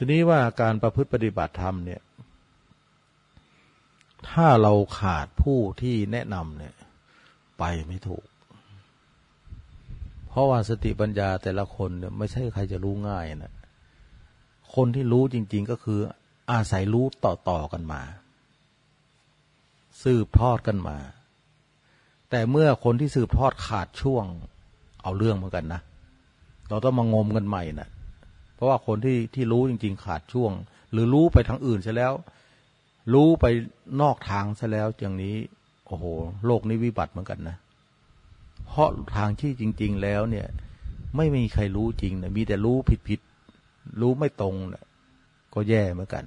ทีนี้ว่าการประพฤติปฏิบัติธรรมเนี่ย ถ้าเราขาดผู้ที่แนะนำเนี่ย ไปไม่ถูก เพราะว่าสติปัญญาแต่ละคนเนี่ยไม่ใช่ใครจะรู้ง่ายนะคนที่รู้จริง ๆก็คือ อาศัยรู้ต่อ ๆ กันมา สืบทอดกันมา แต่เมื่อคนที่สืบทอดขาดช่วง เอาเรื่องเหมือนกันนะ เราต้องมางมกันใหม่นะ เพราะว่าคนที่ที่รู้จริง ๆ ขาดช่วง หรือรู้ไปทางอื่นซะแล้ว รู้ไปนอกทางซะแล้วอย่างนี้ โอ้โห โลกนี้วิบัติเหมือนกันนะ เพราะทางที่จริง ๆ แล้วเนี่ย ไม่มีใครรู้จริงนะมีแต่รู้ผิดๆรู้ไม่ตรงนะก็แย่เหมือนกัน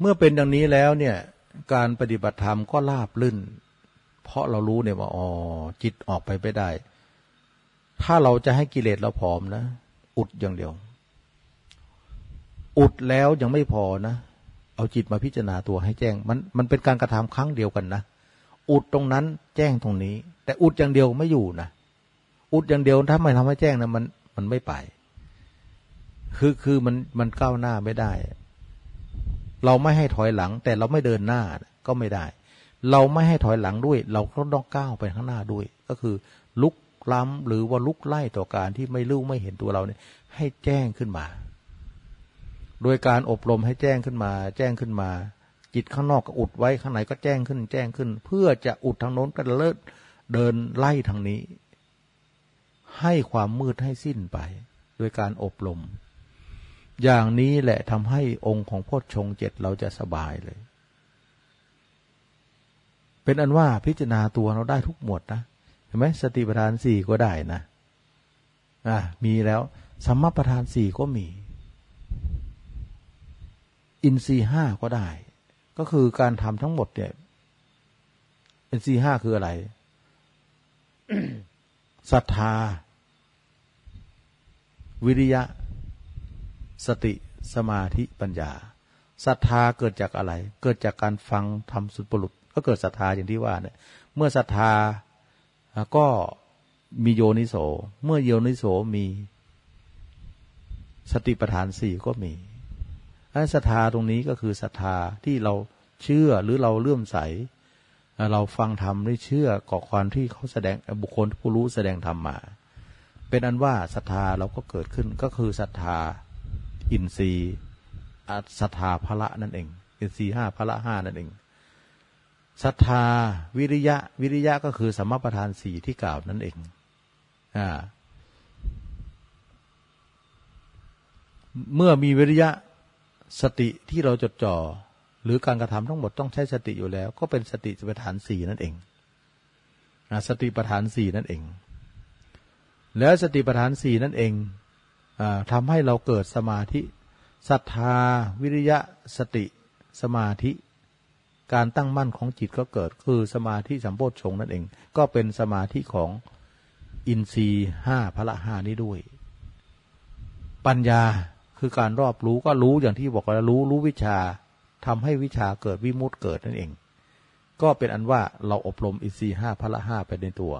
เมื่อเป็นดังนี้แล้วเนี่ย การปฏิบัติธรรมก็ราบลื่น เพราะเรารู้เนี่ยว่าอ๋อจิตออกไปไม่ได้ ถ้าเราจะให้กิเลสเราผอมนะ อุดอย่างเดียว อุดแล้วยังไม่พอนะเอาจิตมาพิจารณาตัวให้แจ้ง มันมันเป็นการกระทำครั้งเดียวกันนะอุดตรงนั้นแจ้งตรงนี้ แต่อุดอย่างเดียวไม่อยู่นะอุดอย่างเดียวถ้าไม่ทำให้แจ้งนะมันมันไม่ไป คือคือมันมันก้าวหน้าไม่ได้ เราไม่ให้ถอยหลัง แต่เราไม่เดินหน้าก็ไม่ได้ เราไม่ให้ถอยหลังด้วย เราก็ต้องก้าวไปข้างหน้าด้วย ก็คือลุกล้ำหรือว่าลุกไล่ต่อการที่ไม่รู้ไม่เห็นตัวเราเนี่ย ให้แจ้งขึ้นมา โดยการอบรมให้แจ้งขึ้นมา แจ้งขึ้นมา จิตข้างนอกก็อุดไว้ข้างในก็แจ้งขึ้น แจ้งขึ้น เพื่อจะอุดทางโน้นก็เลิศเดินไล่ทางนี้ ให้ความมืดให้สิ้นไป โดยการอบรม อย่างนี้แหละทำให้องค์ของพ่อชงเจ็ดเราจะสบายเลย เป็นอันว่าพิจารณาตัวเราได้ทุกหมวดนะเห็นไหมสติปัฏฐานสี่ก็ได้นะอะมีแล้วสัมมาปัฏฐานสี่ก็มี อินทรีห้าก็ได้ ก็คือการทำทั้งหมดเนี่ยเป็นสี่ห้าคืออะไรศรัทธา วิริยะ สติสมาธิปัญญาศรัทธาเกิดจากอะไร เกิดจากการฟังทำสุดปรุษ ก็เกิดศรัทธาอย่างที่ว่าเนี่ยเมื่อศรัทธาก็มีโยนิโส เมื่อโยนิโสมีสติปัฏฐานสี่ก็มีศรัทธาตรงนี้ก็คือศรัทธาที่เราเชื่อหรือเราเลื่อมใส เราฟังธรรมได้เชื่อก่อความที่เขาแสดงบุคคลผู้รู้แสดงธรรมมา เป็นอันว่าศรัทธาเราก็เกิดขึ้นก็คือศรัทธา อินทรีย์ศรัทธาพระนั่นเอง อินทรีย์ห้าพระห้านั่นเองศรัทธาวิริยะ วิริยะก็คือสมมาประธานสี่ที่กล่าวนั่นเองอ่าเมื่อมีวิริยะสติที่เราจดจ่อหรือการกระทำทั้งหมดต้องใช้สติอยู่แล้ว ก็เป็นสติปัฏฐานสี่นั่นเองสติปัฏฐานสี่นั่นเอง แล้วสติปัฏฐานสี่นั่นเอง ทำให้เราเกิดสมาธิศรัทธา วิริยะสติ สมาธิ การตั้งมั่นของจิตก็เกิดคือสมาธิสัมโพชฌงนั่นเอง ก็เป็นสมาธิของอินทรีห้าพละห้านี้ด้วย ปัญญาคือการรอบรู้ก็รู้อย่างที่บอกว่ารู้รู้วิชาทำให้วิชาเกิดวิมุตต์เกิดนั่นเอง ก็เป็นอันว่าเราอบรมอินทรีห้าพละห้าไปในตัว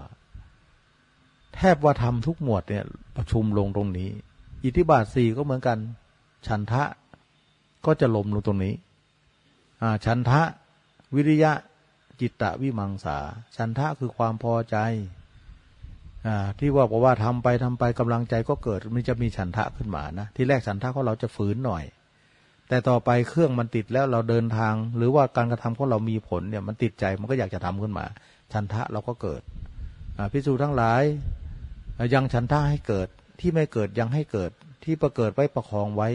แทบว่าทำทุกหมวดเนี่ยประชุมลงตรงนี้ อิทธิบาทสี่ก็เหมือนกัน ฉันทะก็จะลมลงตรงนี้ฉันทะวิริยะจิตตะวิมังสา ฉันทะคือความพอใจอที่ว่าบอกว่าทำไปทำไปกำลังใจก็เกิดมันจะมีฉันทะขึ้นมานะที่แรกฉันทะของเราจะฝืนหน่อย แต่ต่อไปเครื่องมันติดแล้วเราเดินทาง หรือว่าการกระทำของเรามีผลเนี่ยมันติดใจมันก็อยากจะทำขึ้นมา ฉันทะเราก็เกิดพิสูจน์ทั้งหลายยังฉันทะให้เกิด ที่ไม่เกิดยังให้เกิด ที่ประเกิดไว้ประคองไว้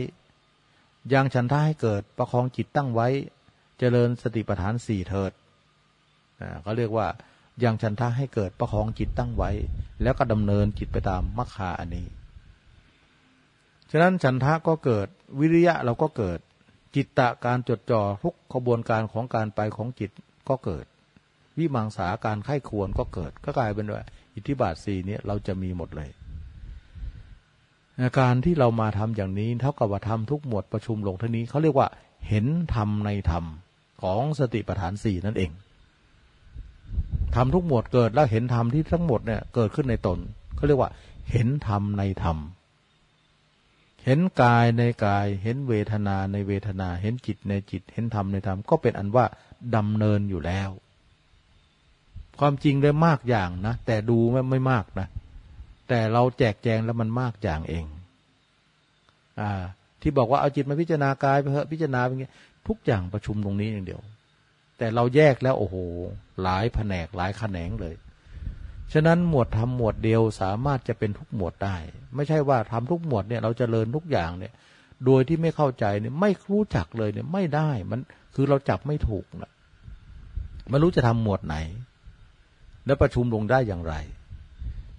ยังฉันทะให้เกิดประคองจิตตั้งไว้ เจริญสติปัฏฐานสี่เถิดเขาเรียกว่ายังฉันทะให้เกิดประคองจิตตั้งไว้ แล้วก็ดำเนินจิตไปตามมรรคาอันนี้ ฉะนั้นฉันทะก็เกิดวิริยะเราก็เกิด จิตตะการจดจ่อทุกขบวนการของการไปของจิตก็เกิด วิมังสาการไข้ควรก็เกิดก็กลายเป็นว่าอิทธิบาทสีนี้เราจะมีหมดเลย การที่เรามาทำอย่างนี้ เท่ากับว่าทำทุกหมวดประชุมลงท่านี้เขาเรียกว่า เห็นธรรมในธรรมของสติปัฏฐานสี่นั่นเองทำทุกหมวดเกิดแล้วเห็นธรรมที่ทั้งหมดเนี่ยเกิดขึ้นในตนเขาเรียกว่า เห็นธรรมในธรรมเห็นกายในกาย เห็นเวทนาในเวทนา เห็นจิตในจิต เห็นธรรมในธรรมก็เป็นอันว่าดำเนินอยู่แล้ว ความจริงได้มากอย่างนะ แต่ดูไม่ไม่มากนะ แต่เราแจกแจงแล้วมันมากอย่างเอง อ่า ที่บอกว่าเอาจิตมาพิจารณากายไปเถอะพิจารณาเป็นไงทุกอย่างประชุมตรงนี้อย่างเดียว แต่เราแยกแล้วโอ้โห หลายแผนกหลายแขนงเลย ฉะนั้นหมวดทำหมวดเดียวสามารถจะเป็นทุกหมวดได้ ไม่ใช่ว่าทำทุกหมวดเนี่ย เราจเจริญทุกอย่างเนี่ย โดยที่ไม่เข้าใจเนี่ยไม่รู้จักเลยเนี่ยไม่ได้มันคือเราจับไม่ถูกนะไม่รู้จะทำหมวดไหน และประชุมลงได้อย่างไร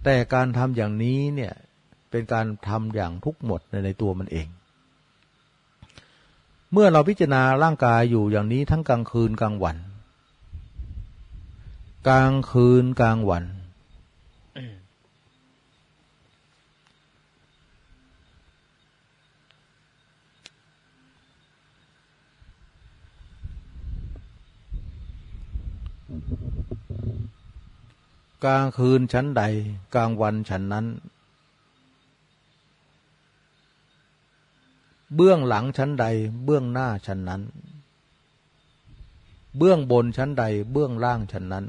แต่การทำอย่างนี้เนี่ยเป็นการทำอย่างทุกหมดในในตัวมันเอง เมื่อเราพิจารณาร่างกายอยู่อย่างนี้ทั้งกลางคืนกลางวัน กลางคืนกลางวัน กลางคืนชั้นใด กลางวันฉันนั้น เบื้องหลังชั้นใด เบื้องหน้าชั้นนั้น เบื้องบนชั้นใด เบื้องล่างชั้นนั้น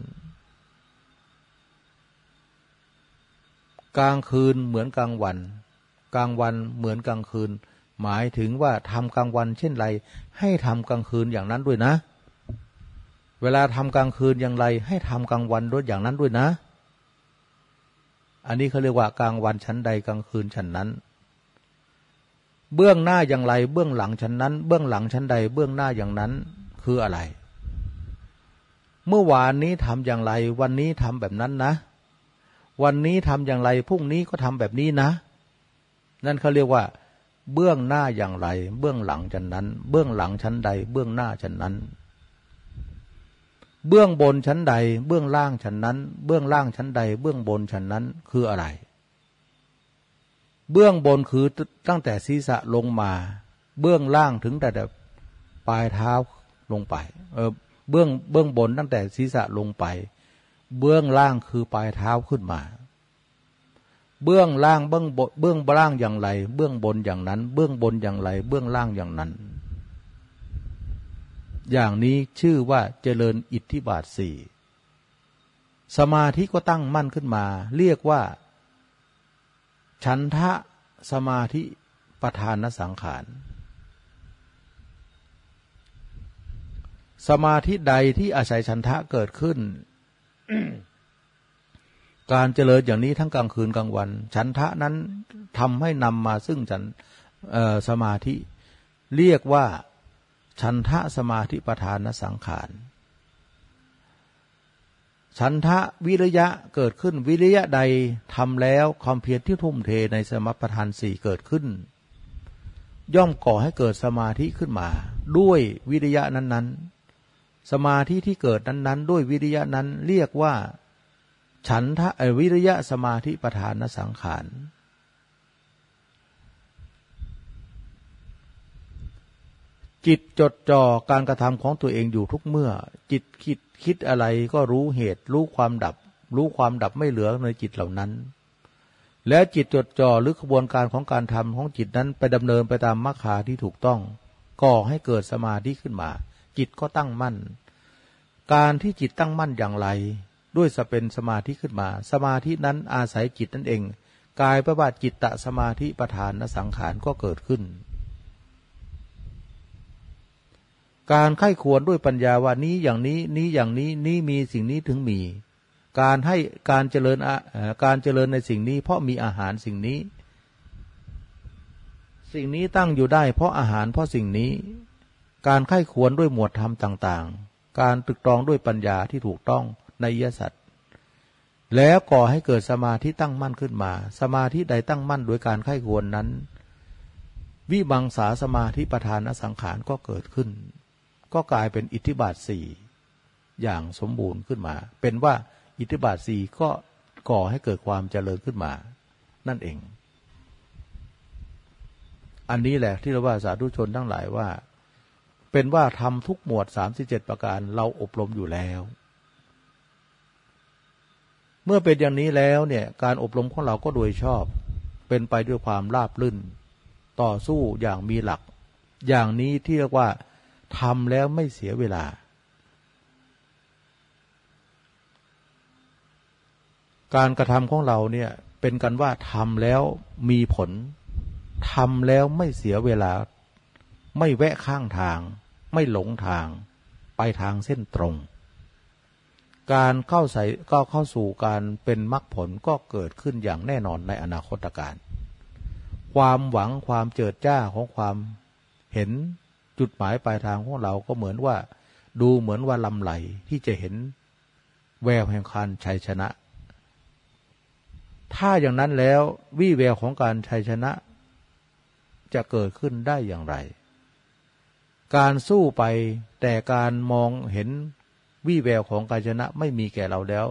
กลางคืนเหมือนกลางวัน กลางวันเหมือนกลางคืน หมายถึงว่าทำกลางวันเช่นไร ให้ทำกลางคืนอย่างนั้นด้วยนะเวลาทำกลางคืนอย่างไรให้ทำกลางวันด้วยอย่างนั้นด้วยนะ อันนี้เขาเรียกว่ากลางวันชั้นใดกลางคืนชั้นนั้น เบื้องหน้าอย่างไรเบื้องหลังชั้นนั้น เบื้องหลังชั้นใดเบื้องหน้าอย่างนั้นคืออะไร เมื่อวานนี้ทำอย่างไร วันนี้ทำแบบนั้นนะ วันนี้ทำอย่างไรพรุ่งนี้ก็ทำแบบนี้นะ นั่นเขาเรียกว่า เบื้องหน้าอย่างไร เบื้องหลังชั้นนั้น เบื้องหลังชั้นใด เบื้องหน้าชั้นนั้น เบื้องบนชั้นใด เบื้องล่างชั้นนั้น เบื้องล่างชั้นใด เบื้องบนชั้นนั้นคืออะไร เบื้องบนคือตั้งแต่ศีรษะลงมา เบื้องล่างถึงแต่ปลายเท้าลงไป เออเบื้องเบื้องบนตั้งแต่ศีรษะลงไป เบื้องล่างคือปลายเท้าขึ้นมา เบื้องล่างเบื้องบนเบื้องล่างอย่างไร เบื้องบนอย่างนั้น เบื้องบนอย่างไร เบื้องล่างอย่างนั้น อย่างนี้ชื่อว่าเจริญอิทธิบาทสี่สมาธิก็ตั้งมั่นขึ้นมา เรียกว่า ฉันทะสมาธิประธานสังขาร สมาธิใดที่อาศัยฉันทะเกิดขึ้น การเจริญอย่างนี้ทั้งกลางคืนกลางวัน ฉันทะนั้นทำให้นำมาซึ่งฉันสมาธิ เรียกว่า ฉันทะสมาธิประธานสังขาร ฉันทะวิริยะเกิดขึ้นวิริยะใดทำแล้วความเพียรที่ทุ่มเทในสมปทานสี่เกิดขึ้น ย่อมก่อให้เกิดสมาธิขึ้นมา ด้วยวิริยะนั้น ๆ สมาธิที่เกิดนั้น ๆ ด้วยวิริยะนั้นเรียกว่า ฉันทะวิริยะสมาธิประธานสังขาร จิตจดจ่อการกระทำของตัวเองอยู่ทุกเมื่อ จิตคิดคิดอะไรก็รู้เหตุ รู้ความดับ รู้ความดับไม่เหลือในจิตเหล่านั้น และจิตจดจ่อหรือขบวนการของการทำของจิตนั้นไปดำเนินไปตามมรรคาที่ถูกต้อง ก่อให้เกิดสมาธิขึ้นมา จิตก็ตั้งมั่น การที่จิตตั้งมั่นอย่างไร ด้วยจะเป็นสมาธิขึ้นมา สมาธินั้นอาศัยจิตนั่นเองกายประบาจิตตะสมาธิประธานสังขารก็เกิดขึ้น การไข้ควรด้วยปัญญาว่านี้อย่างนี้นี้อย่างนี้นี้มีสิ่งนี้ถึงมี การให้การเจริญการเจริญในสิ่งนี้ เพราะมีอาหารสิ่งนี้ สิ่งนี้ตั้งอยู่ได้ เพราะอาหารเพราะสิ่งนี้ การไข้ควรด้วยหมวดธรรมต่างๆ การตรึกตรองด้วยปัญญาที่ถูกต้องในยสัตว์แล้วก่อให้เกิดสมาธิตั้งมั่นขึ้นมา สมาธิใดตั้งมั่นโดยการไข้ควรนั้น วิบังสาสมาธิประธานอสังขารก็เกิดขึ้น ก็กลายเป็นอิทธิบาทสี่อย่างสมบูรณ์ขึ้นมา เป็นว่าอิทธิบาทสี่ก็ก่อให้เกิดความเจริญขึ้นมา นั่นเอง อันนี้แหละที่เราว่าสาธุชนทั้งหลายว่า เป็นว่าทำทุกหมวดสามสิบเจ็ดประการเราอบรมอยู่แล้ว เมื่อเป็นอย่างนี้แล้วเนี่ยการอบรมของเราก็โดยชอบ เป็นไปด้วยความราบรื่น ต่อสู้อย่างมีหลัก อย่างนี้ที่เรียกว่า ทำแล้วไม่เสียเวลา การกระทำของเราเนี่ยเป็นกันว่าทำแล้วมีผลทำแล้วไม่เสียเวลา ไม่แวะข้างทาง ไม่หลงทาง ไปทางเส้นตรง การเข้าใส่ก็เข้าสู่การเป็นมรรคผลก็เกิดขึ้นอย่างแน่นอนในอนาคตการ ความหวังความเจิดจ้าของความเห็น จุดหมายปลายทางของเราก็เหมือนว่า ดูเหมือนว่าลำไหลที่จะเห็นแววแห่งการชัยชนะ ถ้าอย่างนั้นแล้ววิแววของการชัยชนะ จะเกิดขึ้นได้อย่างไร การสู้ไปแต่การมองเห็นวี่แววของกายชนะไม่มีแก่เราแล้ว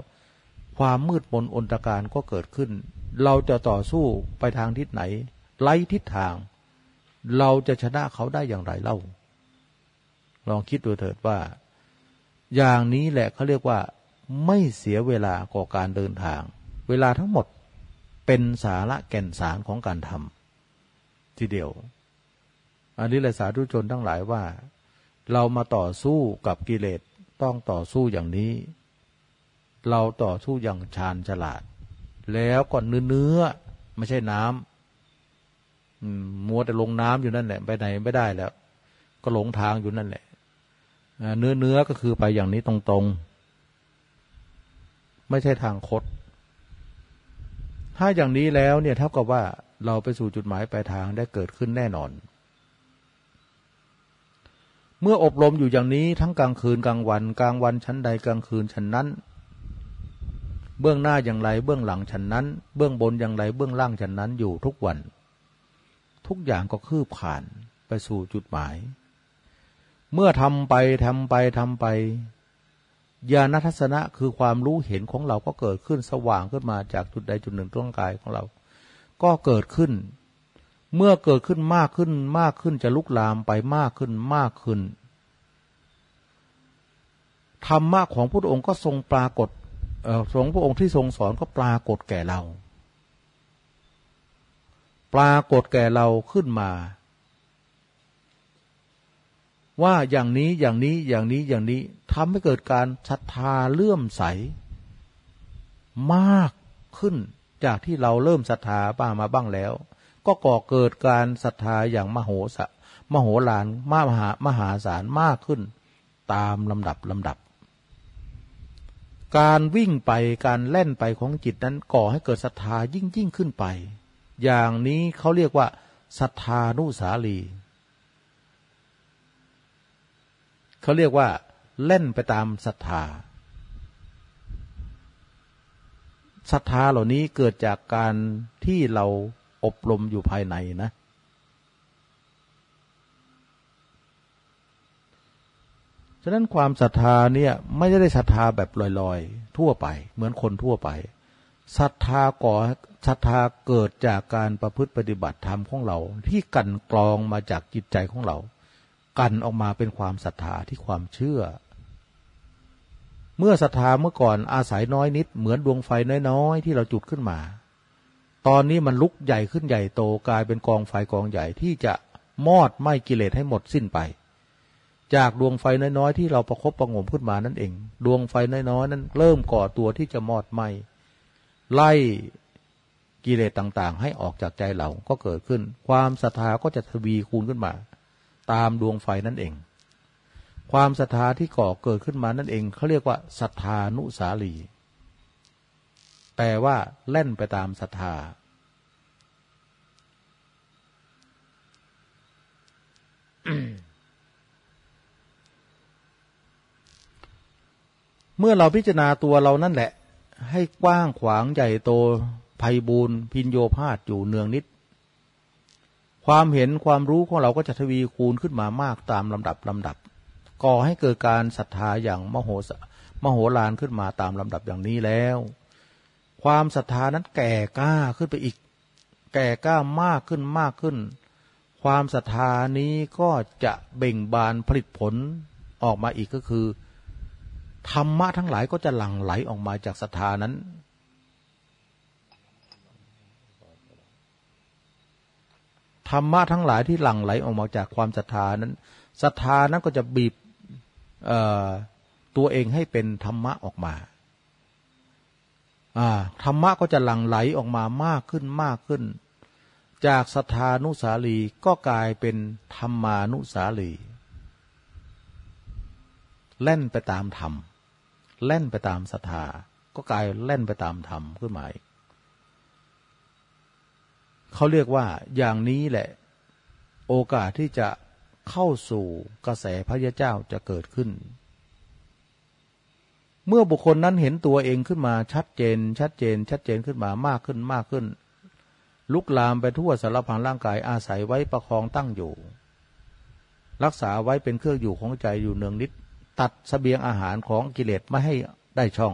ความมืดมนอนตการก็เกิดขึ้น เราจะต่อสู้ไปทางทิศไหน ไล่ทิศทาง เราจะชนะเขาได้อย่างไรเล่า ลองคิดดูเถิดว่า อย่างนี้แหละเขาเรียกว่า ไม่เสียเวลาก่อการเดินทาง เวลาทั้งหมดเป็นสาระแก่นสารของการทำทีเดียว อันนี้แหละสาธุชนทั้งหลายว่า เรามาต่อสู้กับกิเลสต้องต่อสู้อย่างนี้ เราต่อสู้อย่างชาญฉลาด แล้วก่อนเนื้อเนื้อไม่ใช่น้ำ มัวแต่ลงน้ำอยู่นั่นแหละไปไหนไม่ได้แล้ว ก็หลงทางอยู่นั่นแหละเนื้อเนื้อก็คือไปอย่างนี้ตรงๆ ไม่ใช่ทางคด ถ้าอย่างนี้แล้วเนี่ยเท่ากับว่าเราไปสู่จุดหมายปลายทางได้เกิดขึ้นแน่นอน เมื่ออบรมอยู่อย่างนี้ทั้งกลางคืนกลางวัน กลางวันชั้นใดกลางคืนชั้นนั้น เบื้องหน้าอย่างไรเบื้องหลังชั้นนั้น เบื้องบนอย่างไรเบื้องล่างชั้นนั้นอยู่ทุกวัน ทุกอย่างก็คืบผ่านไปสู่จุดหมาย เมื่อทำไปทำไปทำไปญาณทัศนะคือความรู้เห็นของเราก็เกิดขึ้นสว่างขึ้นมาจากจุดใดจุดหนึ่งร่างกายของเรา ก็เกิดขึ้น เมื่อเกิดขึ้นมากขึ้นมากขึ้นจะลุกลามไปมากขึ้นมากขึ้นธรรมะของพระองค์ก็ทรงปรากฏสงพระองค์ที่ทรงสอนก็ปรากฏแก่เรา ปรากฏแก่เราขึ้นมา ว่าอย่างนี้อย่างนี้อย่างนี้อย่างนี้ทำให้เกิดการศรัทธาเลื่อมใส มากขึ้นจากที่เราเริ่มศรัทธาบ้างมาบ้างแล้ว ก็ก่อเกิดการศรัทธาอย่างมโหสะมโหฬารมหามหาศาลมากขึ้น ตามลำดับลำดับ การวิ่งไปการเล่นไปของจิตนั้นก่อให้เกิดศรัทธายิ่งยิ่งขึ้นไป อย่างนี้เขาเรียกว่าศรัทธานุสาลีเขาเรียกว่าเล่นไปตามศรัทธาศรัทธาเหล่านี้เกิดจากการที่เราอบรมอยู่ภายในนะ ฉะนั้นความศรัทธาเนี่ยไม่ได้ศรัทธาแบบลอยๆ ทั่วไป เหมือนคนทั่วไป ศรัทธาก่อศรัทธาเกิดจากการประพฤติปฏิบัติธรรมของเรา ที่กันกรองมาจากจิตใจของเรา กันออกมาเป็นความศรัทธาที่ความเชื่อ เมื่อศรัทธาเมื่อก่อนอาศัยน้อยนิด เหมือนดวงไฟน้อยๆ ที่เราจุดขึ้นมา ตอนนี้มันลุกใหญ่ขึ้นใหญ่โตกลายเป็นกองไฟกองใหญ่ที่จะมอดไหม้กิเลสให้หมดสิ้นไป จากดวงไฟน้อยๆที่เราประครบประงมขึ้นมานั่นเอง ดวงไฟน้อยๆนั้น เริ่มก่อตัวที่จะมอดไหม้ ไล่กิเลสต่างๆ ให้ออกจากใจเราก็เกิดขึ้น ความศรัทธาก็จะทวีคูณขึ้นมา ตามดวงไฟนั่นเอง ความศรัทธาที่ก่อเกิดขึ้นมานั่นเองเขาเรียกว่าศรัทธานุสาลีแปลว่าเล่นไปตามศรัทธา เมื่อเราพิจารณาตัวเรานั่นแหละ ให้กว้างขวางใหญ่โตภัยบูนพินโยพาดอยู่เนืองนิด ความเห็นความรู้ของเราก็จะทวีคูณขึ้นมามากตามลำดับลำดับ ก่อให้เกิดการศรัทธาอย่างมโหสมโหฬารขึ้นมาตามลำดับอย่างนี้แล้ว ความศรัทธานั้นแก่กล้าขึ้นไปอีก แก่กล้ามากขึ้นมากขึ้น ความศรัทธานี้ก็จะเบ่งบานผลิตผลออกมาอีกก็คือ ธรรมะทั้งหลายก็จะหลั่งไหลออกมาจากศรัทธานั้น ธรรมะทั้งหลายที่หลั่งไหลออกมาจากความศรัทธานั้นศรัทธานั้นก็จะบีบตัวเองให้เป็นธรรมะออกมาธรรมะก็จะหลั่งไหลออกมามากขึ้นมากขึ้น จากศรัทธานุสาลีก็กลายเป็นธรรมานุสาลีเล่นไปตามธรรม เล่นไปตามศรัทธาก็กลายเล่นไปตามธรรมขึ้นมาเขาเรียกว่าอย่างนี้แหละ โอกาสที่จะเข้าสู่กระแสพระยาเจ้าจะเกิดขึ้น เมื่อบุคคลนั้นเห็นตัวเองขึ้นมาชัดเจน ชัดเจน ชัดเจนขึ้นมามากขึ้นมากขึ้น ลุกลามไปทั่วสารพังร่างกายอาศัยไว้ประคองตั้งอยู่ รักษาไว้เป็นเครื่องอยู่ของใจอยู่เนืองนิด ตัดสเสบียงอาหารของกิเลสไม่ให้ได้ช่อง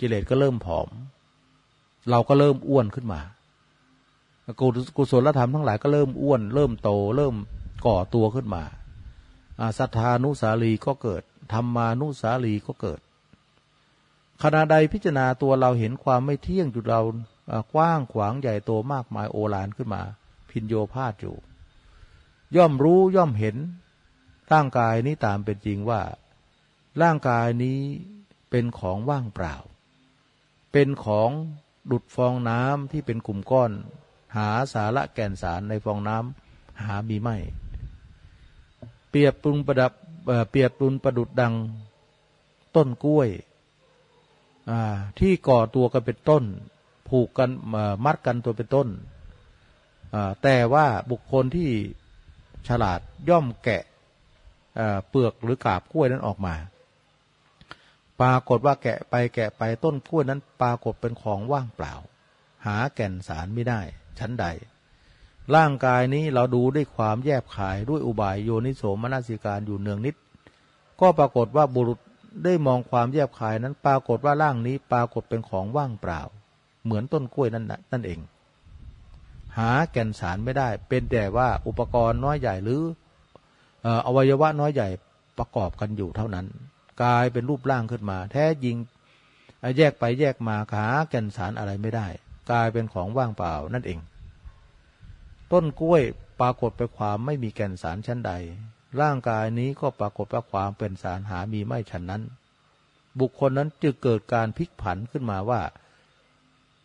กิเลสก็เริ่มผอม เราก็เริ่มอ้วนขึ้นมากุศลธรรมทั้งหลายก็เริ่มอ้วน เริ่มโต เริ่มก่อตัวขึ้นมาศรัทธานุสาลีก็เกิดธรรมานุสาลีก็เกิดขณะใดพิจารณาตัวเราเห็นความไม่เที่ยงจุดเรากว้างขวางใหญ่โตมากมายโอฬารขึ้นมา พินโยพาดอยู่ ย่อมรู้ย่อมเห็น ร่างกายนี้ตามเป็นจริงว่า ร่างกายนี้เป็นของว่างเปล่า เป็นของดุดฟองน้ำที่เป็นกลุ่มก้อน หาสาระแก่นสารในฟองน้ำหามีไม่ เปรียบปรุงประดับเปรียบปรุงประดุดดังต้นกล้วยที่ก่อตัวกันเป็นต้น ผูกกันมัดกันตัวเป็นต้นแต่ว่าบุคคลที่ฉลาดย่อมแกะ เปลือกหรือกาบกล้วยนั้นออกมา ปรากฏว่าแกะไปแกะไปต้นกล้วยนั้นปรากฏเป็นของว่างเปล่า หาแก่นสารไม่ได้ ชั้นใด ร่างกายนี้เราดูด้วยความแยบขายด้วยอุบายโยนิโสมนสิการอยู่เนืองนิด ก็ปรากฏว่าบุรุษได้มองความแยบขายนั้น ปรากฏว่าร่างนี้ปรากฏเป็นของว่างเปล่า เหมือนต้นกล้วยนั่นนั่นเอง หาแก่นสารไม่ได้ เป็นแต่ว่าอุปกรณ์น้อยใหญ่หรือ อวัยวะน้อยใหญ่ประกอบกันอยู่เท่านั้น กลายเป็นรูปร่างขึ้นมา แท้จริงแยกไปแยกมาหาแก่นสารอะไรไม่ได้ กลายเป็นของว่างเปล่านั่นเอง ต้นกล้วยปรากฏไปความไม่มีแก่นสารชั้นใด ร่างกายนี้ก็ปรากฏไปความเป็นสารหามีไม่ฉันนั้น บุคคลนั้นจึงเกิดการพลิกผันขึ้นมาว่า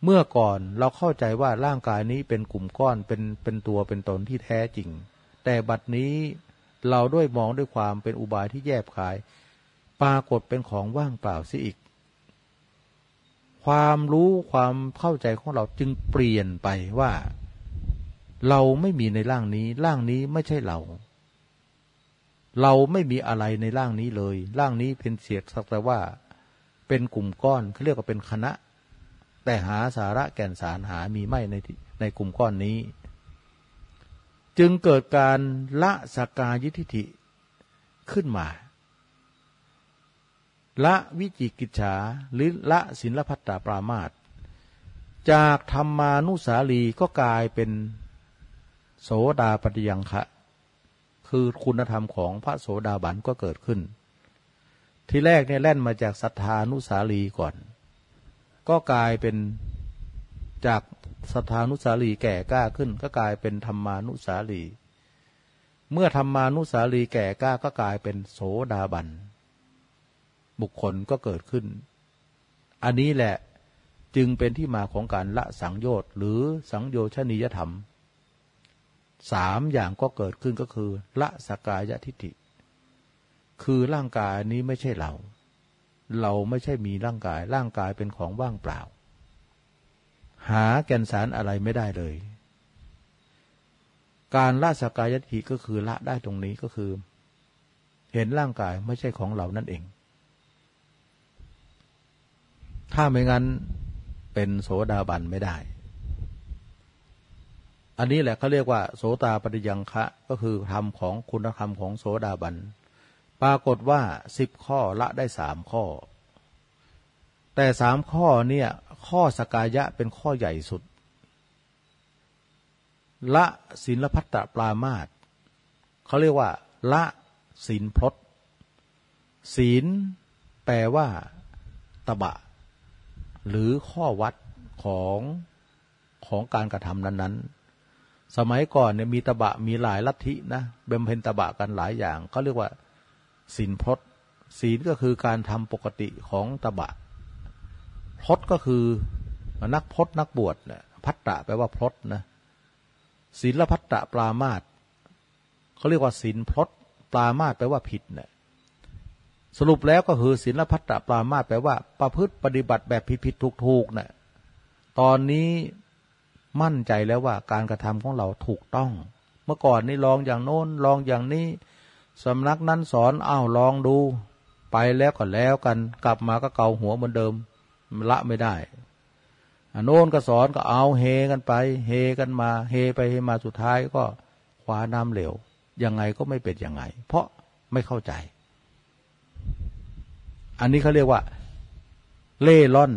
เมื่อก่อนเราเข้าใจว่าร่างกายนี้เป็นกลุ่มก้อนเป็นเป็นตัวเป็นตนที่แท้จริง แต่บัดนี้ เราด้วยมองด้วยความเป็นอุบายที่แยบคาย ปรากฏเป็นของว่างเปล่าสิอีก ความรู้ความเข้าใจของเราจึงเปลี่ยนไปว่า เราไม่มีในร่างนี้ ร่างนี้ไม่ใช่เรา เราไม่มีอะไรในร่างนี้เลย ร่างนี้เป็นเสียสักแต่ว่า เป็นกลุ่มก้อนเขาเรียกว่าเป็นคณะ แต่หาสาระแก่นสารหามีไม่ในในกลุ่มก้อนนี้ จึงเกิดการละสกายทิฐิขึ้นมา ละวิจิกิจฉาหรือละศิลพัตตาปรามาตจากธรรมานุสาลีก็กลายเป็นโสดาปฏิยังคะ คือคุณธรรมของพระโสดาบันก็เกิดขึ้น ที่แรกเนี่ยแล่นมาจากศรัทธานุสาลีก่อน ก็กลายเป็นจาก ศรัทธานุสาลีแก่กล้าขึ้น ก็กลายเป็นธรรมานุสาลี เมื่อธรรมานุสาลีแก่กล้าก็กลายเป็นโสดาบัน บุคคลก็เกิดขึ้น อันนี้แหละจึงเป็นที่มาของการละสังโยชน์หรือสังโยชนียธรรมสามอย่างก็เกิดขึ้นก็คือ ละสกายทิฏฐิ คือร่างกายนี้ไม่ใช่เรา เราไม่ใช่มีร่างกาย ร่างกายเป็นของว่างเปล่า หาแก่นสารอะไรไม่ได้เลย การละสกายทิฏฐิก็คือละได้ตรงนี้ก็คือ เห็นร่างกายไม่ใช่ของเรานั่นเอง ถ้าไม่งั้นเป็นโสดาบันไม่ได้ อันนี้แหละเขาเรียกว่า โสตาปฏิยังคะก็คือธรรมของคุณธรรมของโสดาบัน ปรากฏว่าสิบข้อละได้สามข้อ แต่สามข้อเนี่ย ข้อสกายะเป็นข้อใหญ่สุด ละศีลพัตตปรามาตเขาเรียกว่า ละศีลพลดศีลแปลว่าตบะ หรือข้อวัดของของการกระทำนั้น ๆ สมัยก่อนเนี่ยมีตบะมีหลายลัทธินะเบมเพนตบะกันหลายอย่างเขาเรียกว่าศีลพรตศีลก็คือการทำปกติของตบะ พรตก็คือนักพรตนักบวชเนี่ยพัตตะแปลว่าพรตนะศีลพัตตะปรามาตเขาเรียกว่าศีลพรตปรามาตแปลว่าผิดเนี่ยสรุปแล้วก็คือศีลพัตตะปรามาตแปลว่า ประพฤติปฏิบัติแบบผิดๆถูกๆเนี่ยตอนนี้มั่นใจแล้วว่าการกระทำของเราถูกต้อง เมื่อก่อนนี่ลองอย่างโน้นลองอย่างนี้สำนักนั้นสอนอ้าวลองดู ไปแล้วก็แล้วกัน กลับมาก็เกาหัวเหมือนเดิม ละไม่ได้โน้นก็สอนก็เอาเฮกันไป เฮกันมา เฮไปเฮมาสุดท้ายก็คว้าน้ำเหลวยังไงก็ไม่เป็นยังไง เพราะไม่เข้าใจ อันนี้เขาเรียกว่า เล่ล่อน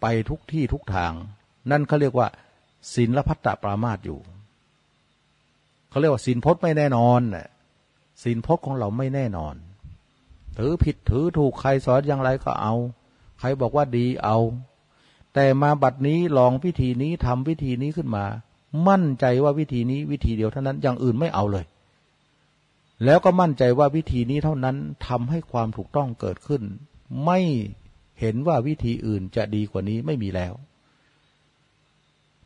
ไปทุกที่ทุกทาง นั่นเขาเรียกว่าศีลพัตตปรามาตอยู่เขาเรียกว่าศีลพจน์ไม่แน่นอนน่ะศีลพจน์ของเราไม่แน่นอน ถือผิดถือถูกใครสอนอย่างไรก็เอา ใครบอกว่าดีเอา แต่มาบัดนี้ลองวิธีนี้ทำวิธีนี้ขึ้นมา มั่นใจว่าวิธีนี้วิธีเดียวเท่านั้นอย่างอื่นไม่เอาเลย แล้วก็มั่นใจว่าวิธีนี้เท่านั้นทำให้ความถูกต้องเกิดขึ้น ไม่เห็นว่าวิธีอื่นจะดีกว่านี้ไม่มีแล้ว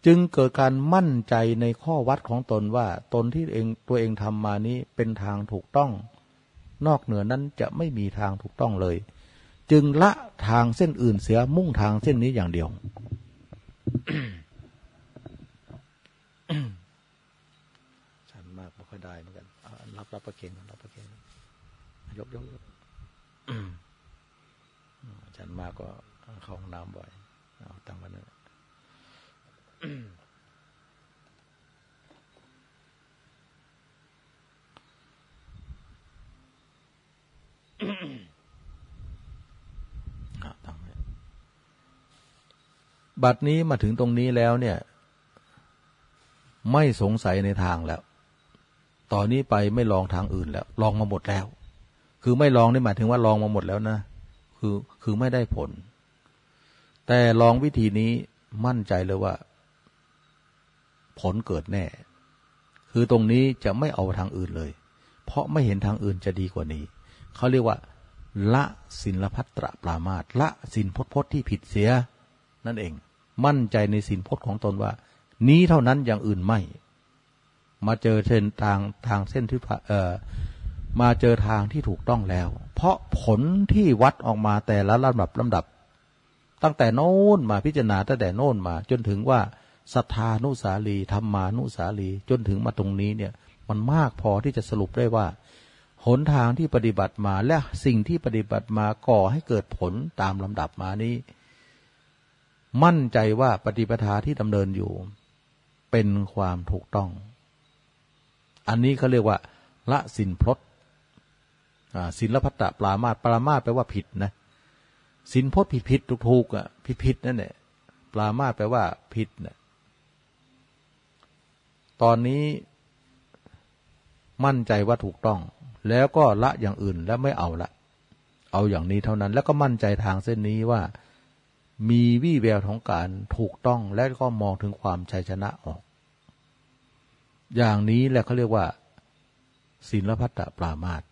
จึงเกิดการมั่นใจในข้อวัดของตนว่าตนที่เองตัวเองทำมานี้เป็นทางถูกต้อง นอกเหนือนั้นจะไม่มีทางถูกต้องเลย จึงละทางเส้นอื่นเสียมุ่งทางเส้นนี้อย่างเดียวฉันมากไม่ค่อยได้เหมือนกันรับรับประเคนรับประเคนยกยกยกฉันมากก็เข้าห้องน้ำบ่อย เอาตังวันนั้น บัดนี้มาถึงตรงนี้แล้วเนี่ย ไม่สงสัยในทางแล้ว ตอนนี้ไปไม่ลองทางอื่นแล้ว ลองมาหมดแล้ว คือไม่ลองนี่หมายถึงว่าลองมาหมดแล้วนะ คือคือไม่ได้ผล แต่ลองวิธีนี้มั่นใจเลยว่า ผลเกิดแน่ คือตรงนี้จะไม่เอาทางอื่นเลย เพราะไม่เห็นทางอื่นจะดีกว่านี้ เขาเรียกว่า ละศิลพัตรปรามาตละสินพจพจที่ผิดเสียนั่นเอง มั่นใจในสินพจน์ของตนว่า นี้เท่านั้นอย่างอื่นไม่ มาเจอเส้นทางทางเส้นที่เอ่อมาเจอทางที่ถูกต้องแล้ว เพราะผลที่วัดออกมาแต่ละลำดับลำดับ ตั้งแต่โน้นมาพิจารณาตั้งแต่โน้นมา จนถึงว่าศรัทธานุสาลีธรรมานุสาลี จนถึงมาตรงนี้เนี่ย มันมากพอที่จะสรุปได้ว่าหนทางที่ปฏิบัติมาและสิ่งที่ปฏิบัติมาก่อให้เกิดผลตามลำดับมานี้ มั่นใจว่าปฏิปทาที่ดำเนินอยู่ เป็นความถูกต้อง อันนี้เขาเรียกว่าละสินพลดสินละพัตตปรามาตปรามาตแปลว่าผิดนะสินพจน์ผิดผิดถูกถูกอะผิดผิดนั่นแหละปรามาตแปลว่าผิดนะตอนนี้มั่นใจว่าถูกต้อง แล้วก็ละอย่างอื่นแล้วไม่เอาละ เอาอย่างนี้เท่านั้น แล้วก็มั่นใจทางเส้นนี้ว่า มีวี่แววของการถูกต้องและก็มองถึงความชัยชนะออก อย่างนี้แหละเขาเรียกว่าศีลพัตตปรามาต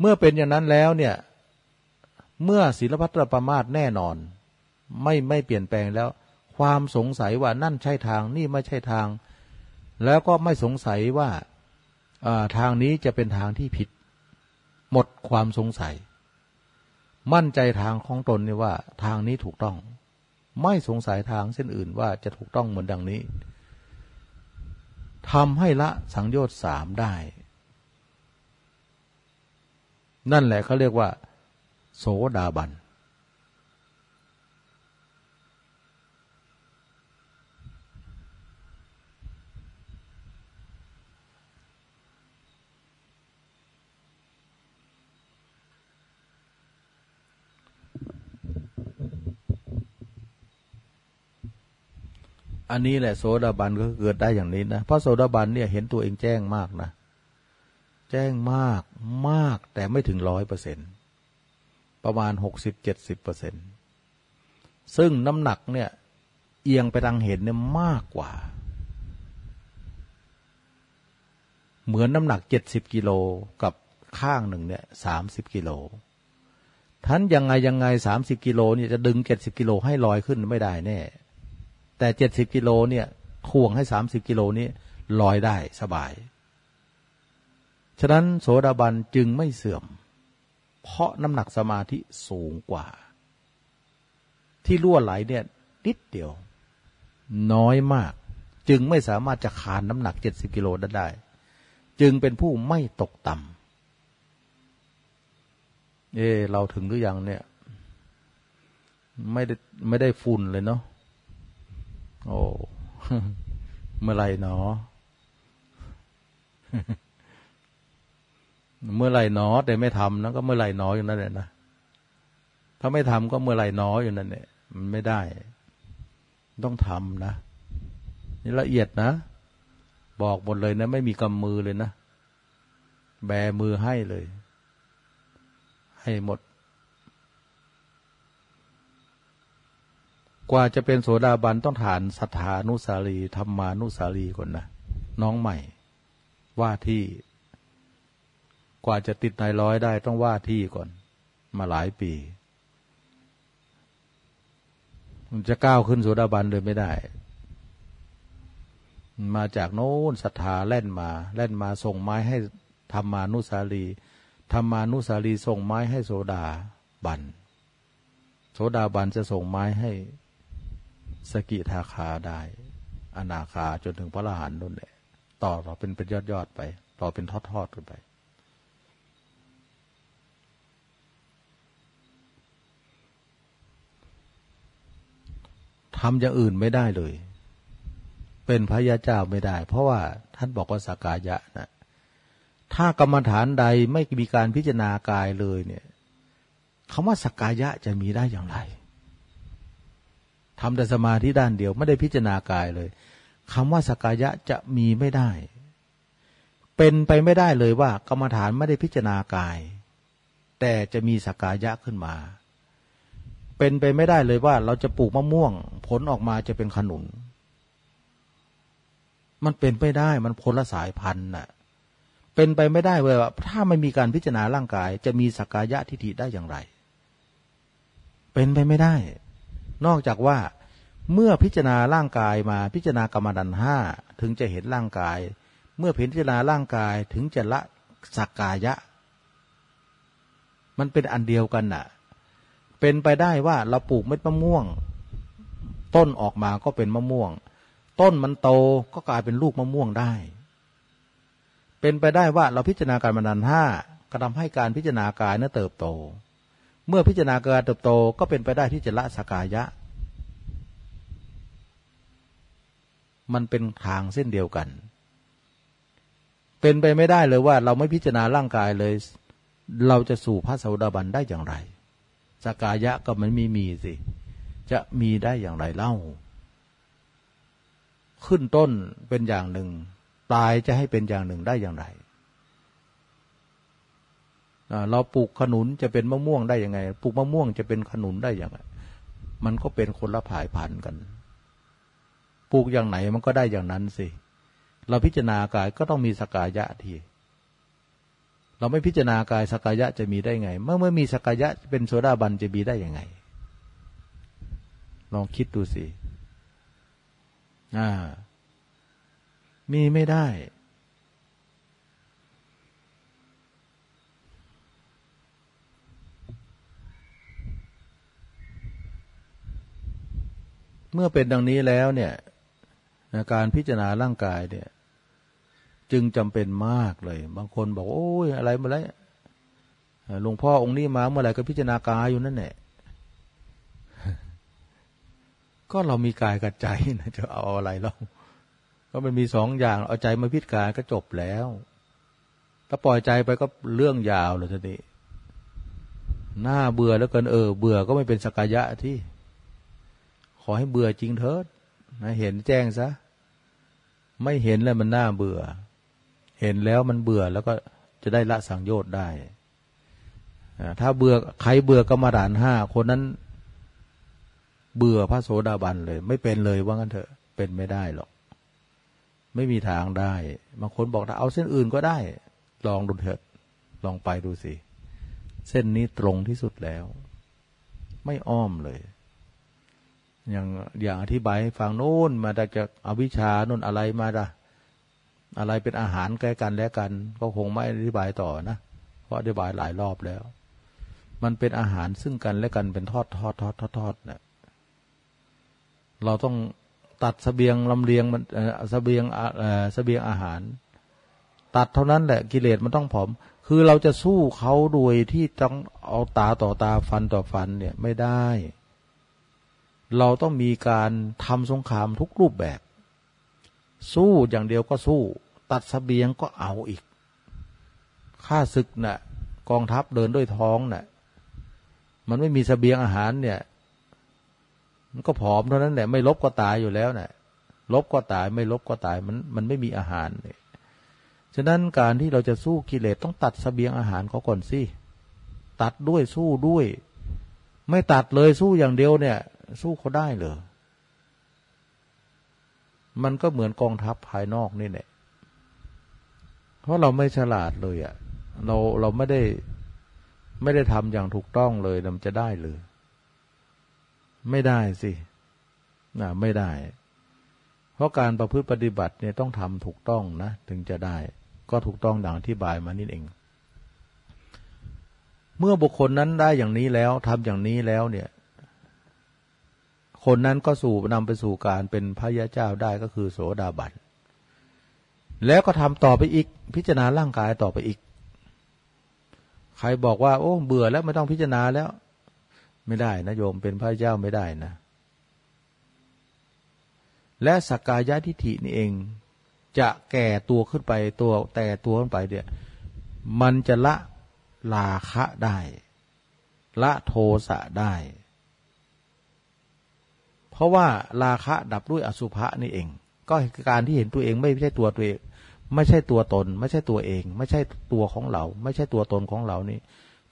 เมื่อเป็นอย่างนั้นแล้วเนี่ย เมื่อศีลพัตตปรามาตแน่นอน ไม่ไม่เปลี่ยนแปลงแล้ว ความสงสัยว่านั่นใช่ทางนี่ไม่ใช่ทาง แล้วก็ไม่สงสัยว่าทางนี้จะเป็นทางที่ผิด หมดความสงสัย มั่นใจทางของตนนี่ว่าทางนี้ถูกต้อง ไม่สงสัยทางเส้นอื่นว่าจะถูกต้องเหมือนดังนี้ทำให้ละสังโยชน์สามได้ นั่นแหละเขาเรียกว่า โสดาบัน อันนี้แหละโสดาบันก็เกิดได้อย่างนี้นะ เพราะโสดาบันเนี่ยเห็นตัวเองแจ้งมากนะ แจ้งมากมากแต่ไม่ถึงร้อยเปอร์เซ็นประมาณหกสิบเจ็ดสิบเปอร์เซ็นซึ่งน้ำหนักเนี่ย เอียงไปทางเห็นเนี่ยมากกว่า เหมือนน้ำหนักเจ็ดสิบกิโลกับข้างหนึ่งเนี่ยสามสิบกิโลท่านยังไงยังไงสามสิบกิโลเนี่ยจะดึงเจ็ดสิบกิโลให้ลอยขึ้นไม่ได้แน่ แต่เจ็ดสิบกิโลเนี่ยถ่วงให้สามสิบกิโลนี้ลอยได้สบาย ฉะนั้นโสดาบันจึงไม่เสื่อม เพราะน้ำหนักสมาธิสูงกว่า ที่ล่วไหลเนี่ยนิดเดียว น้อยมาก จึงไม่สามารถจะคานน้ำหนักเจ็ดสิบกิโลได้ จึงเป็นผู้ไม่ตกต่ำเออเราถึงหรือยังเนี่ย ไม่ได้ไม่ได้ฝุ่นเลยเนาะ โอ้เมื่อไรเนาะเมื่อไรเนาะแต่ไม่ทำนะก็เมื่อไรเนาะอยู่นั่นแหละนะถ้าไม่ทำก็เมื่อไรเนาะอยู่นั่นแหละมันไม่ได้ ต้องทำนะนี่ละเอียดนะ บอกหมดเลยนะ ไม่มีกำมือเลยนะ แบมือให้เลย ให้หมด กว่าจะเป็นโสดาบันต้องฐานสัทธานุสารีธรรมานุสารีก่อนนะน้องใหม่ ว่าที่ กว่าจะติดนายร้อยได้ต้องว่าที่ก่อน มาหลายปีมันจะก้าวขึ้นโสดาบันเลยไม่ได้ มาจากโน้นศรัทธาแล่นมา แล่นมาส่งไม้ให้ธรรมานุสารีธรรมานุสารีส่งไม้ให้โสดาบันโสดาบันจะส่งไม้ให้ สกิทาคาได้ อนาคาจนถึงพระอรหันต์นั่นแหละ ต่อเราเป็นเป็นยอดยอดไป ต่อเป็นทอดทอดกันไป ทำอย่างอื่นไม่ได้เลย เป็นพระยาเจ้าไม่ได้ เพราะว่าท่านบอกว่าสากายะนะถ้ากรรมฐานใดไม่มีการพิจารณากายเลยเนี่ยคำว่าสกกายะจะมีได้อย่างไร ทำแต่สมาธิด้านเดียวไม่ได้พิจารณากายเลยคำว่าสกายะจะมีไม่ได้ เป็นไปไม่ได้เลยว่ากรรมฐานไม่ได้พิจารณากาย แต่จะมีสกายะขึ้นมา เป็นไปไม่ได้เลยว่าเราจะปลูกมะม่วง ผลออกมาจะเป็นขนุน มันเป็นไปได้มันผลละสายพันธุ์น่ะเป็นไปไม่ได้เลยว่า ถ้าไม่มีการพิจารณาร่างกาย จะมีสกกายะทิฏฐิได้อย่างไร เป็นไปไม่ได้ นอกจากว่าเมื่อพิจารณาร่างกายมาพิจารณากรรมดันห้าถึงจะเห็นร่างกาย เมื่อพิจารณาร่างกายถึงจะละสักกายะ มันเป็นอันเดียวกันน่ะ เป็นไปได้ว่าเราปลูกเม็ดมะม่วง ต้นออกมาก็เป็นมะม่วง ต้นมันโตก็กลายเป็นลูกมะม่วงได้ เป็นไปได้ว่าเราพิจารณาการมานานห้ากระทำให้การพิจารณากายนั้นเติบโต เมื่อพิจารณาการเติบโตก็เป็นไปได้ที่จะละสกายะ มันเป็นทางเส้นเดียวกัน เป็นไปไม่ได้เลยว่าเราไม่พิจารณาร่างกายเลย เราจะสู่พระสวดาบันได้อย่างไรสกายะก็มันไม่มีสิ จะมีได้อย่างไรเล่า ขึ้นต้นเป็นอย่างหนึ่ง ตายจะให้เป็นอย่างหนึ่งได้อย่างไร เราปลูกขนุนจะเป็นมะม่วงได้ยังไง ปลูกมะม่วงจะเป็นขนุนได้ย่างไรมันก็เป็นคนละผายพันธุ์กัน ปลูกอย่างไหนมันก็ได้อย่างนั้นสิ เราพิจารณากายก็ต้องมีสกายะที เราไม่พิจารณากายสกายะจะมีได้ไง เมื่อเมื่อมีสกายะเป็นโซดาบันจะมีได้ยังไง ลองคิดดูสิ อ่า มีไม่ได้ เมื่อเป็นดังนี้แล้วเนี่ยการพิจารณาร่างกายเนี่ย จึงจำเป็นมากเลย บางคนบอกโอ้ยอะไรมาแล้วหลวงพ่อองค์นี้มาเมื่อไหร่ก็พิจารณากายอยู่นั่นแหละก็เรามีกายกับใจนะจะเอาอะไรเราก็มันมีสองอย่างเอาใจมาพิจารณาก็จบแล้ว ถ้าปล่อยใจไปก็เรื่องยาวเลยทีนี้หน้าเบื่อแล้วกันเออ เบื่อก็ไม่เป็นสกายะที่ ขอให้เบื่อจริงเถิดนะเห็นแจ้งซะ ไม่เห็นแล้วมันน่าเบื่อ เห็นแล้วมันเบื่อแล้วก็จะได้ละสังโยชน์ได้ ถ้าเบื่อใครเบื่อกรรมฐานห้าคนนั้น เบื่อพระโสดาบันเลย ไม่เป็นเลยว่างั้นเถอะเป็นไม่ได้หรอก ไม่มีทางได้บางคนบอกเอาเส้นอื่นก็ได้ ลองดูเถอะลองไปดูสิ เส้นนี้ตรงที่สุดแล้ว ไม่อ้อมเลย อย่างอย่างอธิบายให้ฟังโน้นมาจากอวิชาโน่นอะไรมาละอะไรเป็นอาหารใกล้กันแล้วกัน ก็คงไม่อธิบายต่อนะเพราะอธิบายหลายรอบแล้ว มันเป็นอาหารซึ่งกันและกันเป็นทอดทอดทอดทอดทอดนะเราต้องตัดสเสบียงลำเลียงมันสเสบียงสเสบียงอาหาร ตัดเท่านั้นแหละกิเลสมันต้องผอม คือเราจะสู้เขาโดยที่ต้องเอาตาต่อตาฟันต่อฟันเนี่ยไม่ได้ เราต้องมีการทำสงครามทุกรูปแบบ สู้อย่างเดียวก็สู้ ตัดสเสบียงก็เอาอีกข้าศึกนะ่ะ กองทัพเดินด้วยท้องนะ่ะ มันไม่มีสเสบียงอาหารเนี่ย มันก็ผอมเท่านั้นแหละไม่ลบก็ตายอยู่แล้วนะ่ะลบก็ตายไม่ลบก็ตายมันมันไม่มีอาหารเลยฉะนั้นการที่เราจะสู้กิเลสต้องตัดสเสบียงอาหารเขาก่อนสิตัดด้วยสู้ด้วย ไม่ตัดเลยสู้อย่างเดียวเนี่ย สู้เขาได้เหรอ มันก็เหมือนกองทัพภายนอกนี่แหละ เพราะเราไม่ฉลาดเลยอะ่ะ เราเราไม่ได้ไม่ได้ทำอย่างถูกต้องเลยมันจะได้เลยไม่ได้สินะไม่ได้ เพราะการประพฤติปฏิบัติเนี่ยต้องทำถูกต้องนะ ถึงจะได้ ก็ถูกต้องดังที่บายมานี่เอง เมื่อบุคคลนั้นได้อย่างนี้แล้วทำอย่างนี้แล้วเนี่ย คนนั้นก็สู่นำไปสู่การเป็นพระยาเจ้าได้ก็คือโสดาบัน แล้วก็ทำต่อไปอีก พิจารณาร่างกายต่อไปอีก ใครบอกว่า โอ้ เบื่อแล้วไม่ต้องพิจารณาแล้ว ไม่ได้นะโยมเป็นพระเจ้าไม่ได้นะ และสกกายทิฏฐินี่เอง จะแก่ตัวขึ้นไปตัวแต่ตัวขึ้นไปเนี่ยมันจะละลาคะได้ ละโทสะได้ เพราะว่าราคะดับด้วยอสุภะนี่เอง ก็การที่เห็นตัวเองไม่ใช่ตัวตัวเอง ไม่ใช่ตัวตน ไม่ใช่ตัวเอง ไม่ใช่ตัวของเรา ไม่ใช่ตัวตนของเรานี่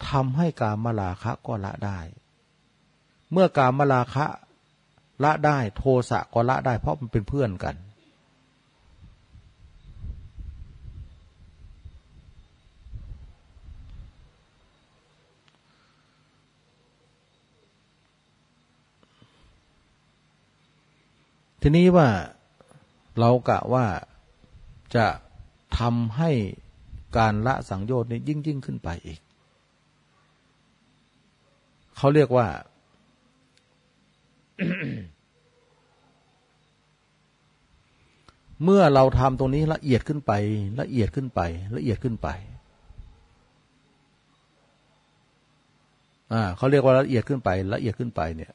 ทำให้การมาลาคะก็ละได้ เมื่อการมลาคะละได้โทสะก็ละได้เพราะมันเป็นเพื่อนกัน ทีนี้ว่าเรากะว่าจะทำให้การละสังโยชน์นี้ยิ่งยิ่งขึ้นไปอีก เขาเรียกว่า เมื่อเราทำตรงนี้ละเอียดขึ้นไป ละเอียดขึ้นไป ละเอียดขึ้นไปอ่าเขาเรียกว่าละเอียดขึ้นไป ละเอียดขึ้นไปเนี่ย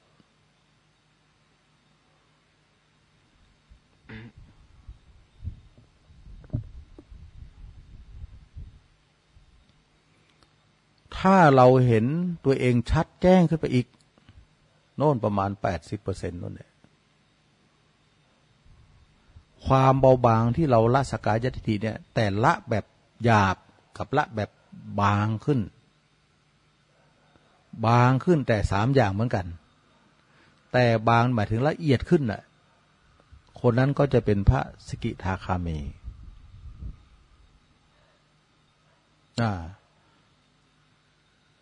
ถ้าเราเห็นตัวเองชัดแจ้งขึ้นไปอีก โน่นประมาณแปดสิบเปอร์เซ็นต์นั่นแหละความเบาบางที่เราละสกายยติเนี่ย แต่ละแบบหยาบกับละแบบบางขึ้น บางขึ้นแต่สามอย่างเหมือนกัน แต่บางหมายถึงละเอียดขึ้นน่ะ คนนั้นก็จะเป็นพระสกิทาคามีอ่า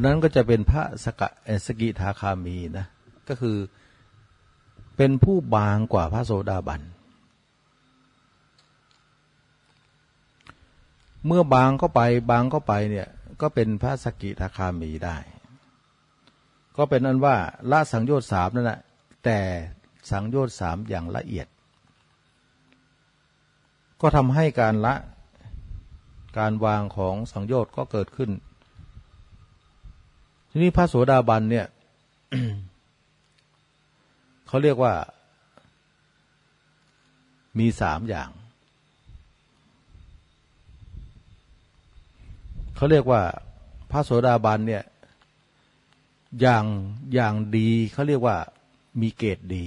คนนั้นก็จะเป็นพระสกสกิทาคามีนะ ก็คือเป็นผู้บางกว่าพระโสดาบัน เมื่อบางก็ไปบางก็ไปเนี่ยก็เป็นพระสกิทาคามีได้ ก็เป็นอันว่าละสังโยชน์สามนั่นแหละแต่สังโยชน์สามอย่างละเอียด ก็ทำให้การละการวางของสังโยชน์ก็เกิดขึ้น ทีนี้พระโสดาบันเนี่ยเขาเรียกว่า มีสามอย่าง เขาเรียกว่า พระโสดาบันเนี่ย อย่างอย่างดีเขาเรียกว่า มีเกรดดี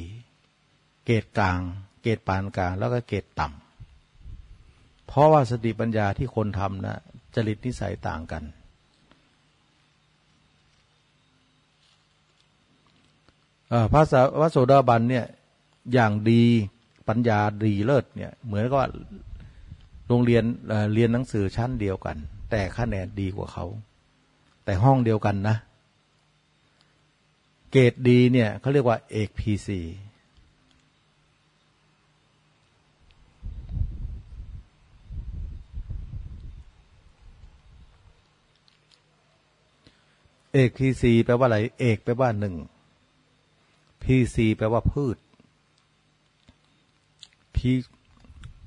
เกรดกลาง เกรดปานกลาง แล้วก็เกรดต่ำเพราะว่าสติปัญญาที่คนทำนะจริตนิสัยต่างกัน พระพระโสดาบันเนี่ยอย่างดีปัญญาดีเลิศเนี่ยเหมือนกับโรงเรียนเรียนหนังสือชั้นเดียวกัน แต่คะแนนดีกว่าเขา แต่ห้องเดียวกันนะ เกรดดีเนี่ยเขาเรียกว่าเอกพีชีเอกพีชีแปลว่าอะไร เอกแปลว่าหนึ่ง พีชีแปลว่าพืชพี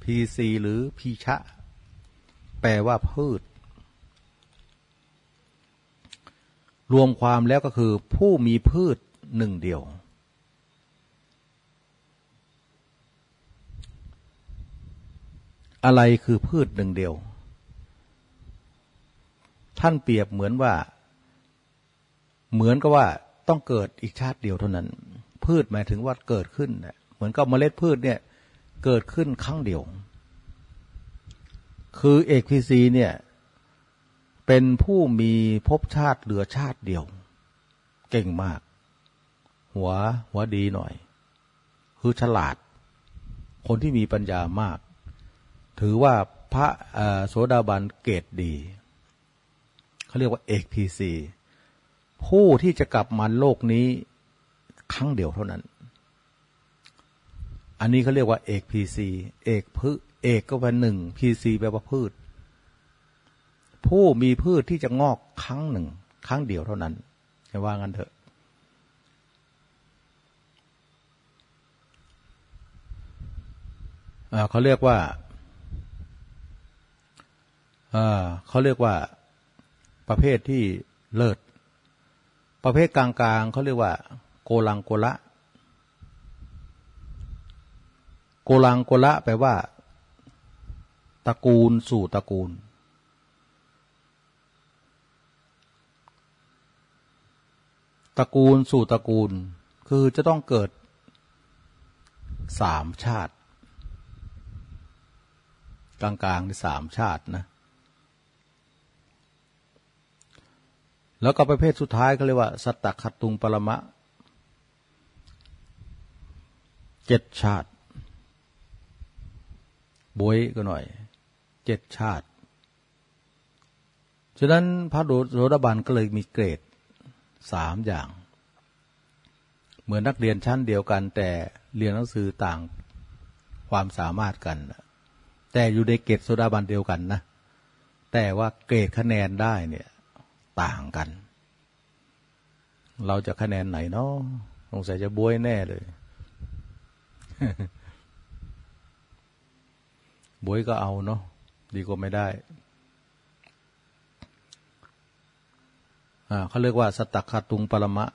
พีชีหรือพีชะ แปลว่าพืช รวมความแล้วก็คือ ผู้มีพืชหนึ่งเดียว อะไรคือพืชหนึ่งเดียว ท่านเปรียบเหมือนว่า เหมือนกับว่าต้องเกิดอีกชาติเดียวเท่านั้น พืชหมายถึงว่าเกิดขึ้นเหมือนกับเมล็ดพืชเนี่ยเกิดขึ้นครั้งเดียว คือเอกพีซีเนี่ยเป็นผู้มีภพชาติเหลือชาติเดียว เก่งมาก หัวหัวดีหน่อย คือฉลาด คนที่มีปัญญามาก ถือว่าพระโสดาบันเกตดี เขาเรียกว่าเอกพีซีผู้ที่จะกลับมาโลกนี้ ครั้งเดียวเท่านั้น อันนี้เขาเรียกว่าเอกพีซีเอกพืเอกก็เป็นหนึ่งพีซีแปลว่าพืช ผู้มีพืชที่จะงอกครั้งหนึ่ง ครั้งเดียวเท่านั้นจะว่างันเถอะ เขาเรียกว่าเขาเรียกว่าประเภทที่เลิศ ประเภทกลางๆเขาเรียกว่า โกลังโกละ โกลังโกละแปลว่าตระกูลสู่ตระกูล ตระกูลสู่ตระกูล คือจะต้องเกิดสามชาติ กลางๆในสามชาตินะ แล้วก็ประเภทสุดท้ายก็เรียกว่า สัตตคตุงปรมะ เจ็ดชาติบวยก็หน่อย เจ็ดชาติ ฉะนั้นพระโสดาบันก็เลยมีเกรดสามอย่าง เหมือนนักเรียนชั้นเดียวกัน แต่เรียนหนังสือต่างความสามารถกัน แต่อยู่ในเกรดโสดาบันเดียวกันนะ แต่ว่าเกรดคะแนนได้เนี่ยต่างกัน เราจะคะแนนไหนเนาะสงสัยจะบวยแน่เลย บวยก็เอาเนาะดีกว่าไม่ได้เขาเรียกว่า สตักขตุงปรมะ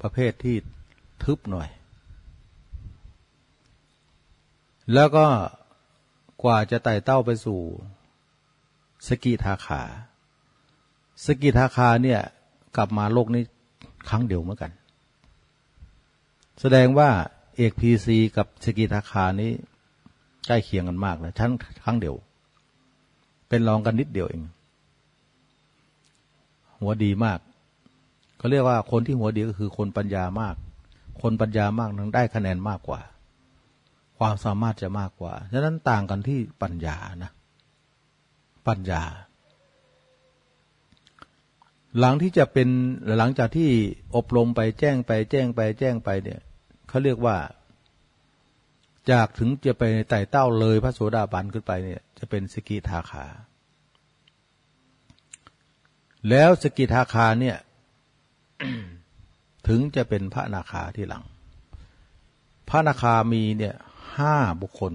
ประเภทที่ทึบหน่อย แล้วก็กว่าจะไต่เต้าไปสู่ สกิทาขา สกิทาคาเนี่ย กลับมาโลกนี้ครั้งเดียวเหมือนกัน แสดงว่า เอกพีซีกับสกิทาคานี้ใกล้เคียงกันมากเลยชั้นครั้งเดียว เป็นรองกันนิดเดียวเอง หัวดีมากเขาเรียกว่าคนที่หัวดีก็คือคนปัญญามาก คนปัญญามากนั้นได้คะแนนมากกว่า ความสามารถจะมากกว่า ฉะนั้นต่างกันที่ปัญญานะ ปัญญา หลังที่จะเป็นหลังจากที่อบรมไปแจ้งไปแจ้งไปแจ้งไปเนี่ย เขาเรียกว่า จากถึงจะไปไต่เต้าเลยพระโสดาบันขึ้นไปเนี่ย จะเป็นสกิทาขาแล้วสกิทาคาเนี่ย ถึงจะเป็นพระนาคาที่หลัง พระนาคามีเนี่ยห้าบุคคล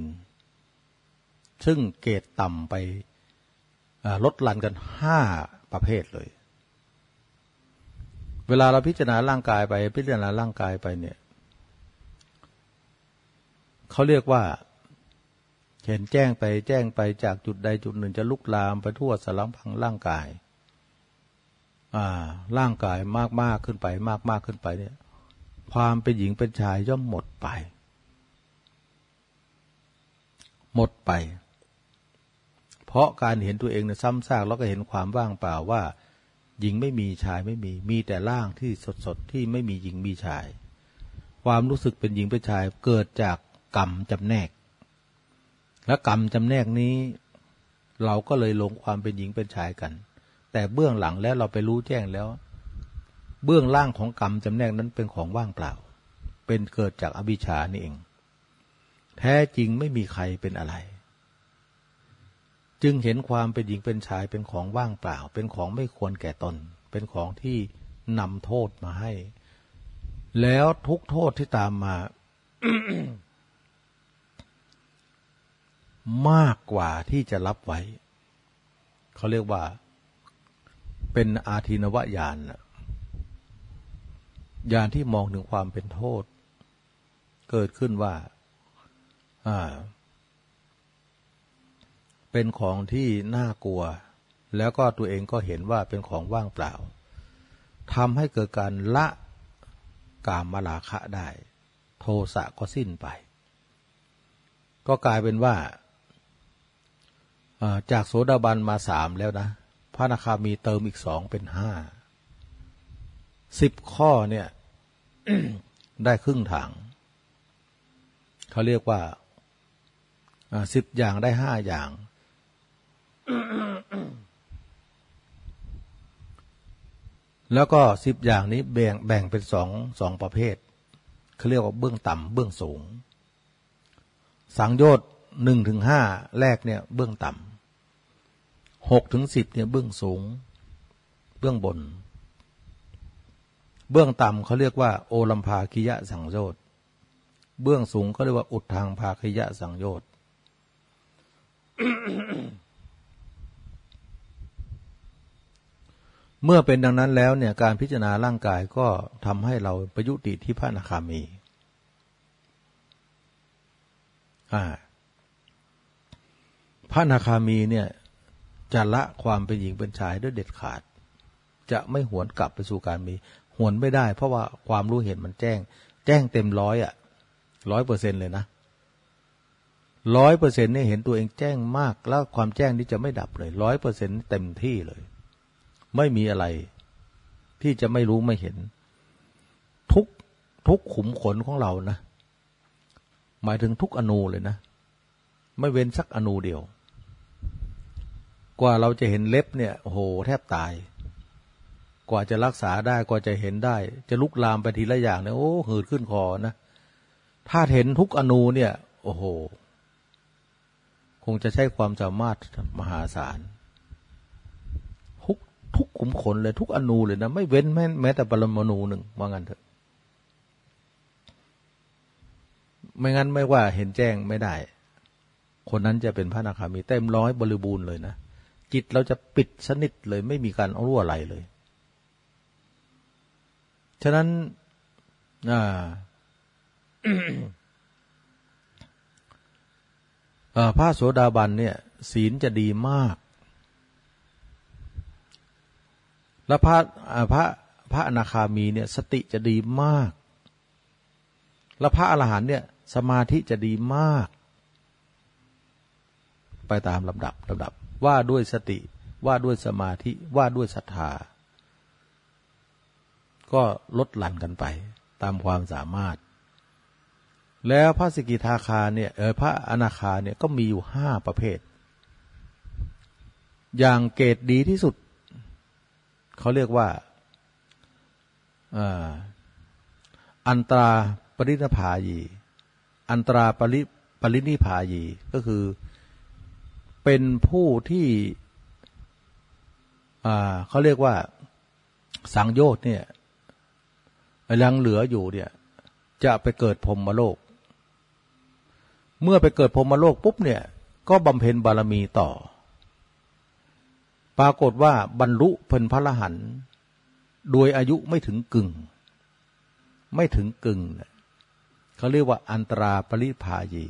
ซึ่งเกตต่ำไปลดลันกันห้าประเภทเลย เวลาเราพิจารณาร่างกายไป พิจารณาร่างกายไปเนี่ย เขาเรียกว่า เห็นแจ้งไปแจ้งไปจากจุดใดจุดหนึ่งจะลุกลามไปทั่วสารพังร่างกาย อ่า ร่างกายมากมากขึ้นไป มากมากขึ้นไปเนี่ย ความเป็นหญิงเป็นชายย่อมหมดไป หมดไป เพราะการเห็นตัวเองเนี่ยซ้ำซากแล้วก็เห็นความว่างเปล่าว่าหญิงไม่มีชายไม่มี มีแต่ร่างที่สดสดที่ไม่มีหญิงมีชาย ความรู้สึกเป็นหญิงเป็นชายเกิดจาก กรรมจำแนก และกรรมจำแนกนี้ เราก็เลยลงความเป็นหญิงเป็นชายกัน แต่เบื้องหลังแล้วเราไปรู้แจ้งแล้ว เบื้องล่างของกรรมจำแนกนั้นเป็นของว่างเปล่า เป็นเกิดจากอวิชชานี่เอง แท้จริงไม่มีใครเป็นอะไร จึงเห็นความเป็นหญิงเป็นชายเป็นของว่างเปล่า เป็นของไม่ควรแก่ตน เป็นของที่นำโทษมาให้ แล้วทุกโทษที่ตามมา มากกว่าที่จะรับไว้ เขาเรียกว่า เป็นอาทินวญาณญาณที่มองถึงความเป็นโทษ เกิดขึ้นว่า อ่า เป็นของที่น่ากลัว แล้วก็ตัวเองก็เห็นว่าเป็นของว่างเปล่าทำให้เกิดการละกามมาลาคะได้ โทสะก็สิ้นไป ก็กลายเป็นว่า จากโสดาบันมาสามแล้วนะ พระนาคามีเติมอีกสองเป็นห้าสิบข้อเนี่ยได้ครึ่งถังเขาเรียกว่าสิบอย่างได้ห้าอย่าง แล้วก็สิบอย่างนี้แบ่งแบ่งเป็นสองสองประเภทเขาเรียกว่าเบื้องต่ำเบื้องสูง สังโยชน์หนึ่งถึงห้าแรกเนี่ยเบื้องต่ำ หกถึงสิบเนี่ยเบื้องสูง เบื้องบน เบื้องต่ำเขาเรียกว่า โอลัมพาคิยะสังโยชน์เบื้องสูงเขาเรียกว่าอุดทางภาคิยะสังโยชน์เมื่อเป็นดังนั้นแล้วเนี่ยการพิจารณาร่างกายก็ทำให้เราประยุติที่พระนาคามีพระนาคามีเนี่ย จะละความเป็นหญิงเป็นชายด้วยเด็ดขาด จะไม่หวนกลับไปสู่การมี หวนไม่ได้ เพราะว่าความรู้เห็นมันแจ้ง แจ้งเต็มร้อยอะร้อยเปอร์เซ็นเลยนะร้อยเปอร์เซ็นต์เนี่ยเห็นตัวเองแจ้งมาก แล้วความแจ้งนี้จะไม่ดับเลยร้อยเปอร์เซ็นต์เต็มที่เลย ไม่มีอะไร ที่จะไม่รู้ไม่เห็น ทุกทุกขุมขนของเรานะ หมายถึงทุกอนูเลยนะ ไม่เว้นสักอนูเดียว กว่าเราจะเห็นเล็บเนี่ยโหแทบตาย กว่าจะรักษาได้กว่าจะเห็นได้ จะลุกลามไปทีละอย่างเนี่ยโอ้หืดขึ้นคอนะถ้าเห็นทุกอนูเนี่ย โอ้โห คงจะใช้ความสามารถมหาศาลทุกขุมขนเลย ทุกอนูเลยนะ ไม่เว้นแม้แม้แต่ปรมาณูหนึ่งว่างั้นเถอะ ไม่งั้นไม่ว่าเห็นแจ้งไม่ได้ คนนั้นจะเป็นพระนาคามีเต็มร้อยบริบูรณ์เลยนะ จิตเราจะปิดสนิทเลยไม่มีการรั่วไหลเลย ฉะนั้นพระโสดาบันเนี่ย ศีลจะดีมาก แล้วพระพระพระอนาคามีเนี่ย สติจะดีมาก แล้วพระอรหันเนี่ย สมาธิจะดีมาก ไปตามลำดับลำดับ ว่าด้วยสติ ว่าด้วยสมาธิ ว่าด้วยศรัทธา ก็ลดหลั่นกันไปตามความสามารถ แล้วพระสกิทาคาเนี่ยเออพระอนาคาเนี่ยก็มีอยู่ห้าประเภท อย่างเกรดดีที่สุด เขาเรียกว่าอันตราปรินภายี อันตราปริปรินิพายีก็คือ เป็นผู้ที่เขาเรียกว่าสังโยชน์เนี่ยยังเหลืออยู่เนี่ย จะไปเกิดพรหมโลก เมื่อไปเกิดพรหมโลกปุ๊บเนี่ย ก็บำเพ็ญบารมีต่อ ปรากฏว่าบรรลุเป็นพระรหันต์โดยอายุไม่ถึงกึ่ง ไม่ถึงกึ่งเขาเรียกว่าอันตราปริภายี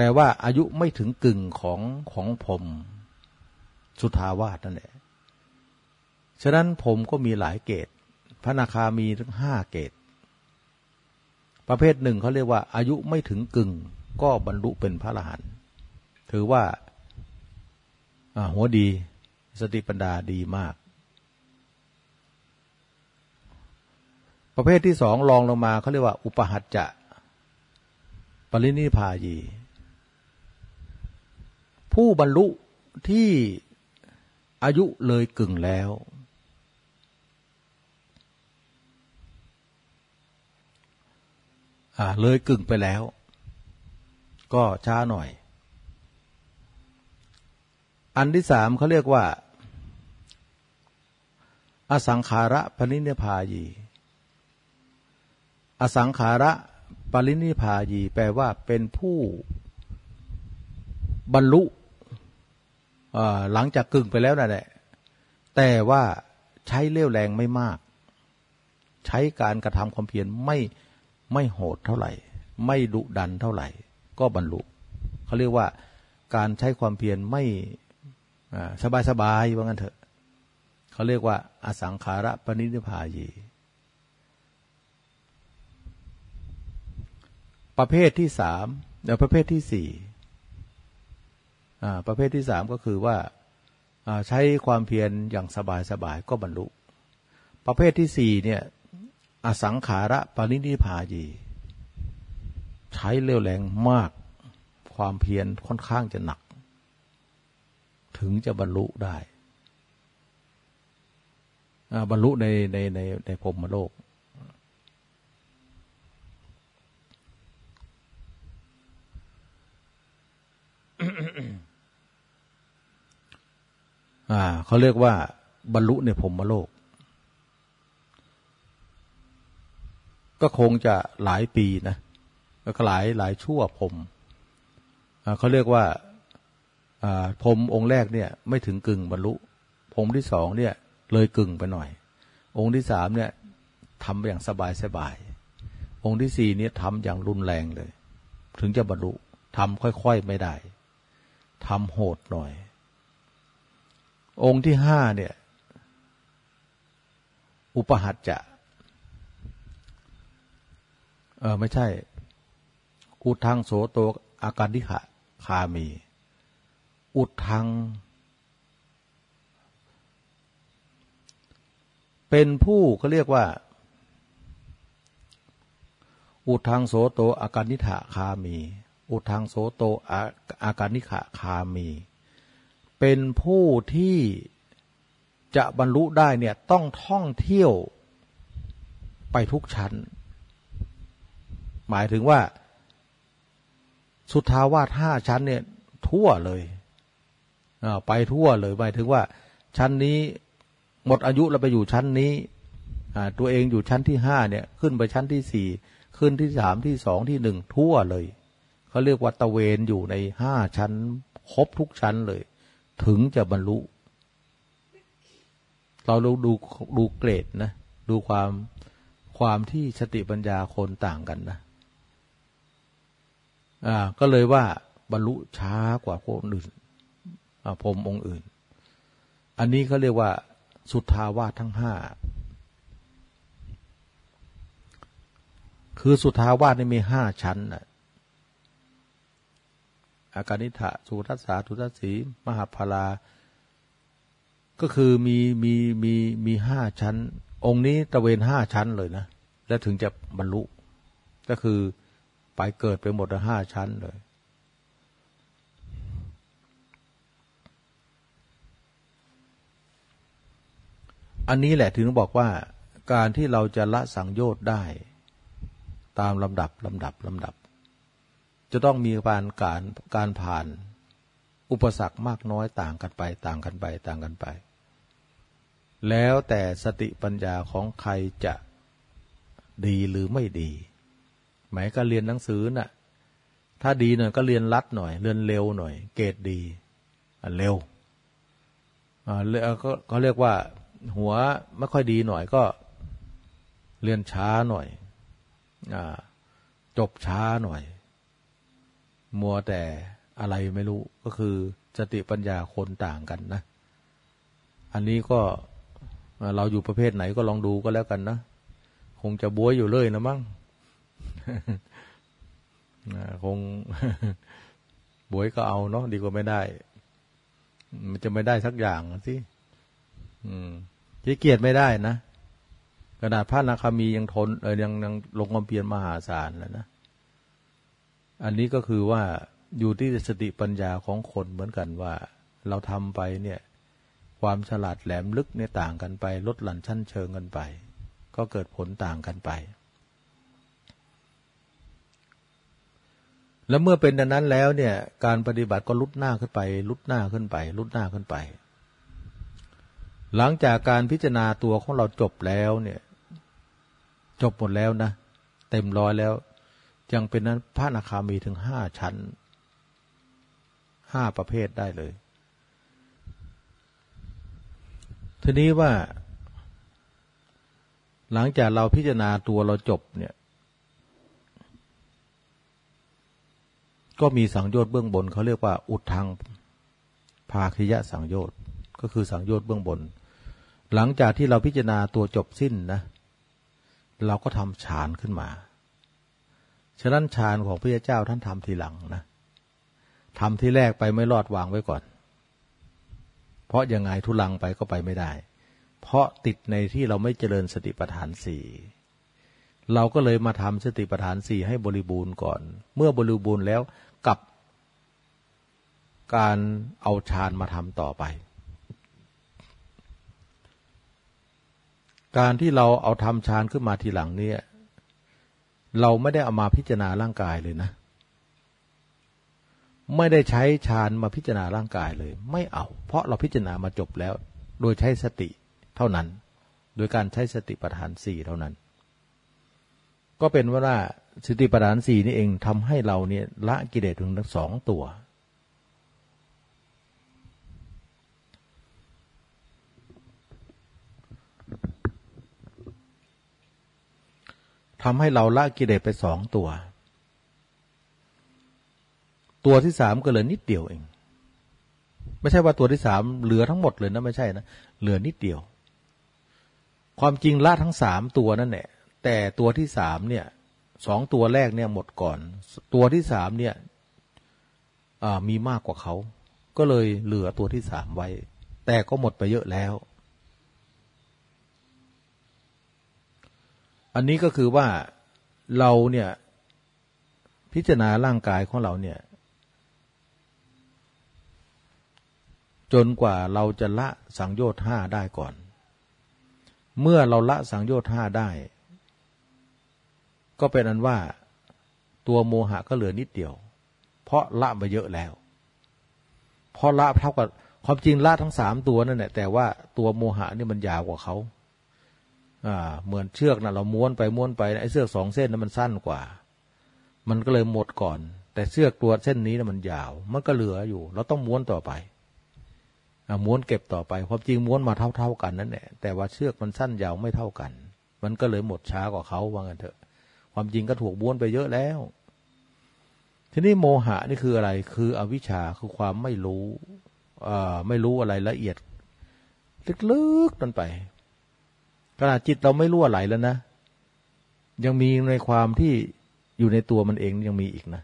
แปลว่าอายุไม่ถึงกึ่งของของผมสุทาวาสนั่นแหละ ฉะนั้นผมก็มีหลายเกตพระนาคามีถึงห้าเกตประเภทหนึ่งเขาเรียกว่า อายุไม่ถึงกึ่ง ก็บรรลุเป็นพระอรหันต์ถือว่าหัวดี สติปัญญาดีมาก ประเภทที่สองรองลงมาเขาเรียกว่า อุปหัตจะ ปรินิพายี ผู้บรรลุที่อายุเลยกึ่งแล้ว เลยกึ่งไปแล้ว ก็ช้าหน่อย อันที่สามเขาเรียกว่า อสังขาระปรินิพายี อสังขาระปรินิพายี แปลว่าเป็นผู้บรรลุ หลังจากกึ่งไปแล้วนั่นแหละ แต่ว่าใช้เลี้ยวแรงไม่มาก ใช้การกระทำความเพียรไม่ไม่โหดเท่าไหร่ ไม่ดุดันเท่าไหร่ ก็บรรลุเขาเรียกว่าการใช้ความเพียรไม่สบายสบายว่างั้นเถอะเขาเรียกว่า อสังขาระปณิธิพายีประเภทที่สามเดี๋ยวประเภทที่สี่ ประเภทที่สามก็คือว่าใช้ความเพียรอย่างสบายสบายก็บรรลุ ประเภทที่สี่เนี่ยอสังขาระปรินิพายี ใช้เร็วแรงมากความเพียรค่อนข้างจะหนัก ถึงจะบรรลุได้ บรรลุในในในในพรมโลกอ่าเขาเรียกว่า บรรลุในพรมโลก ก็คงจะหลายปีนะก็หลายหลายชั่วผมเขาเรียกว่าพรมองค์แรกเนี่ย ไม่ถึงกึ่งบรรลุพรมที่สองเนี่ย เลยกึ่งไปหน่อย องค์ที่สามเนี่ยทำอย่างสบายสบาย องค์ที่สี่เนี่ยทำอย่างรุนแรงเลย ถึงจะบรรลุทำค่อยๆไม่ได้ทำโหดหน่อย องค์ที่ห้าเนี่ย อุปหัตจะ เออไม่ใช่ อุทังโสโตอาการดิขะคามี อุทัง เป็นผู้เขาเรียกว่า อุทังโสโตอาการนิถาคามี อุทังโสโตอาอาการนิขะคามี เป็นผู้ที่จะบรรลุได้เนี่ยต้องท่องเที่ยวไปทุกชั้น หมายถึงว่า สุทาวาสห้าชั้นเนี่ย ทั่วเลยไปทั่วเลยหมายถึงว่า ชั้นนี้หมดอายุเราไปอยู่ชั้นนี้ตัวเองอยู่ชั้นที่ห้าเนี่ย ขึ้นไปชั้นที่สี่ขึ้นที่สามที่สองที่หนึ่งทั่วเลยเขาเรียกว่าตะเวนอยู่ในห้าชั้นครบทุกชั้นเลย ถึงจะบรรลุ เราดูดูดูเกรดนะ ดูความความที่สติปัญญาคนต่างกันนะ อ่า ก็เลยว่าบรรลุช้ากว่าคนอื่นพรมองค์อื่น อันนี้เขาเรียกว่าสุทธาวาสทั้งห้า คือสุทธาวาสนี่มีห้าชั้นนะ อาการนิทะสุทัสสาทุทัสสีมหาพลา ก็คือมีมีมีมีห้าชั้น องค์นี้ตะเวนห้าชั้นเลยนะ แล้วถึงจะบรรลุ ก็คือไปเกิดไปหมดห้าชั้นเลยอันนี้แหละถึงบอกว่าการที่เราจะละสังโยชน์ได้ ตามลำดับลำดับลำดับ จะต้องมีการการการผ่าน อุปสรรคมากน้อยต่างกันไป ต่างกันไป ต่างกันไป แล้วแต่สติปัญญาของใครจะดีหรือไม่ดี หมายก็เรียนหนังสือนะ่ะ ถ้าดีหน่อยก็เรียนรัดหน่อย เรียนเร็วหน่อย เกรดดีเร็วอ่าก็เขาเรียกว่า หัวไม่ค่อยดีหน่อยก็เรียนช้าหน่อย อ่า จบช้าหน่อย มัวแต่อะไรไม่รู้ก็คือสติปัญญาคนต่างกันนะ อันนี้ก็เราอยู่ประเภทไหนก็ลองดูก็แล้วกันนะ คงจะบวยอยู่เลยนะมั้งคงบวยก็เอาเนาะดีกว่าไม่ได้ มันจะไม่ได้สักอย่างสิขี้เกียจไม่ได้นะขนาดพระนาคามียังทนเออยังยังลงความเพียรมหาศาลแล้วนะ อันนี้ก็คือว่าอยู่ที่สติปัญญาของคนเหมือนกันว่า เราทำไปเนี่ย ความฉลาดแหลมลึกเนี่ยต่างกันไป ลดหลั่นชั้นเชิงกันไป ก็เกิดผลต่างกันไป แล้วเมื่อเป็นดังนั้นแล้วเนี่ย การปฏิบัติก็ลุดหน้าขึ้นไป ลุดหน้าขึ้นไป ลุดหน้าขึ้นไป หลังจากการพิจารณาตัวของเราจบแล้วเนี่ย จบหมดแล้วนะ เต็มร้อยแล้ว ยังเป็นนั้นพระนาคามีถึงห้าชั้นห้าประเภทได้เลย ทีนี้ว่า หลังจากเราพิจารณาตัวเราจบเนี่ย ก็มีสังโยชน์เบื้องบนเขาเรียกว่า อุดทางภาคิยะสังโยชน์ก็คือสังโยชน์เบื้องบน หลังจากที่เราพิจารณาตัวจบสิ้นนะ เราก็ทำฌานขึ้นมา ฉะนั้นฌานของพระเจ้าท่านทำทีหลังนะทำที่แรกไปไม่รอดวางไว้ก่อน เพราะยังไงทุลังไปก็ไปไม่ได้ เพราะติดในที่เราไม่เจริญสติปัฏฐานสี่เราก็เลยมาทำสติปัฏฐานสี่ให้บริบูรณ์ก่อน เมื่อบริบูรณ์แล้วกับการเอาฌานมาทำต่อไป การที่เราเอาทำฌานขึ้นมาทีหลังเนี่ย เราไม่ได้เอามาพิจารณาร่างกายเลยนะ ไม่ได้ใช้ฌานมาพิจารณาร่างกายเลย ไม่เอา เพราะเราพิจารณามาจบแล้ว โดยใช้สติเท่านั้น โดยการใช้สติปัฏฐานสี่เท่านั้น ก็เป็นว่าสติปัฏฐานสี่นี่เองทำให้เราเนี่ยละกิเลสถึงทั้งสองตัว ทำให้เราละกิเลสไปสองตัว ตัวที่สามก็เหลือนิดเดียวเอง ไม่ใช่ว่าตัวที่สามเหลือทั้งหมดเลยนะไม่ใช่นะเหลือนิดเดียว ความจริงละทั้งสามตัวนั่นแหละแต่ตัวที่สามเนี่ยสองตัวแรกเนี่ยหมดก่อน ตัวที่สามเนี่ยมีมากกว่าเขา ก็เลยเหลือตัวที่สามไว้ แต่ก็หมดไปเยอะแล้ว อันนี้ก็คือว่าเราเนี่ย พิจารณาร่างกายของเราเนี่ย จนกว่าเราจะละสังโยชน์ห้าได้ก่อน เมื่อเราละสังโยชน์ห้าได้ ก็เป็นอันว่าตัวโมหะก็เหลือนิดเดียว เพราะละมาเยอะแล้ว เพราะละเท่ากับความจริงละทั้งสามตัวนั่นแหละแต่ว่าตัวโมหะนี่มันยาวกว่าเขา อ่า เหมือนเชือกนะ่ะ เราม้วนไปม้วนไปไอ้เชือกสองเส้นนั้นมันสั้นกว่า มันก็เลยหมดก่อน แต่เชือกตัวเส้นนี้นะมันยาว มันก็เหลืออยู่ เราต้องม้วนต่อไปม้วนเก็บต่อไปความจริงม้วนมาเท่า ๆกันนั่นแหละแต่ว่าเชือกมันสั้นยาวไม่เท่ากัน มันก็เลยหมดช้ากว่าเขาว่างันเถอะ ความจริงก็ถูกม้วนไปเยอะแล้ว ทีนี้โมหะนี่คืออะไร คืออวิชชาคือความไม่รู้ไม่รู้อะไรละเอียด ลึกๆนั่นไป ขณะจิตเราไม่รู้อะไรแล้วนะ ยังมีในความที่อยู่ในตัวมันเองยังมีอีกนะ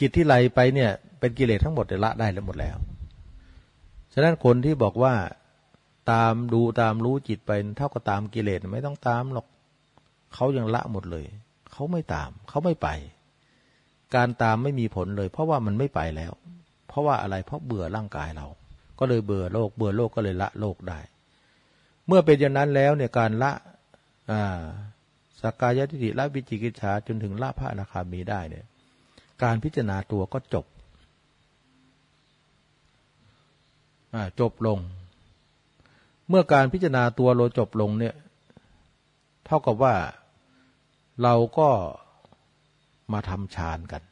จิตที่ไหลไปเนี่ย เป็นกิเลสทั้งหมดละได้แล้วหมดแล้ว ฉะนั้นคนที่บอกว่าตามดูตามรู้จิตไปเท่ากับตามกิเลสไม่ต้องตามหรอกเขายังละหมดเลย เขาไม่ตาม เขาไม่ไป การตามไม่มีผลเลย เพราะว่ามันไม่ไปแล้ว เพราะว่าอะไรเพราะเบื่อร่างกายเรา ก็เลยเบื่อโลก เบื่อโลกก็เลยละโลกได้ เมื่อเป็นอย่างนั้นแล้วเนี่ยการละอ่าสกายทิฏฐิละวิจิกิจฉาจนถึงละพระอนาคามีได้เนี่ย การพิจารณาตัวก็จบจบลง เมื่อการพิจารณาตัวเราจบลงเนี่ย เท่ากับว่าเราก็มาทำฌานกัน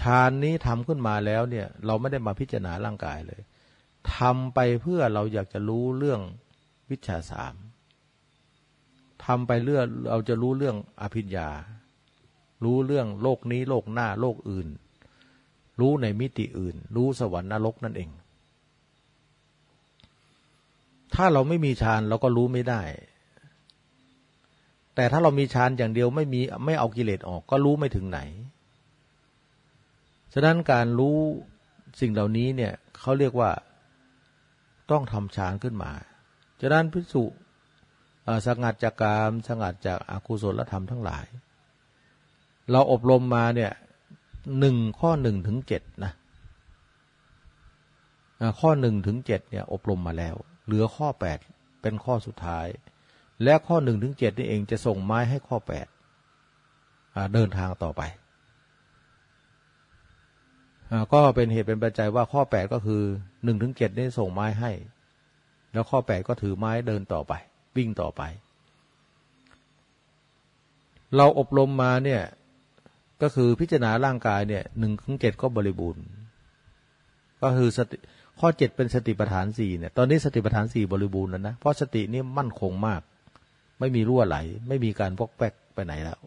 ฌานนี้ทำขึ้นมาแล้วเนี่ย เราไม่ได้มาพิจารณาร่างกายเลย ทำไปเพื่อเราอยากจะรู้เรื่องวิชาสามทำไปเรื่อเราจะรู้เรื่องอภิญญา รู้เรื่องโลกนี้โลกหน้าโลกอื่น รู้ในมิติอื่น รู้สวรรค์นรกนั่นเอง ถ้าเราไม่มีฌานเราก็รู้ไม่ได้ แต่ถ้าเรามีฌานอย่างเดียวไม่มีไม่เอากิเลสออกก็รู้ไม่ถึงไหน ฉะนั้นการรู้สิ่งเหล่านี้เนี่ยเขาเรียกว่า ต้องทำฌานขึ้นมาฉะนั้นพิสุสงัดจากกามสงัดจากอากุศลธรรมทั้งหลาย เราอบรมมาเนี่ยหนึ่งข้อหนึ่งถึงเจ็ดนะข้อหนึ่งถึงเจ็ดเนี่ยอบรมมาแล้ว เหลือข้อแปดเป็นข้อสุดท้าย และข้อหนึ่งถึงเจ็ดนี่เองจะส่งไม้ให้ข้อแปดเดินทางต่อไป ก็เป็นเหตุเป็นปัจจัยว่าข้อแปดก็คือหนึ่งถึงเจ็ดนี่ส่งไม้ให้ แล้วข้อแปดก็ถือไม้เดินต่อไป วิ่งต่อไป เราอบรมมาเนี่ย ก็คือพิจารณาร่างกายเนี่ยหนึ่งถึงเจ็ดก็บริบูรณ์ ก็คือสติข้อเจ็ดเป็นสติปัฏฐานสี่เนี่ย ตอนนี้สติปัฏฐานสี่บริบูรณ์แล้วนะ เพราะสตินี่มั่นคงมาก ไม่มีรั่วไหล ไม่มีการพกแป๊กไปไหนแล้ว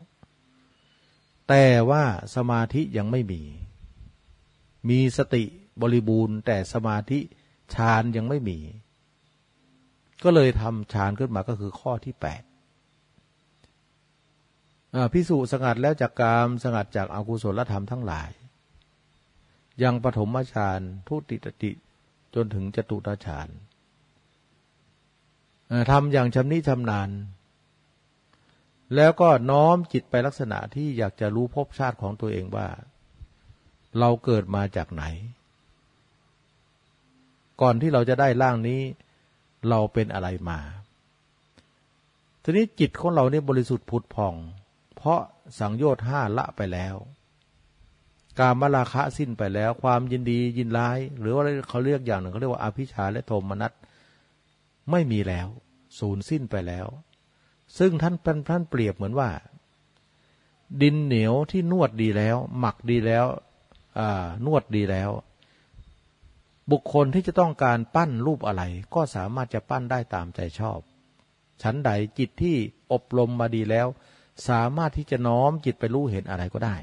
แต่ว่าสมาธิยังไม่มี มีสติบริบูรณ์ แต่สมาธิฌานยังไม่มี ก็เลยทำฌานขึ้นมาก็คือข้อที่แปดพิสุสงัดแล้วจากกามสงัดจากอากุศลธรรมทั้งหลาย ยังปฐมฌานทุติตติจนถึงจตุตฌานทำอย่างชำนิชำนาญ แล้วก็น้อมจิตไปลักษณะที่อยากจะรู้ภพชาติของตัวเองว่า เราเกิดมาจากไหน ก่อนที่เราจะได้ร่างนี้ เราเป็นอะไรมา ทีนี้จิตของเราเนี่ยบริสุทธิ์ผุดผ่อง เพราะสังโยชน์ห้าละไปแล้ว การมราคะสิ้นไปแล้ว ความยินดียินร้าย หรือว่าเขาเรียกอย่างหนึ่งเขาเรียกว่าอภิชาและโทมนัสไม่มีแล้ว สูญสิ้นไปแล้ว ซึ่งท่านท่านเปรียบเหมือนว่า ดินเหนียวที่นวดดีแล้ว หมักดีแล้ว นวดดีแล้ว บุคคลที่จะต้องการปั้นรูปอะไร ก็สามารถจะปั้นได้ตามใจชอบฉันใดจิตที่อบรมมาดีแล้ว สามารถที่จะน้อมจิตไปรู้เห็นอะไรก็ได้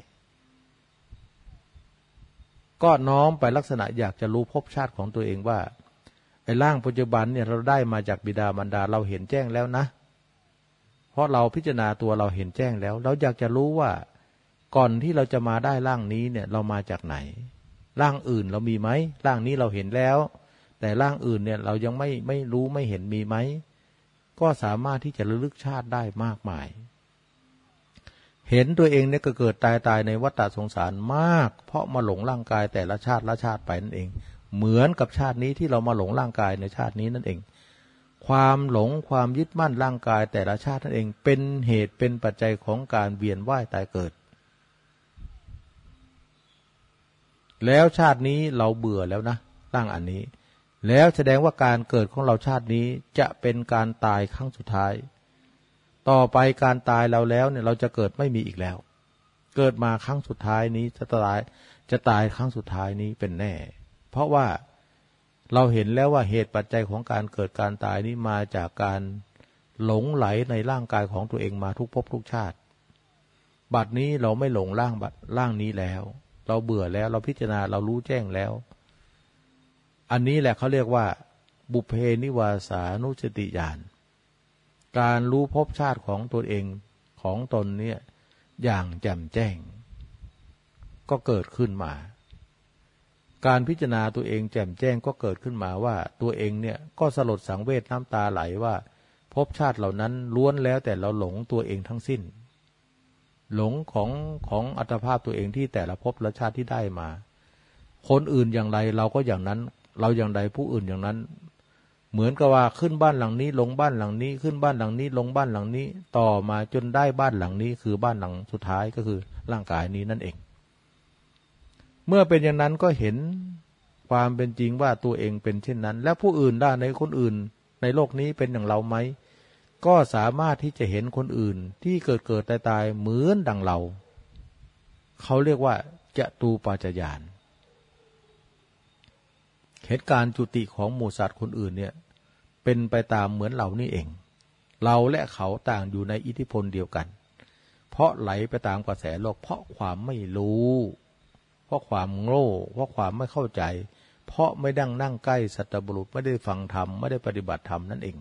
ก็น้อมไปลักษณะอยากจะรู้ภพชาติของตัวเองว่าไอ้ร่างปัจจุบันเนี่ยเราได้มาจากบิดามารดาเราเห็นแจ้งแล้วนะ เพราะเราพิจารณาตัวเราเห็นแจ้งแล้ว เราอยากจะรู้ว่า ก่อนที่เราจะมาได้ร่างนี้เนี่ยเรามาจากไหน ร่างอื่นเรามีไหมร่างนี้เราเห็นแล้ว แต่ร่างอื่นเนี่ยเรายังไม่ไม่รู้ไม่เห็นมีไหมก็สามารถที่จะระลึกชาติได้มากมาย เห็นตัวเองเนี่ยก็เกิดตายตายในวัฏสงสารมาก เพราะมาหลงร่างกายแต่ละชาติละชาติไปนั่นเอง เหมือนกับชาตินี้ที่เรามาหลงร่างกายในชาตินี้นั่นเอง ความหลงความยึดมั่นร่างกายแต่ละชาตินั่นเอง เป็นเหตุเป็นปัจจัยของการเวียนว่ายตายเกิด แล้วชาตินี้เราเบื่อแล้วนะร่างอันนี้ แล้วแสดงว่าการเกิดของเราชาตินี้จะเป็นการตายครั้งสุดท้าย ต่อไปการตายเราแล้วเนี่ยเราจะเกิดไม่มีอีกแล้ว เกิดมาครั้งสุดท้ายนี้จะตายจะตายครั้งสุดท้ายนี้เป็นแน่ เพราะว่าเราเห็นแล้วว่าเหตุปัจจัยของการเกิดการตายนี้มาจากการหลงไหลในร่างกายของตัวเองมาทุกภพทุกชาติ บัดนี้เราไม่หลงร่างบัดร่างนี้แล้ว เราเบื่อแล้ว เราพิจารณาเรารู้แจ้งแล้ว อันนี้แหละเขาเรียกว่า บุเพนิวาสานุสติญาณการรู้ภพชาติของตนเองของตนเนี่ยอย่างแจ่มแจ้ง ก็เกิดขึ้นมา การพิจารณาตัวเองแจ่มแจ้งก็เกิดขึ้นมาว่า ตัวเองเนี่ยก็สลดสังเวชน้ำตาไหลว่าภพชาติเหล่านั้นล้วนแล้วแต่เราหลงตัวเองทั้งสิ้น หลงของของอัตภาพตัวเองที่แต่ละภพละชาติที่ได้มา คนอื่นอย่างไรเราก็อย่างนั้น เราอย่างใดผู้อื่นอย่างนั้น เหมือนกับว่าขึ้นบ้านหลังนี้ ลงบ้านหลังนี้ ขึ้นบ้านหลังนี้ ลงบ้านหลังนี้ ต่อมาจนได้บ้านหลังนี้ คือบ้านหลังสุดท้ายก็คือร่างกายนี้นั่นเอง เมื่อเป็นอย่างนั้นก็เห็นความเป็นจริงว่าตัวเองเป็นเช่นนั้น และผู้อื่นได้ในคนอื่น ในโลกนี้เป็นอย่างเราไหม ก็สามารถที่จะเห็นคนอื่นที่เกิดเกิดตายตายเหมือนดังเรา เขาเรียกว่าจะตูปาจยานเหตุการณ์จุติของหมูสัตว์คนอื่นเนี่ย เป็นไปตามเหมือนเรานี่เอง เราและเขาต่างอยู่ในอิทธิพลเดียวกัน เพราะไหลไปตามกระแสโลก เพราะความไม่รู้ เพราะความโง่ เพราะความไม่เข้าใจ เพราะไม่ดังนั่งใกล้สัตบุรุษไม่ได้ฟังธรรมไม่ได้ปฏิบัติธรรมนั่นเอง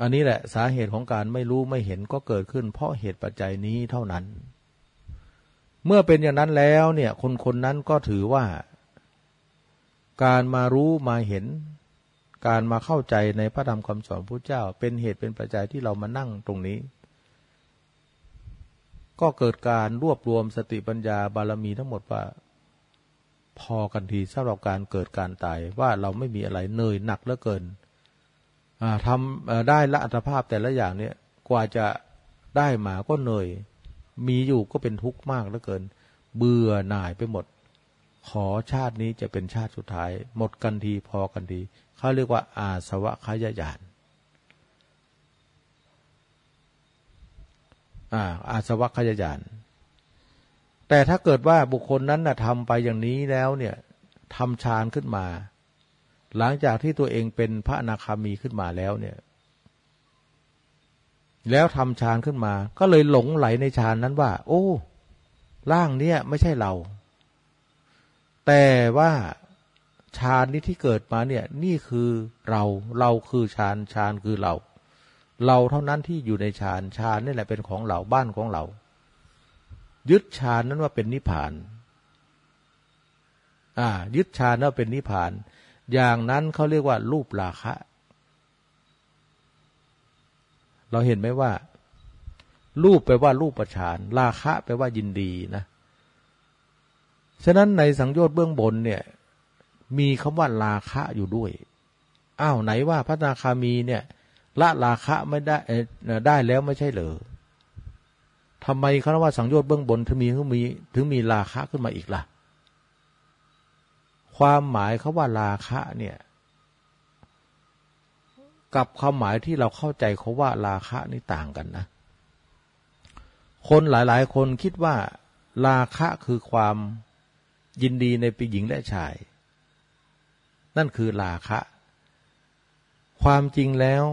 อันนี้แหละสาเหตุของการไม่รู้ไม่เห็นก็เกิดขึ้น เพราะเหตุปัจจัยนี้เท่านั้น เมื่อเป็นอย่างนั้นแล้วเนี่ยคนคนนั้นก็ถือว่า การมารู้มาเห็น การมาเข้าใจในพระธรรมคำสอนพระเจ้า เป็นเหตุเป็นปัจจัยที่เรามานั่งตรงนี้ ก็เกิดการรวบรวมสติปัญญาบารมีทั้งหมดว่า พอกันทีสำหรับการเกิดการตายว่าเราไม่มีอะไรเนยหนักเหลือเกิน ทำได้ละอัตภาพแต่ละอย่างเนี่ยกว่าจะได้มาก็เหนื่อย มีอยู่ก็เป็นทุกข์มากเหลือเกิน เบื่อหน่ายไปหมด ขอชาตินี้จะเป็นชาติสุดท้าย หมดกันทีพอกันทีเขาเรียกว่า อาสวะขยายานอาอาสวะขยายาน แต่ถ้าเกิดว่าบุคคลนั้นนะทำไปอย่างนี้แล้วเนี่ยทำฌานขึ้นมา หลังจากที่ตัวเองเป็นพระอนาคามีขึ้นมาแล้วเนี่ย แล้วทำฌานขึ้นมา ก็เลยหลงไหลในฌานนั้นว่า โอ้ ร่างเนี้ยไม่ใช่เรา แต่ว่าฌานนี้ที่เกิดมาเนี่ย นี่คือเรา เราคือฌานฌานคือเรา เราเท่านั้นที่อยู่ในฌานฌานนี่แหละเป็นของเราบ้านของเรา ยึดฌานนั้นว่าเป็นนิพพาน อ่า ยึดฌานว่าเป็นนิพพาน อย่างนั้นเขาเรียกว่า รูปราคะ เราเห็นไหมว่า รูปแปลว่า รูปประชาน ราคะแปลว่ายินดีนะ ฉะนั้นในสังโยชน์เบื้องบนเนี่ย มีคำว่าราคะอยู่ด้วย อ้าวไหนว่าพระนาคามีเนี่ยละราคะไม่ได้ได้แล้วไม่ใช่เหรอทำไมคำว่าสังโยชน์เบื้องบนถึงมีถึงมีถึงมีราคะขึ้นมาอีกล่ะ ความหมายเขาว่าราคะเนี่ย กับความหมายที่เราเข้าใจเขาว่าราคะนี่ต่างกันนะ คนหลาย ๆ คนคิดว่า ราคะคือความยินดีในปีหญิงและชาย นั่นคือราคะ ความจริงแล้ว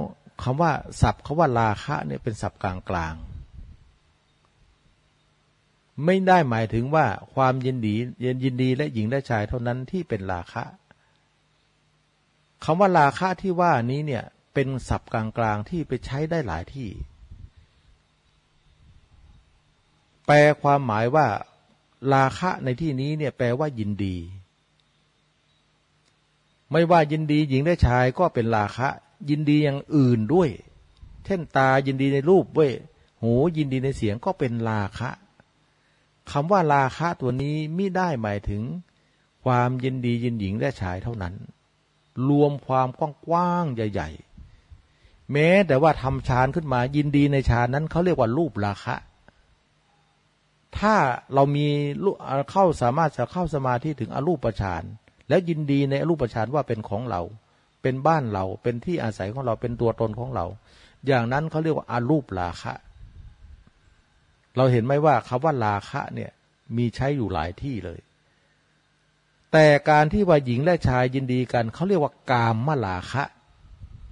คำว่า ศัพท์คาว่าราคะเนี่ยเป็นศัพท์กลางกลาง ไม่ได้หมายถึงว่าความยินดียินดีและหญิงและชายเท่านั้นที่เป็นราคะคำว่าราคะที่ว่านี้เนี่ยเป็นศัพท์กลางกลางที่ไปใช้ได้หลายที่ แปลความหมายว่าราคะในที่นี้เนี่ยแปลว่ายินดี ไม่ว่ายินดีหญิงและชายก็เป็นราคะ ยินดีอย่างอื่นด้วย เช่นตายินดีในรูปเว้ยหูยินดีในเสียงก็เป็นราคะ คำว่าราคะตัวนี้ไม่ได้หมายถึง ความยินดียินหญิงและชายเท่านั้น รวมความกว้างๆใหญ่ ๆ แม้แต่ว่าทำฌานขึ้นมายินดีในฌานนั้นเขาเรียกว่ารูปราคะ ถ้าเรามีเข้าสามารถจะเข้าสมาธิถึงอรูปฌานแล้วยินดีในอรูปฌานว่าเป็นของเรา เป็นบ้านเราเป็นที่อาศัยของเราเป็นตัวตนของเรา อย่างนั้นเขาเรียกว่าอารูปราคะ เราเห็นไหมว่าคำว่าราคะเนี่ยมีใช้อยู่หลายที่เลย แต่การที่ว่าหญิงและชายยินดีกันเขาเรียกว่ากามมาลาคะ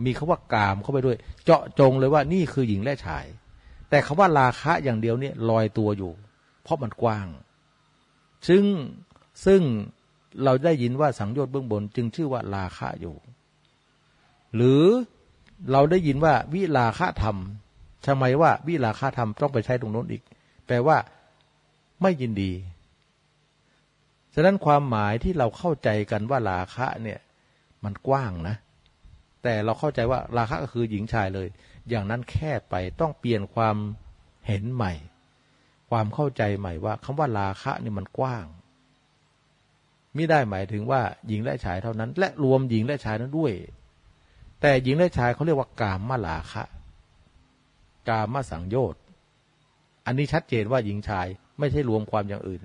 มีคาว่ากามเข้าไปด้วย เจาะจงเลยว่านี่คือหญิงและชาย แต่คาว่าราคะอย่างเดียวเนี่ยลอยตัวอยู่ เพราะมันกว้าง ซึ่งซึ่งเราได้ยินว่าสังโยชน์เบื้องบน จึงชื่อว่าราคะอยู่ หรือเราได้ยินว่าวิลาคะธรรมทำไมว่าวิลาคะธรรมต้องไปใช้ตรงโน้นอีก แปลว่า ไม่ยินดี ฉะนั้นความหมายที่เราเข้าใจกันว่าราคะเนี่ย มันกว้างนะ แต่เราเข้าใจว่า ราคะก็คือหญิงชายเลย อย่างนั้นแค่ไปต้องเปลี่ยนความเห็นใหม่ ความเข้าใจใหม่ว่าคำว่าราคะนี่มันกว้างไม่ได้หมายถึงว่าหญิงและชายเท่านั้น และรวมหญิงและชายนั้นด้วย แต่หญิงและชายเขาเรียกว่ากามมาลาคะ กามมาสังโยชน์ อันนี้ชัดเจนว่าหญิงชายไม่ใช่รวมความอย่างอื่น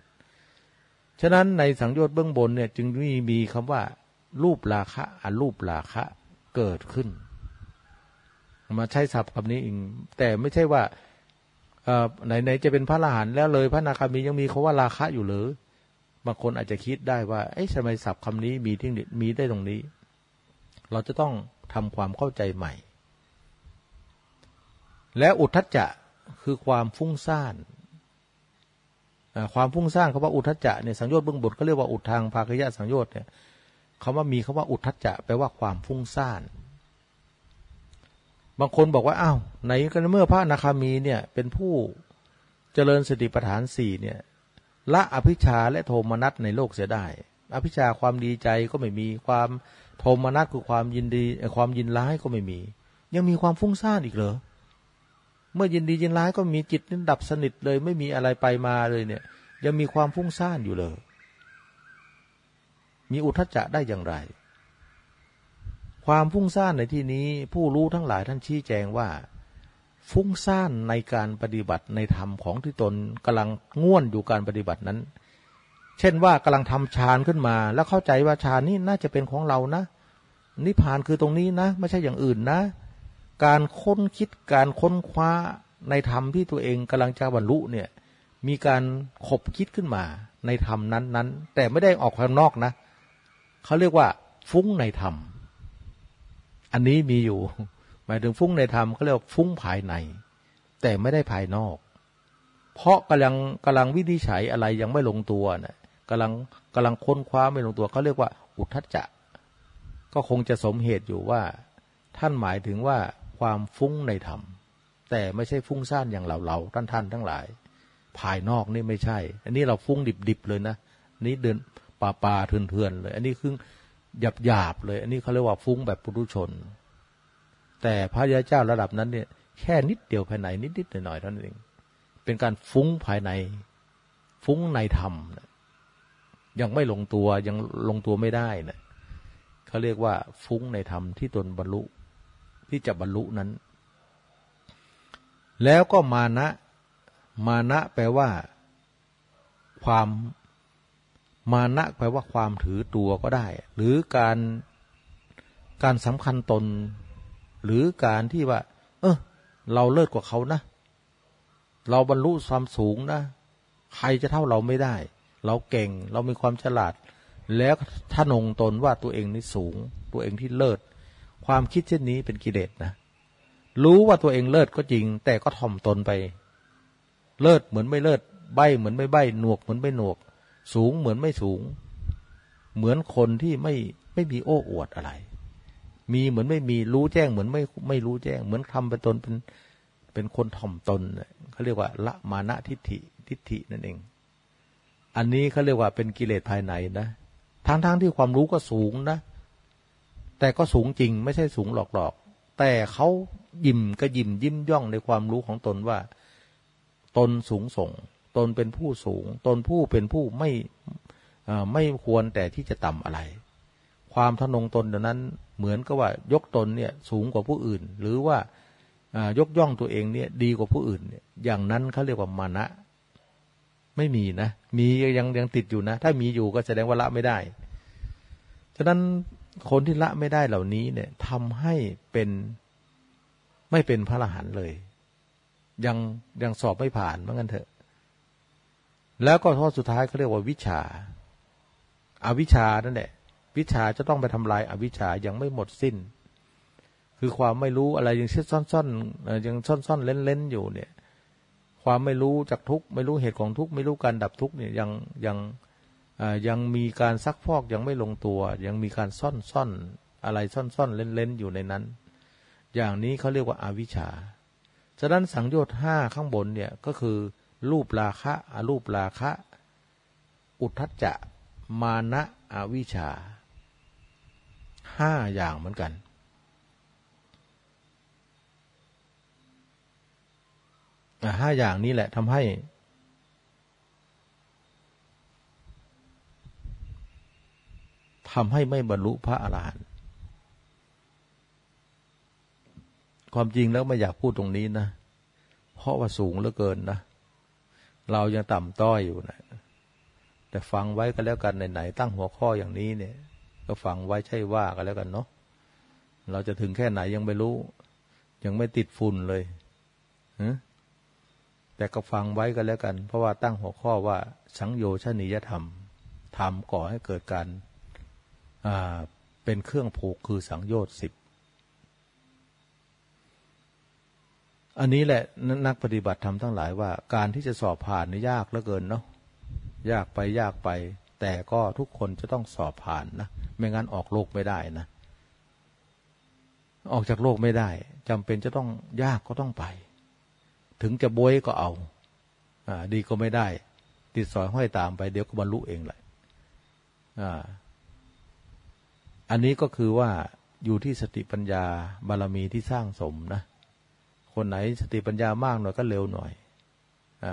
ฉะนั้นในสังโยชน์เบื้องบนเนี่ยจึงมีมีคำว่า รูปราคะอรูปราคะเกิดขึ้น มาใช้ศัพท์คำนี้เองแต่ไม่ใช่ว่าไหนไหนจะเป็นพระอรหันต์แล้วเลยพระนาคามียังมีเขาว่าราคะอยู่หรือบางคนอาจจะคิดได้ว่าไอ้ทำไมศัพท์คำนี้มีที่มีได้ตรงนี้ เราจะต้องทำความเข้าใจใหม่ และอุทธัจจะ คือความฟุ้งซ่านความฟุ้งซ่านคำว่าอุทธัจจะเนี่ยสังโยชน์เบื้องบนเขาเรียกว่าอุทางภาคยะสังโยชน์เนี่ยคำว่ามีคำว่าอุทธัจจะแปลว่าความฟุ้งซ่าน บางคนบอกว่าอ้าวไหนกันเมื่อพระนาคามีเนี่ยเป็นผู้เจริญสติปัฏฐานสี่เนี่ยละอภิชาและโทมนัสในโลกเสียได้ อภิชาความดีใจก็ไม่มีความโทมนัสคือความยินดีความยินร้ายก็ไม่มี ยังมีความฟุ้งซ่านอีกเหรอ เมื่อยินดียินร้ายก็มีจิตนั้นดับสนิทเลย ไม่มีอะไรไปมาเลยเนี่ย ยังมีความฟุ้งซ่านอยู่เลย มีอุทจจะได้อย่างไร ความฟุ้งซ่านในที่นี้ ผู้รู้ทั้งหลายท่านชี้แจงว่า ฟุ้งซ่านในการปฏิบัติในธรรมของที่ตนกำลังง่วนอยู่การปฏิบัตินั้น เช่นว่ากำลังทำฌานขึ้นมา แล้วเข้าใจว่าฌานนี้น่าจะเป็นของเรานะนิพพานคือตรงนี้นะ ไม่ใช่อย่างอื่นนะ การค้นคิดการค้นคว้าในธรรมที่ตัวเองกำลังจะบรรลุเนี่ย มีการขบคิดขึ้นมาในธรรมนั้นๆ แต่ไม่ได้ออกข้างนอกนะเขาเรียกว่า ฟุ้งในธรรม อันนี้มีอยู่ หมายถึงฟุ้งในธรรมเขาเรียกฟุ้งภายใน แต่ไม่ได้ภายนอก เพราะกำลังกำลังวินิจฉัยอะไรยังไม่ลงตัวนะกำลังกำลังค้นคว้าไม่ลงตัวเขาเรียกว่า อุทธัจจะ ก็คงจะสมเหตุอยู่ว่า ท่านหมายถึงว่า ความฟุ้งในธรรม แต่ไม่ใช่ฟุ้งซ่านอย่างเราเราท่านท่านทั้งหลาย ภายนอกนี่ไม่ใช่ อันนี้เราฟุ้งดิบๆเลยนะนี้เดินป่าป่าเถื่อนๆเลย อันนี้คือหยาบหยาบเลย อันนี้เขาเรียกว่าฟุ้งแบบปุถุชน แต่พระยาเจ้าระดับนั้นเนี่ยแค่นิดเดียวภายในนิดๆหน่อยๆเท่านั้นเองเป็นการฟุ้งภายใน ฟุ้งในธรรมยังไม่ลงตัวยังลงตัวไม่ได้นะเขาเรียกว่าฟุ้งในธรรมที่ตนบรรลุ ที่จะบรรลุนั้น แล้วก็มานะ มานะแปลว่า ความมานะแปลว่าความถือตัวก็ได้ หรือการการสำคัญตน หรือการที่ว่า เออเราเลิศกว่าเขานะ เราบรรลุความสูงนะ ใครจะเท่าเราไม่ได้ เราเก่ง เรามีความฉลาด แล้วท่านงตนว่าตัวเองนี่สูง ตัวเองที่เลิศ ความคิดเช่นนี้เป็นกิเลสนะ รู้ว่าตัวเองเลิศก็จริง แต่ก็ถ่อมตนไป เลิศเหมือนไม่เลิศ ใบเหมือนไม่ใบ หนวกเหมือนไม่หนวก สูงเหมือนไม่สูง เหมือนคนที่ไม่ไม่มีโอ้อวดอะไร มีเหมือนไม่มี รู้แจ้งเหมือนไม่ไม่รู้แจ้ง เหมือนทำเป็นตนเป็นเป็นคนถ่อมตนเขาเรียกว่าละมานะทิฏฐิทิฏฐินั่นเอง อันนี้เขาเรียกว่าเป็นกิเลสภายในนะทั้งๆทที่ความรู้ก็สูงนะ แต่ก็สูงจริงไม่ใช่สูงหลอกๆ แต่เขายิ้มก็ยิ้มยิ้มย่องในความรู้ของตนว่า ตนสูงส่ง ตนเป็นผู้สูง ตนผู้เป็นผู้ไม่ไม่ควรแต่ที่จะต่ำอะไร ความทนงตนดังนั้นเหมือนกับว่ายกตนเนี่ยสูงกว่าผู้อื่น หรือว่ายกย่องตัวเองเนี่ยดีกว่าผู้อื่นเนี่ยอย่างนั้นเขาเรียกว่ามานะ ไม่มีนะ มียังยังติดอยู่นะ ถ้ามีอยู่ก็แสดงว่าละไม่ได้ ฉะนั้น คนที่ละไม่ได้เหล่านี้เนี่ยทำให้เป็นไม่เป็นพระอรหันต์เลย ยังยังสอบไม่ผ่านเมือกันเถอะ แล้วก็ข้อสุดท้ายเขาเรียกว่าวิชาอาวิชานั่นแหละวิชาจะต้องไปทำลายอาวิชายังไม่หมดสิ้น คือความไม่รู้อะไรยังซ่อนซ่อนยังซ่อนซ่อนเล่นเล่นอยู่เนี่ย ความไม่รู้จากทุกไม่รู้เหตุของทุกไม่รู้การดับทุกเนี่ยยังยัง ยังมีการซักฟอกยังไม่ลงตัว ยังมีการซ่อนซ่อนอะไรซ่อนซ่อนเล่นเล่นอยู่ในนั้น อย่างนี้เขาเรียกว่าอาวิชชาฉะนั้นสังโยชน์ห้าข้างบนเนี่ยก็คือ รูปราคะอารูปราคะ อุทธัจจะ มานะอวิชชาห้าอย่างเหมือนกัน ห้าอย่างนี้แหละทำให้ำให้ไม่บรรลุพระอรหันต์ความจริงแล้วไม่อยากพูดตรงนี้นะ เพราะว่าสูงเหลือเกินนะ เรายังต่ำต้อยอยู่นะ แต่ฟังไว้ก็แล้วกันไหนๆตั้งหัวข้ออย่างนี้เนี่ย ก็ฟังไว้ใช่ว่ากันแล้วกันเนาะ เราจะถึงแค่ไหนยังไม่รู้ ยังไม่ติดฝุ่นเลยแต่ก็ฟังไว้ก็แล้วกัน เพราะว่าตั้งหัวข้อว่าสังโยชนิยธรรมทำก่อให้เกิดการ เป็นเครื่องผูกคือสังโยชน์สิบอันนี้แหละนักปฏิบัติธรรมทั้งหลายว่า การที่จะสอบผ่านนี่ยากเหลือเกินเนาะยากไปยากไป แต่ก็ทุกคนจะต้องสอบผ่านนะไม่งั้นออกโลกไม่ได้นะ ออกจากโลกไม่ได้จำเป็นจะต้องยากก็ต้องไป ถึงจะบวยก็เอาอ่าดีก็ไม่ได้ ติดสอยห้อยตามไปเดี๋ยวก็บรรลุเองแหละ อันนี้ก็คือว่าอยู่ที่สติปัญญาบารมีที่สร้างสมนะ คนไหนสติปัญญามากหน่อยก็เร็วหน่อยอ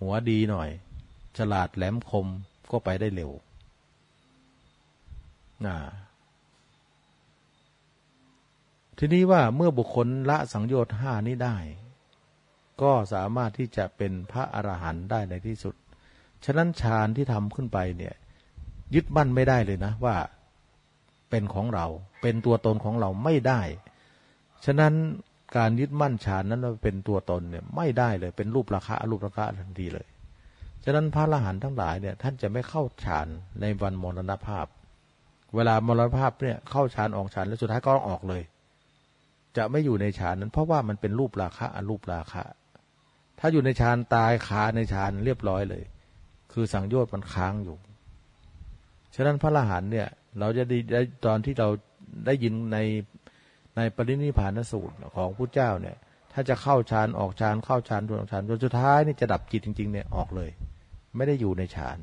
หัวดีหน่อย ฉลาดแหลมคมก็ไปได้เร็วทีนี้ว่าเมื่อบุคคลละสังโยชน์ห้านี้ได้ ก็สามารถที่จะเป็นพระอรหันต์ได้ในที่สุด ฉะนั้นฌานที่ทำขึ้นไปเนี่ย ยึดมั่นไม่ได้เลยนะว่า เป็นของเรา เป็นตัวตนของเราไม่ได้ ฉะนั้นการยึดมั่นฌานนั้นเป็นตัวตนเนี่ยไม่ได้เลยเป็นรูปราคารูปราคาทันทีเลย ฉะนั้นพระอรหันต์ทั้งหลายเนี่ยท่านจะไม่เข้าฌานในวันมรณภาพ เวลามรณภาพเนี่ยเข้าฌานออกฌานแล้วสุดท้ายก็ต้องออกเลย จะไม่อยู่ในฌานนั้นเพราะว่ามันเป็นรูปราคะอรูปราคะ ถ้าอยู่ในฌานตายคาในฌานเรียบร้อยเลย คือสังโยชน์มันค้างอยู่ ฉะนั้นพระอรหันต์เนี่ย เราจะได้ตอนที่เราได้ยินในในปรินิพานสูตรของพระเจ้าเนี่ย ถ้าจะเข้าฌานออกฌานเข้าฌานออกฌานจนสุดท้ายนี่จะดับจิตจริง ๆ เนี่ยออกเลย ไม่ได้อยู่ในฌาน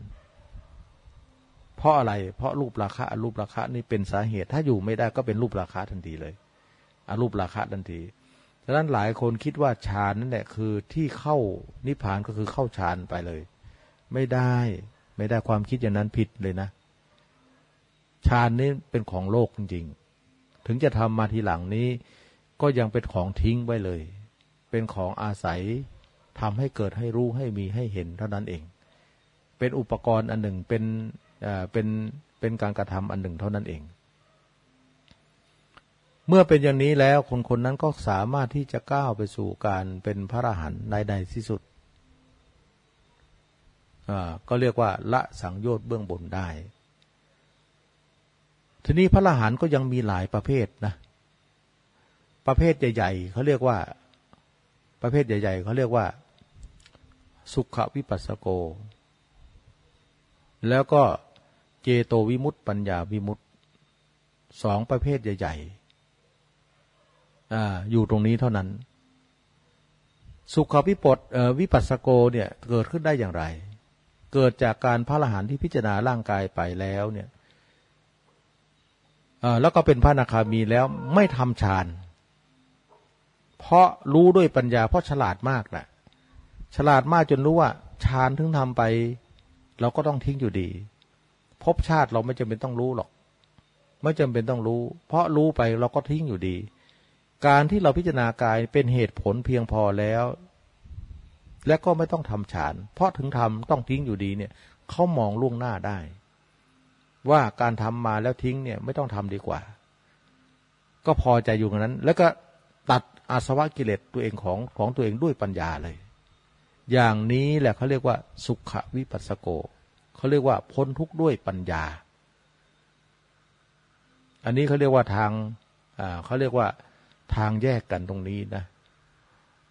เพราะอะไร เพราะรูปราคะอรูปราคะนี่เป็นสาเหตุ ถ้าอยู่ไม่ได้ก็เป็นรูปราคะทันทีเลยอรูปราคะทันทีดังนั้นหลายคนคิดว่าฌานนั่นแหละคือที่เข้านิพพานก็คือเข้าฌานไปเลย ไม่ได้ไม่ได้ความคิดอย่างนั้นผิดเลยนะ ฌานนี่เป็นของโลกจริงๆ ถึงจะทำมาทีหลังนี้ ก็ยังเป็นของทิ้งไว้เลย เป็นของอาศัยทำให้เกิดให้รู้ให้มีให้เห็นเท่านั้นเอง เป็นอุปกรณ์อันหนึ่งเป็นเป็นเป็นการกระทำอันหนึ่งเท่านั้นเอง เมื่อเป็นอย่างนี้แล้วคนคนนั้นก็สามารถที่จะก้าวไปสู่การเป็นพระอรหันต์ในใดที่สุดก็เรียกว่าละสังโยชน์เบื้องบนได้ ทีนี้พระอรหันต์ก็ยังมีหลายประเภทนะ ประเภทใหญ่ๆเขาเรียกว่า ประเภทใหญ่ ๆเขาเรียกว่า สุขวิปัสสโก แล้วก็เจโตวิมุตต์ปัญญาวิมุตต์สองประเภทใหญ่ๆออยู่ตรงนี้เท่านั้น สุขวิปดวิปัสสโกเนี่ยเกิดขึ้นได้อย่างไร เกิดจากการพระอรหันต์ที่พิจารณาร่างกายไปแล้วเนี่ย แล้วก็เป็นพระนาคามีแล้วไม่ทำฌาน เพราะรู้ด้วยปัญญาเพราะฉลาดมากนะฉลาดมากจนรู้ว่าฌานถึงทำไป เราก็ต้องทิ้งอยู่ดีภพชาติเราไม่จำเป็นต้องรู้หรอก ไม่จำเป็นต้องรู้ เพราะรู้ไปเราก็ทิ้งอยู่ดี การที่เราพิจารณากายเป็นเหตุผลเพียงพอแล้ว และก็ไม่ต้องทำฌาน เพราะถึงทำต้องทิ้งอยู่ดีเนี่ยเขามองล่วงหน้าได้ ว่าการทำมาแล้วทิ้งเนี่ยไม่ต้องทำดีกว่า ก็พอใจอยู่นั้น แล้วก็ตัดอาสวะกิเลสตัวเองของของตัวเองด้วยปัญญาเลย อย่างนี้แหละเขาเรียกว่า สุขวิปัสสโกเขาเรียกว่าพ้นทุกข์ด้วยปัญญา อันนี้เขาเรียกว่าทางเขาเรียกว่าทางแยกกันตรงนี้นะ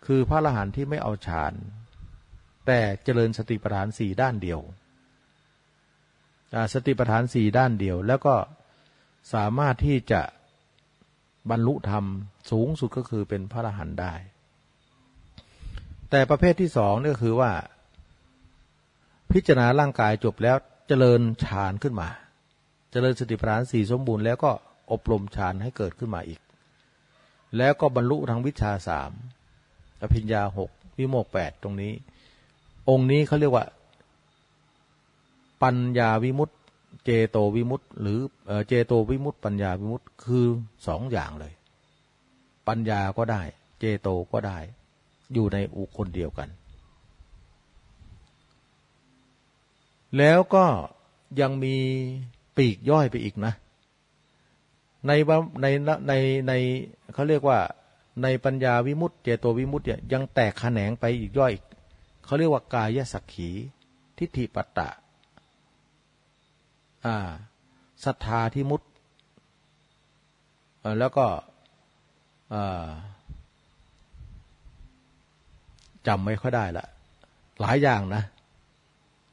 คือพระอรหันต์ที่ไม่เอาฌาน แต่เจริญสติปัฏฐานสี่ด้านเดียว สติปัฏฐานสี่ด้านเดียว แล้วก็สามารถที่จะบรรลุธรรมสูงสุดก็คือเป็นพระอรหันต์ได้ แต่ประเภทที่สองนี่ก็คือว่า พิจารณาร่างกายจบแล้วเจริญฌานขึ้นมา เจริญสติปัฏฐานสี่สมบูรณ์แล้วก็อบรมฌานให้เกิดขึ้นมาอีก แล้วก็บรรลุทางวิชาสามอภิญญาหกวิโมกแปดตรงนี้ องค์นี้เขาเรียกว่า ปัญญาวิมุตต์เจโตวิมุตต์หรือเจโตวิมุตต์ปัญญาวิมุตต์คือสองอย่างเลย ปัญญาก็ได้ เจโตก็ได้ อยู่ในอุคนเดียวกัน แล้วก็ยังมีปีกย่อยไปอีกนะ ในในในในเขาเรียกว่าในปัญญาวิมุตติเจโตวิมุตติเนี่ยยังแตกแขนงไปอีกย่อยเขาเรียกว่ากายสักขี ทิฏฐิปัตตะ ศรัทธาที่มุตแล้วก็จำไม่ค่อยได้ละหลายอย่างนะ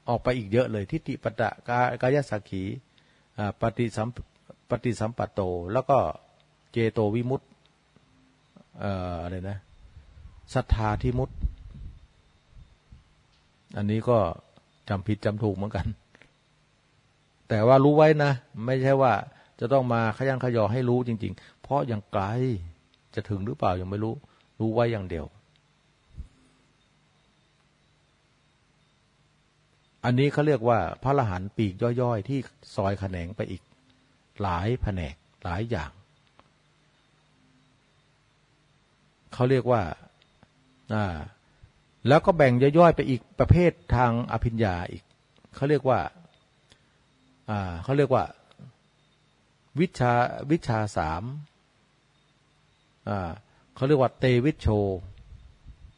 ออกไปอีกเยอะเลยทิฏฐิปตะกายสักขีปฏิสัมปฏิสัมปัตโต แล้วก็เจโตวิมุตตอะไรนะศรัทธาที่มุตอันนี้ก็จำผิดจำถูกเหมือนกัน แต่ว่ารู้ไว้นะ ไม่ใช่ว่าจะต้องมาขยันขยอให้รู้จริง ๆ เพราะยังไกลจะถึงหรือเปล่ายังไม่รู้ รู้ไว้อย่างเดียว อันนี้เขาเรียกว่าพระละหันปีกย่อยๆ ที่ซอยแขนงไปอีก หลายแผนกหลายอย่างเขาเรียกว่าอ่าแล้วก็แบ่งย่อยๆไปอีกประเภททางอภิญญาอีกเขาเรียกว่า เขาเรียกว่า วิชาวิชาสามอ่าเขาเรียกว่าเตวิชโช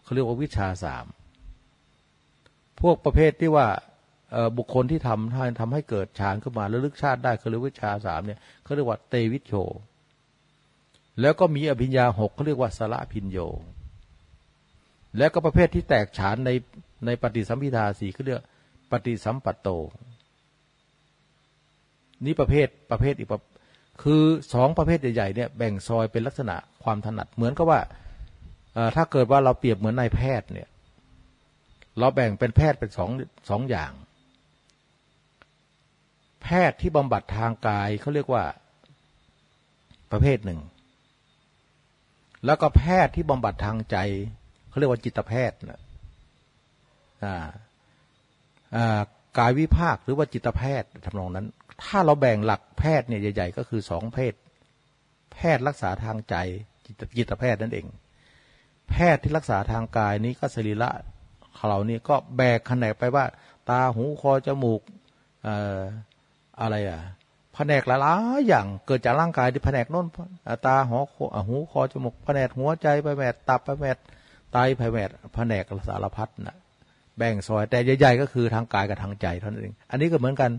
เขาเรียกว่าวิชาสามพวกประเภทที่ว่าบุคคลที่ทำทำให้เกิดฌานขึ้นมาแล้วลึกชาติได้คือเรียกวิชาสามเนี่ยเขาเรียกว่าเตวิชโช แล้วก็มีอภิญญาหกเขาเรียกว่าสละพินโย แล้วก็ประเภทที่แตกฉานในในปฏิสัมพิทาสี่เขาเรียกปฏิสัมปัตโต นี่ประเภทประเภทอีกคือสองประเภทใหญ่ๆเนี่ยแบ่งซอยเป็นลักษณะความถนัดเหมือนกับว่าถ้าเกิดว่าเราเปรียบเหมือนนายแพทย์เนี่ย เราแบ่งเป็นแพทย์เป็นสองสองอย่าง แพทย์ที่บำบัดทางกายเขาเรียกว่าประเภทหนึ่ง แล้วก็แพทย์ที่บำบัดทางใจเขาเรียกว่าจิตแพทย์นะกายวิภาคหรือว่าจิตแพทย์ทำนองนั้น ถ้าเราแบ่งหลักแพทย์เนี่ยใหญ่ๆ ก็คือสองเพศ แพทย์รักษาทางใจจิตแพทย์นั่นเอง แพทย์ที่รักษาทางกายนี้ก็สรีระเรานี่ก็แบกขนาดไปว่า ตาหูคอจมูกอะไรอะแผนกหลายๆอย่างเกิดจากร่างกายที่แผนกน้นตาหัวหูคอจมูกแผนกหัวใจไปแมดตับไปแมดไตไปแมดแผนกสารพัดนะแบ่งซอยแต่ใหญ่ๆก็คือทางกายกับทางใจเท่านั้นเองอันนี้ก็เหมือนกัน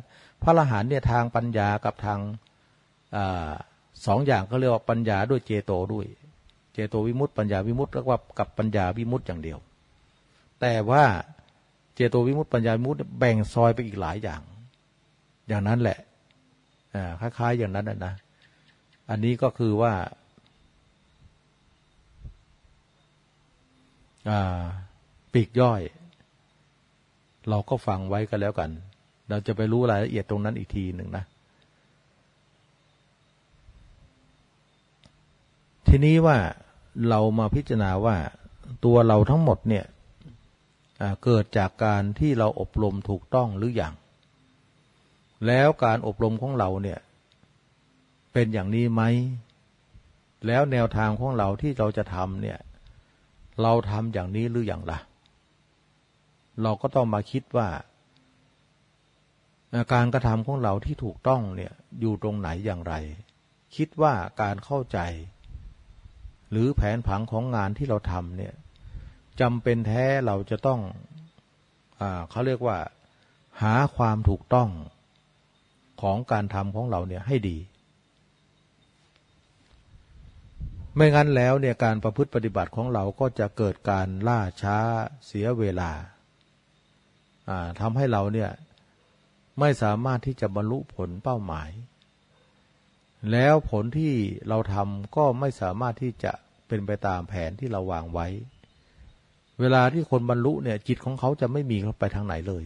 ระอรหันต์เนี่ยทางปัญญากับทางอสองอย่างก็เรียกว่าปัญญาด้วยเจโตด้วย เจโตวิมุตต์ปัญญาวิมุตต์แล้วว่ากับปัญญาวิมุตต์อย่างเดียว แต่ว่าเจโตวิมุตต์ปัญญาวิมุตต์แบ่งซอยไปอีกหลายอย่าง อย่างนั้นแหละคล้ายๆอย่างนั้นนะอันนี้ก็คือว่าปีกย่อย เราก็ฟังไว้กันแล้วกัน เราจะไปรู้รายละเอียดตรงนั้นอีกทีหนึ่งนะ ทีนี้ว่าเรามาพิจารณาว่าตัวเราทั้งหมดเนี่ยเกิดจากการที่เราอบรมถูกต้องหรืออยังแล้วการอบรมของเราเนี่ย เป็นอย่างนี้ไหม แล้วแนวทางของเราที่เราจะทำเนี่ย เราทำอย่างนี้หรืออย่างละเราก็ต้องมาคิดว่า การกระทำของเราที่ถูกต้องเนี่ยอยู่ตรงไหนอย่างไร คิดว่าการเข้าใจ หรือแผนผังของงานที่เราทำเนี่ยจำเป็นแท้เราจะต้องอเขาเรียกว่า หาความถูกต้องของการทำของเราเนี่ยให้ดี ไม่งั้นแล้วเนี่ยการประพฤติปฏิบัติของเราก็จะเกิดการล่าช้าเสียเวลาทำให้เราเนี่ย ไม่สามารถที่จะบรรลุผลเป้าหมาย แล้วผลที่เราทำก็ไม่สามารถที่จะเป็นไปตามแผนที่เราวางไว้ เวลาที่คนบรรลุเนี่ย จิตของเขาจะไม่มีเขาไปทางไหนเลย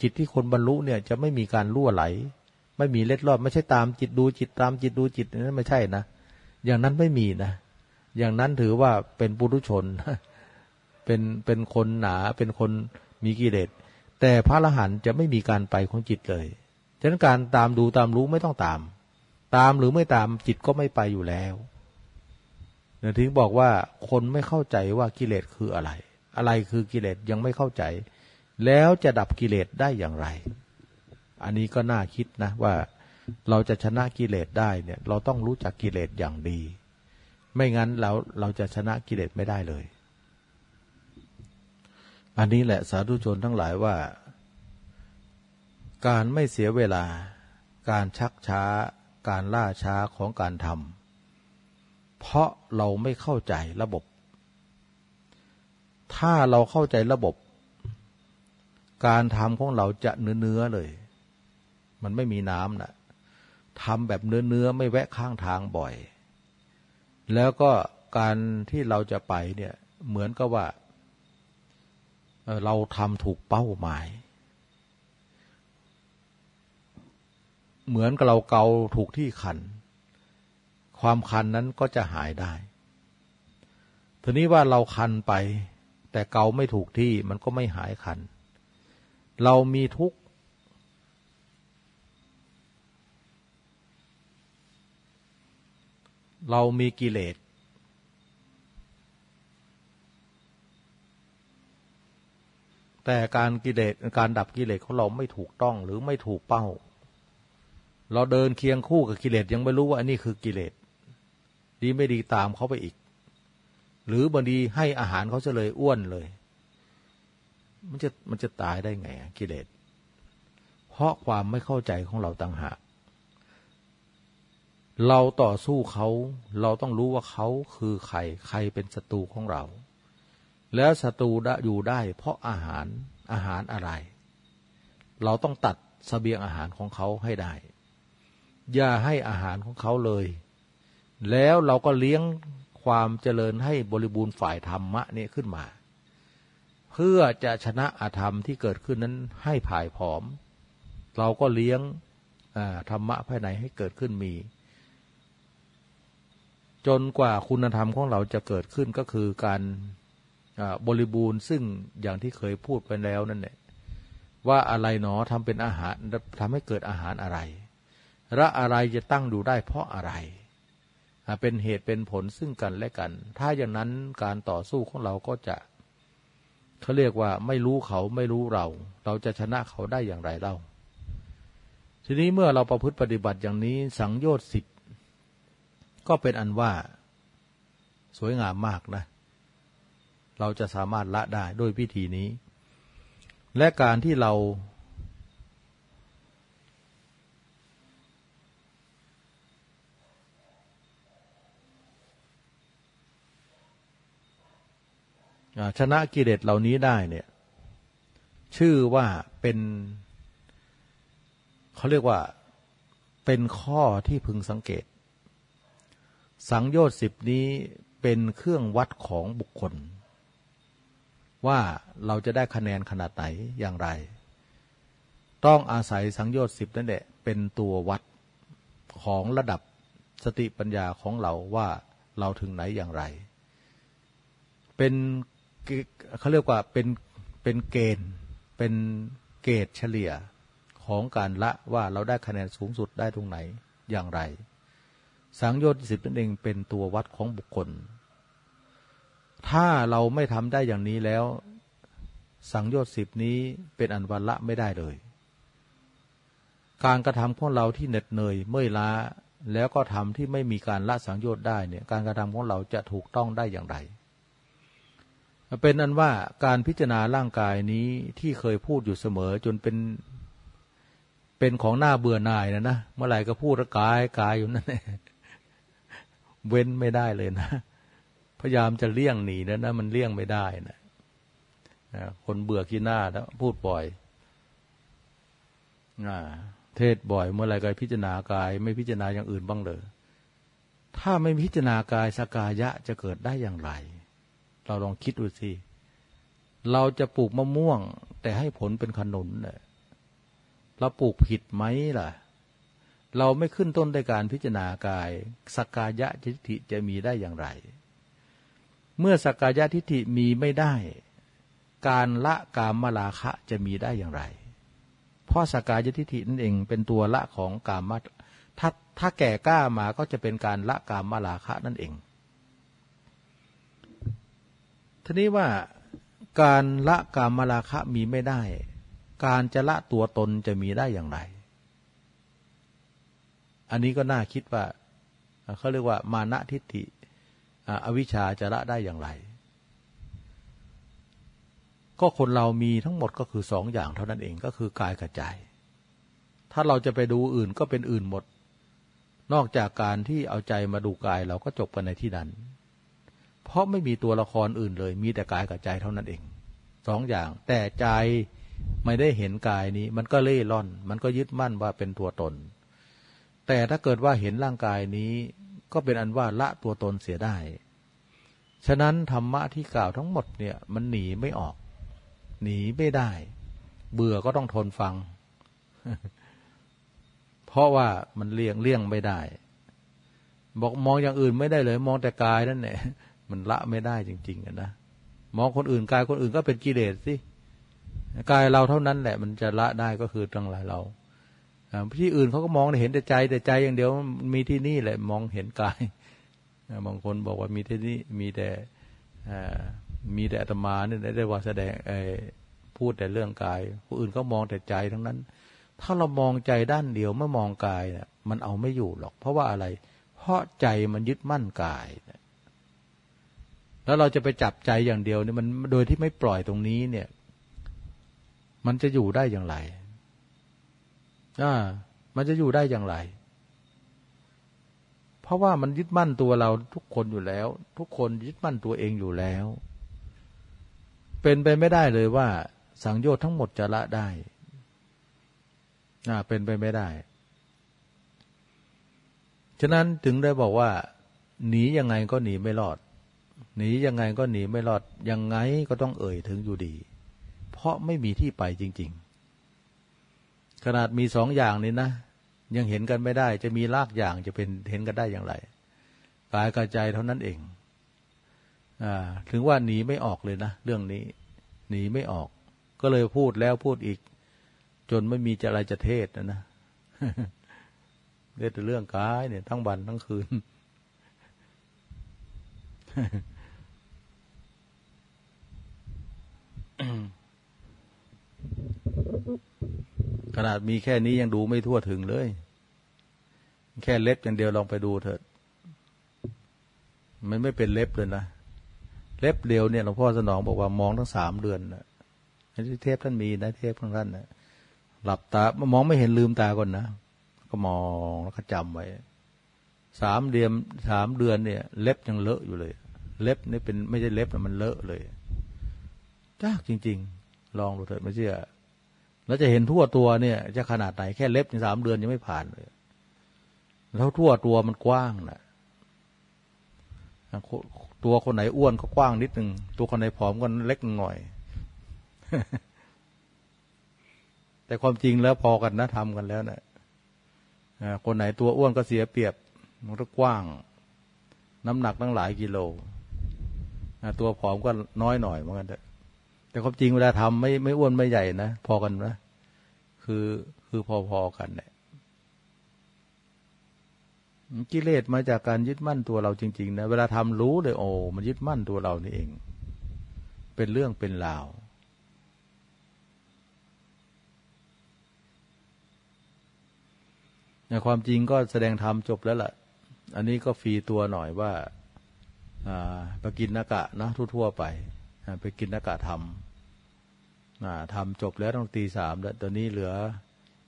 จิตที่คนบรรลุเนี่ยจะไม่มีการล่วไหล ไม่มีเล็ดลอดไม่ใช่ตามจิตดูจิตตามจิตดูจิตนั้นไม่ใช่นะอย่างนั้นไม่มีนะอย่างนั้นถือว่าเป็นปุถุชน เป็นเป็นคนหนาเป็นคนมีกิเลส แต่พระอรหันต์จะไม่มีการไปของจิตเลยฉะนั้นการตามดูตามรู้ไม่ต้องตาม ตามหรือไม่ตามจิตก็ไม่ไปอยู่แล้วเนี่ยถึงบอกว่าคนไม่เข้าใจว่ากิเลสคืออะไร อะไรคือกิเลสยังไม่เข้าใจ แล้วจะดับกิเลสได้อย่างไร อันนี้ก็น่าคิดนะว่าเราจะชนะกิเลสได้เนี่ย เราต้องรู้จักกิเลสอย่างดี ไม่งั้นเราเราจะชนะกิเลสไม่ได้เลย อันนี้แหละสาธุชนทั้งหลายว่า การไม่เสียเวลา การชักช้า การล่าช้าของการทำเพราะเราไม่เข้าใจระบบ ถ้าเราเข้าใจระบบ การทำของเราจะเนื้อเนื้อเลย มันไม่มีน้ำนะทำแบบเนื้อเนื้อไม่แวะข้างทางบ่อย แล้วก็การที่เราจะไปเนี่ยเหมือนกับว่า เราทำถูกเป้าหมาย เหมือนกับเราเกาถูกที่คัน ความคันนั้นก็จะหายได้ ทีนี้ว่าเราคันไป แต่เกาไม่ถูกที่มันก็ไม่หายคัน เรามีทุกเรามีกิเลส แต่การกิเลสการดับกิเลสของเราไม่ถูกต้องหรือไม่ถูกเป้า เราเดินเคียงคู่กับกิเลสยังไม่รู้ว่าอันนี้คือกิเลสดีไม่ดีตามเขาไปอีก หรือบางทีให้อาหารเขาจะเลยอ้วนเลย มันจะมันจะตายได้ไงกิเลสเพราะความไม่เข้าใจของเราต่างหากเราต่อสู้เขา เราต้องรู้ว่าเขาคือใคร ใครเป็นศัตรูของเรา แล้วศัตรูอยู่ได้ เพราะอาหารอาหารอะไร เราต้องตัดสเสบียงอาหารของเขาให้ได้ อย่าให้อาหารของเขาเลย แล้วเราก็เลี้ยงความเจริญให้บริบูรณ์ฝ่ายธรรมะนี่ขึ้นมา เพื่อจะชนะอาธรรมที่เกิดขึ้นนั้นให้ผายผอม เราก็เลี้ยงธรรมะภายในให้เกิดขึ้นมี จนกว่าคุณธรรมของเราจะเกิดขึ้นก็คือการ บริบูรณ์ซึ่งอย่างที่เคยพูดไปแล้วนั่นแหละว่าอะไรหนอทำเป็นอาหารทำให้เกิดอาหารอะไรและอะไรจะตั้งดูได้เพราะอะไร เป็นเหตุเป็นผลซึ่งกันและกัน ถ้าอย่างนั้นการต่อสู้ของเราก็จะเขาเรียกว่าไม่รู้เขาไม่รู้เรา เราจะชนะเขาได้อย่างไรเล่า ทีนี้เมื่อเราประพฤติปฏิบัติอย่างนี้สังโยชน์สิบก็เป็นอันว่า สวยงามมากนะเเราจะสามารถละได้ด้วยวิธีนี้ และการที่เรา ชนะกิเลสเหล่านี้ได้เนี่ย ชื่อว่าเป็นเขาเรียกว่าเป็นข้อที่พึงสังเกต สังโยชน์สิบนี้เป็นเครื่องวัดของบุคคล ว่าเราจะได้คะแนนขนาดไหนอย่างไร ต้องอาศัยสังโยชน์สิบนั่นแหละเป็นตัววัดของระดับสติปัญญาของเราว่าเราถึงไหนอย่างไร เป็นเขาเรียกว่าเป็นเป็นเกณฑ์เป็นเกณฑ์เฉลี่ยของการละว่าเราได้คะแนนสูงสุดได้ตรงไหนอย่างไร สังโยชน์สิบนั่นเองเป็นตัววัดของบุคคล ถ้าเราไม่ทำได้อย่างนี้แล้ว สังโยชน์สิบนี้เป็นอันวันละไม่ได้เลย การกระทำของเราที่เหน็ดเหนื่อยเมื่อยล้าแล้วก็ทำที่ไม่มีการละสังโยชน์ได้เนี่ย การกระทำของเราจะถูกต้องได้อย่างไรเป็นอันว่าการพิจารณาร่างกายนี้ที่เคยพูดอยู่เสมอจนเป็นเป็นของหน้าเบื่อหน่ายนะนะเมื่อไหร่ก็พูดกายกายอยู่นั่นเองเว้นไม่ได้เลยนะ พยายามจะเลี่ยงหนีนะนะมันเลี่ยงไม่ได้นะคนเบื่อขี้หน้าแล้วพูดบ่อยเทศบ่อยเมื่อไรก็พิจารณากาย ไม่พิจารณาอย่างอื่นบ้างเลยถ้าไม่พิจารณากายสกายะจะเกิดได้อย่างไร เราลองคิดดูสิเราจะปลูกมะม่วง แต่ให้ผลเป็นขนุนเนี่ยเราปลูกผิดไหมล่ะ เราไม่ขึ้นต้นด้วยการพิจารณากายสกายะทิฏฐิจะมีได้อย่างไร เมื่อสกกายะทิฏฐิมีไม่ได้ การละกามมาลาคะจะมีได้อย่างไร เพราะสกกายะทิฏฐินั่นเองเป็นตัวละของกามมาถ้าถ้าแก่กล้ามาก็จะเป็นการละกามมาลาคะนั่นเอง ทีนี้ว่าการละกามราคะมีไม่ได้ การจะละตัวตนจะมีได้อย่างไร อันนี้ก็น่าคิดว่าเขาเรียกว่ามานะทิฏฐิ อวิชชาจะละได้อย่างไร ก็คนเรามีทั้งหมดก็คือสองอย่างเท่านั้นเองก็คือกายกับใจ ถ้าเราจะไปดูอื่นก็เป็นอื่นหมด นอกจากการที่เอาใจมาดูกายเราก็จบกันในที่นั้น เพราะไม่มีตัวละครอื่นเลย มีแต่กายกับใจเท่านั้นเองสองอย่าง แต่ใจไม่ได้เห็นกายนี้ มันก็เล่ร่อน มันก็ยึดมั่นว่าเป็นตัวตน แต่ถ้าเกิดว่าเห็นร่างกายนี้ ก็เป็นอันว่าละตัวตนเสียได้ ฉะนั้นธรรมะที่กล่าวทั้งหมดเนี่ยมันหนีไม่ออก หนีไม่ได้ เบื่อก็ต้องทนฟัง เพราะว่ามันเลี่ยงเลี่ยงไม่ได้ บอกมองอย่างอื่นไม่ได้เลย มองแต่กายนั่นแหละมันละไม่ได้จริงๆนะมองคนอื่นกายคนอื่นก็เป็นกิเลสสิกายเราเท่านั้นแหละ มันจะละได้ก็คือตั้งหลายเรา ที่อื่นเขาก็มองเห็นแต่ใจ แต่ใจอย่างเดียวมีที่นี่แหละ มองเห็นกายบางคนบอกว่ามีที่นี่มีแต่มีแต่อาตมาเนี่ยได้ว่าแสดงพูดแต่เรื่องกายผู้อื่นเขามองแต่ใจทั้งนั้น ถ้าเรามองใจด้านเดียวไม่มองกายเนี่ยมันเอาไม่อยู่หรอก เพราะว่าอะไร เพราะใจมันยึดมั่นกายแล้วเราจะไปจับใจอย่างเดียวเนี่ยมันโดยที่ไม่ปล่อยตรงนี้เนี่ย มันจะอยู่ได้อย่างไร อ่า มันจะอยู่ได้อย่างไร เพราะว่ามันยึดมั่นตัวเราทุกคนอยู่แล้ว ทุกคนยึดมั่นตัวเองอยู่แล้ว เป็นไปไม่ได้เลยว่า สังโยชน์ทั้งหมดจะละได้อ่าเป็นไปไม่ได้ ฉะนั้นถึงได้บอกว่า หนียังไงก็หนีไม่รอด หนียังไงก็หนีไม่รอด ยังไงก็ต้องเอ่ยถึงอยู่ดี เพราะไม่มีที่ไปจริง ๆ ขนาดมีสองอย่างนี้นะยังเห็นกันไม่ได้ จะมีรากอย่างจะเป็นเห็นกันได้อย่างไรกายกระใจเท่านั้นเองอถึงว่าหนีไม่ออกเลยนะเรื่องนี้ หนีไม่ออก ก็เลยพูดแล้วพูดอีก จนไม่มีจะอะไรจะเทศนะนะเรื่องเรื่องกายเนี่ย ทั้งวันทั้งคืน ขนาดมีแค่นี้ยังดูไม่ทั่วถึงเลย แค่เล็บอย่างเดียวลองไปดูเถิด มันไม่เป็นเล็บเลยนะ เล็บเดียวเนี่ยหลวงพ่อสนองบอกว่ามองทั้งสามเดือนนะที่เทพท่านมีนะเทพของท่านนะหลับตามองไม่เห็นลืมตาก่อนนะ ก็มองแล้วก็จำไว้สามเดือนสามเดือนเนี่ย เล็บยังเลอะอยู่เลย เล็บนี่เป็นไม่ใช่เล็บมันเลอะเลยยากจริง ๆ ลองดูเถิดไม่เชื่อ แล้วจะเห็นทั่วตัวเนี่ย จะขนาดไหนแค่เล็บสามเดือนยังไม่ผ่านเลย แล้วทั่วตัวมันกว้างนะตัวคนไหนอ้วนก็กว้างนิดหนึ่งตัวคนไหนผอมก็เล็กหน่อย แต่ความจริงแล้วพอกันนะทำกันแล้วนะคนไหนตัวอ้วนก็เสียเปรียบ มันก็กว้าง น้ำหนักตั้งหลายกิโลตัวผอมก็น้อยหน่อยเหมือนกัน แต่ความจริงเวลาทำไม่ไม่อ้วนไม่ใหญ่นะพอกันนะคือคือพอๆกันเนี่ยกิเลสมาจากการยึดมั่นตัวเราจริง ๆ นะ เวลาทำรู้เลยโอ้มันยึดมั่นตัวเรานี่เอง เป็นเรื่องเป็นราวในความจริงก็แสดงธรรมจบแล้วล่ะ อันนี้ก็ฟรีตัวหน่อยว่าไปกินนากะนะทั่วๆไป ไปกินนากะทำ ทำจบแล้วต้องตีสามแล้วตอนนี้เหลือ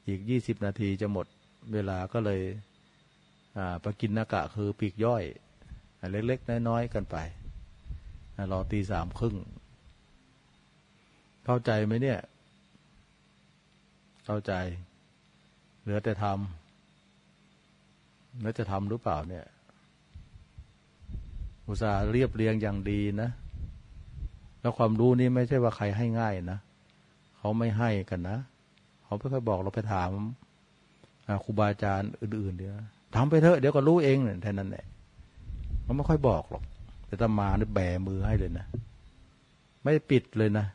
อีกยี่สิบนาทีจะหมดเวลาก็เลยไปกินนากะคือปีกย่อย เล็กๆ น้อยๆ กันไปรอตีสามครึ่ง เข้าใจไหมเนี่ย เข้าใจ เหลือแต่ทำแล้วจะทำหรือเปล่าเนี่ย อุตส่าห์เรียบเรียงอย่างดีนะ แล้วความรู้นี้ไม่ใช่ว่าใครให้ง่ายนะ เขาไม่ให้กันนะเขาไม่ค่อยบอกเราไปถามครูบาอาจารย์อื่นๆเดี๋ยวทำไปเถอะเดี๋ยวก็รู้เองเนี่ยแค่นั้นแหละเขาไม่ค่อยบอกหรอก แต่ตมาเนี่ยแบมือให้เลยนะไม่ปิดเลยนะ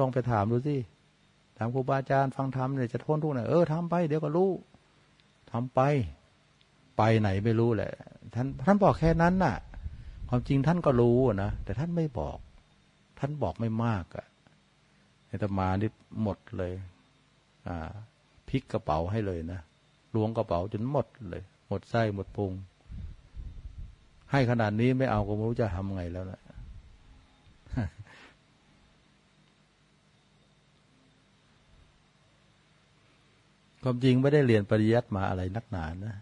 ลองไปถามดูสิถามครูบาอาจารย์ฟังธรรมเนี่ยจะทนทุกไหนเออทำไปเดี๋ยวก็รู้ทำไป ไปไหนไม่รู้แหละ ท่านท่านบอกแค่นั้นน่ะ ความจริงท่านก็รู้นะแต่ท่านไม่บอก ท่านบอกไม่มากอะ อาตมานี่หมดเลย อ่าพลิกกระเป๋าให้เลยนะล้วงกระเป๋าจนหมดเลย หมดไส้หมดพุงให้ขนาดนี้ไม่เอาก็ไม่รู้จะทำไงแล้วนะความจริงไม่ได้เรียนปริยัติมาอะไรนักหนานะ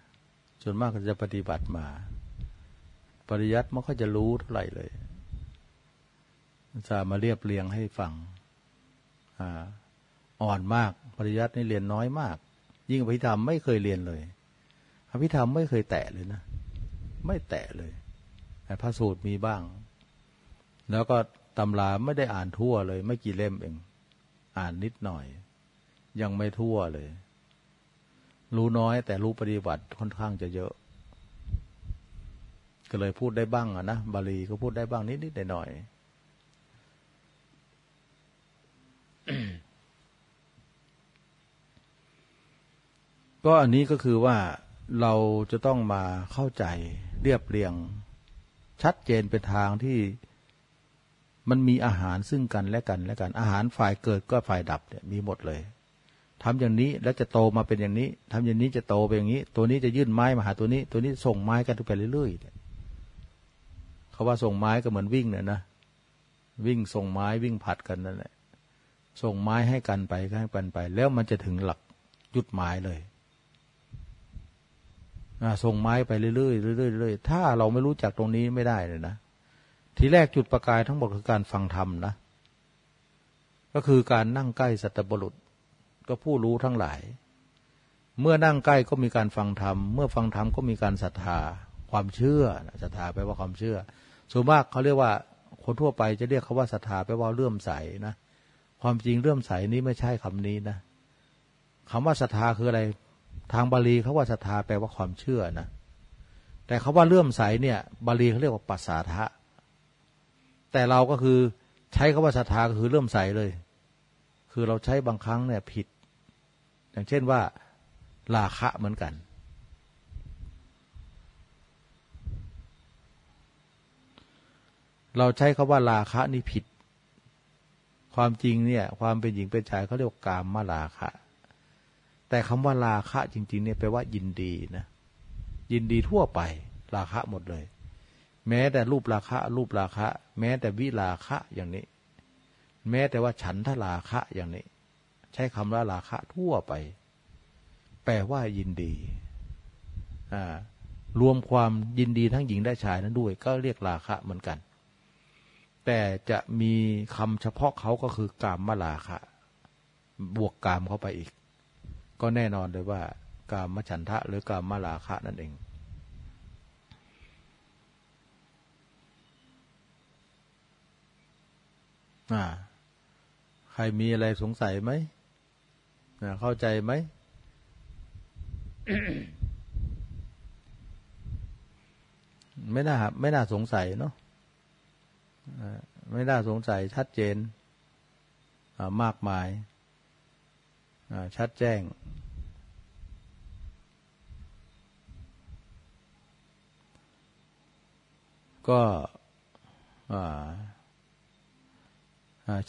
ส่วนมากก็จะปฏิบัติมา ปริยัติมันก็จะรู้เท่าไหร่เลยจะมาเรียบเรียงให้ฟัง อ่อนมากปริยัตินี่เรียนน้อยมาก ยิ่งอภิธรรมไม่เคยเรียนเลยอภิธรรมไม่เคยแตะเลยนะไม่แตะเลยแต่พระสูตรมีบ้าง แล้วก็ตำราไม่ได้อ่านทั่วเลย ไม่กี่เล่มเอง อ่านนิดหน่อย ยังไม่ทั่วเลย รู้น้อยแต่รู้ปฏิบัติค่อนข้างจะเยอะ ก็เลยพูดได้บ้างอะนะบาลีก็พูดได้บ้างนิดนิดหน่อย ก็อันนี้ก็คือว่าเราจะต้องมาเข้าใจเรียบเรียง ชัดเจนเป็นทางที่มันมีอาหารซึ่งกันและกันและกัน อาหารฝ่ายเกิดก็ฝ่ายดับเนี่ยมีหมดเลยทำอย่างนี้แล้วจะโตมาเป็นอย่างนี้ทำอย่างนี้จะโตเป็นอย่างนี้ ตัวนี้จะยื่นไม้มาหาตัวนี้ ตัวนี้ส่งไม้กันไปเรื่อยๆเขาว่าส่งไม้ก็เหมือนวิ่งเนี่ยนะวิ่งส่งไม้วิ่งผัดกันนั่นแหละ ส่งไม้ให้กันไปให้กันไป แล้วมันจะถึงหลักยุดไม้เลยส่งไม้ไปเรื่อยๆเรื่อยๆเรื่อยๆถ้าเราไม่รู้จักตรงนี้ไม่ได้เลยนะทีแรกจุดประกายทั้งหมดคือการฟังธรรมนะ ก็คือการนั่งใกล้สัตบุรุษ ก็ผู้รู้ทั้งหลาย เมื่อนั่งใกล้ก็มีการฟังธรรม เมื่อฟังธรรมก็มีการศรัทธา ความเชื่อศรัทธาแปลว่าความเชื่อ ส่วนมากเขาเรียกว่าคนทั่วไปจะเรียกเขาว่าศรัทธาแปลว่าเลื่อมใสนะ ความจริงเลื่อมใสนี้ไม่ใช่คำนี้นะคำว่าศรัทธาคืออะไร ทางบาลีเขาว่าศรัทธาแปลว่าความเชื่อนะ แต่เขาว่าเลื่อมใสเนี่ย บาลีเขาเรียกว่าปัสสาทะ แต่เราก็คือใช้คาว่าศรัทธาก็คือเลื่อมใสเลย คือเราใช้บางครั้งเนี่ยผิด อย่างเช่นว่าลาคะเหมือนกัน เราใช้คาว่าลาคะนี่ผิด ความจริงเนี่ย ความเป็นหญิงเป็นชายเขาเรียกว่ากามมาลาคะ แต่คำว่าราคะจริง ๆ เนี่ยแปลว่ายินดีนะ ยินดีทั่วไป ราคะหมดเลย แม้แต่รูปราคะ รูปราคะ แม้แต่วิราคะอย่างนี้ แม้แต่ว่าฉันทราคะอย่างนี้ ใช้คำว่าราคะทั่วไป แปลว่ายินดีอ่ารวมความยินดีทั้งหญิงและชายนั้นด้วย ก็เรียกราคะเหมือนกัน แต่จะมีคำเฉพาะเขาก็คือกามมาราคะ บวกกามเข้าไปอีก ก็แน่นอนเลยว่า กามฉันทะหรือกามมลาคะนั่นเอง อ่า ใครมีอะไรสงสัยไหมเข้าใจไหมไม่น่าไม่น่าสงสัยเนาะ ไม่น่าสงสัยชัดเจนมากมายชัดแจ้ง ก็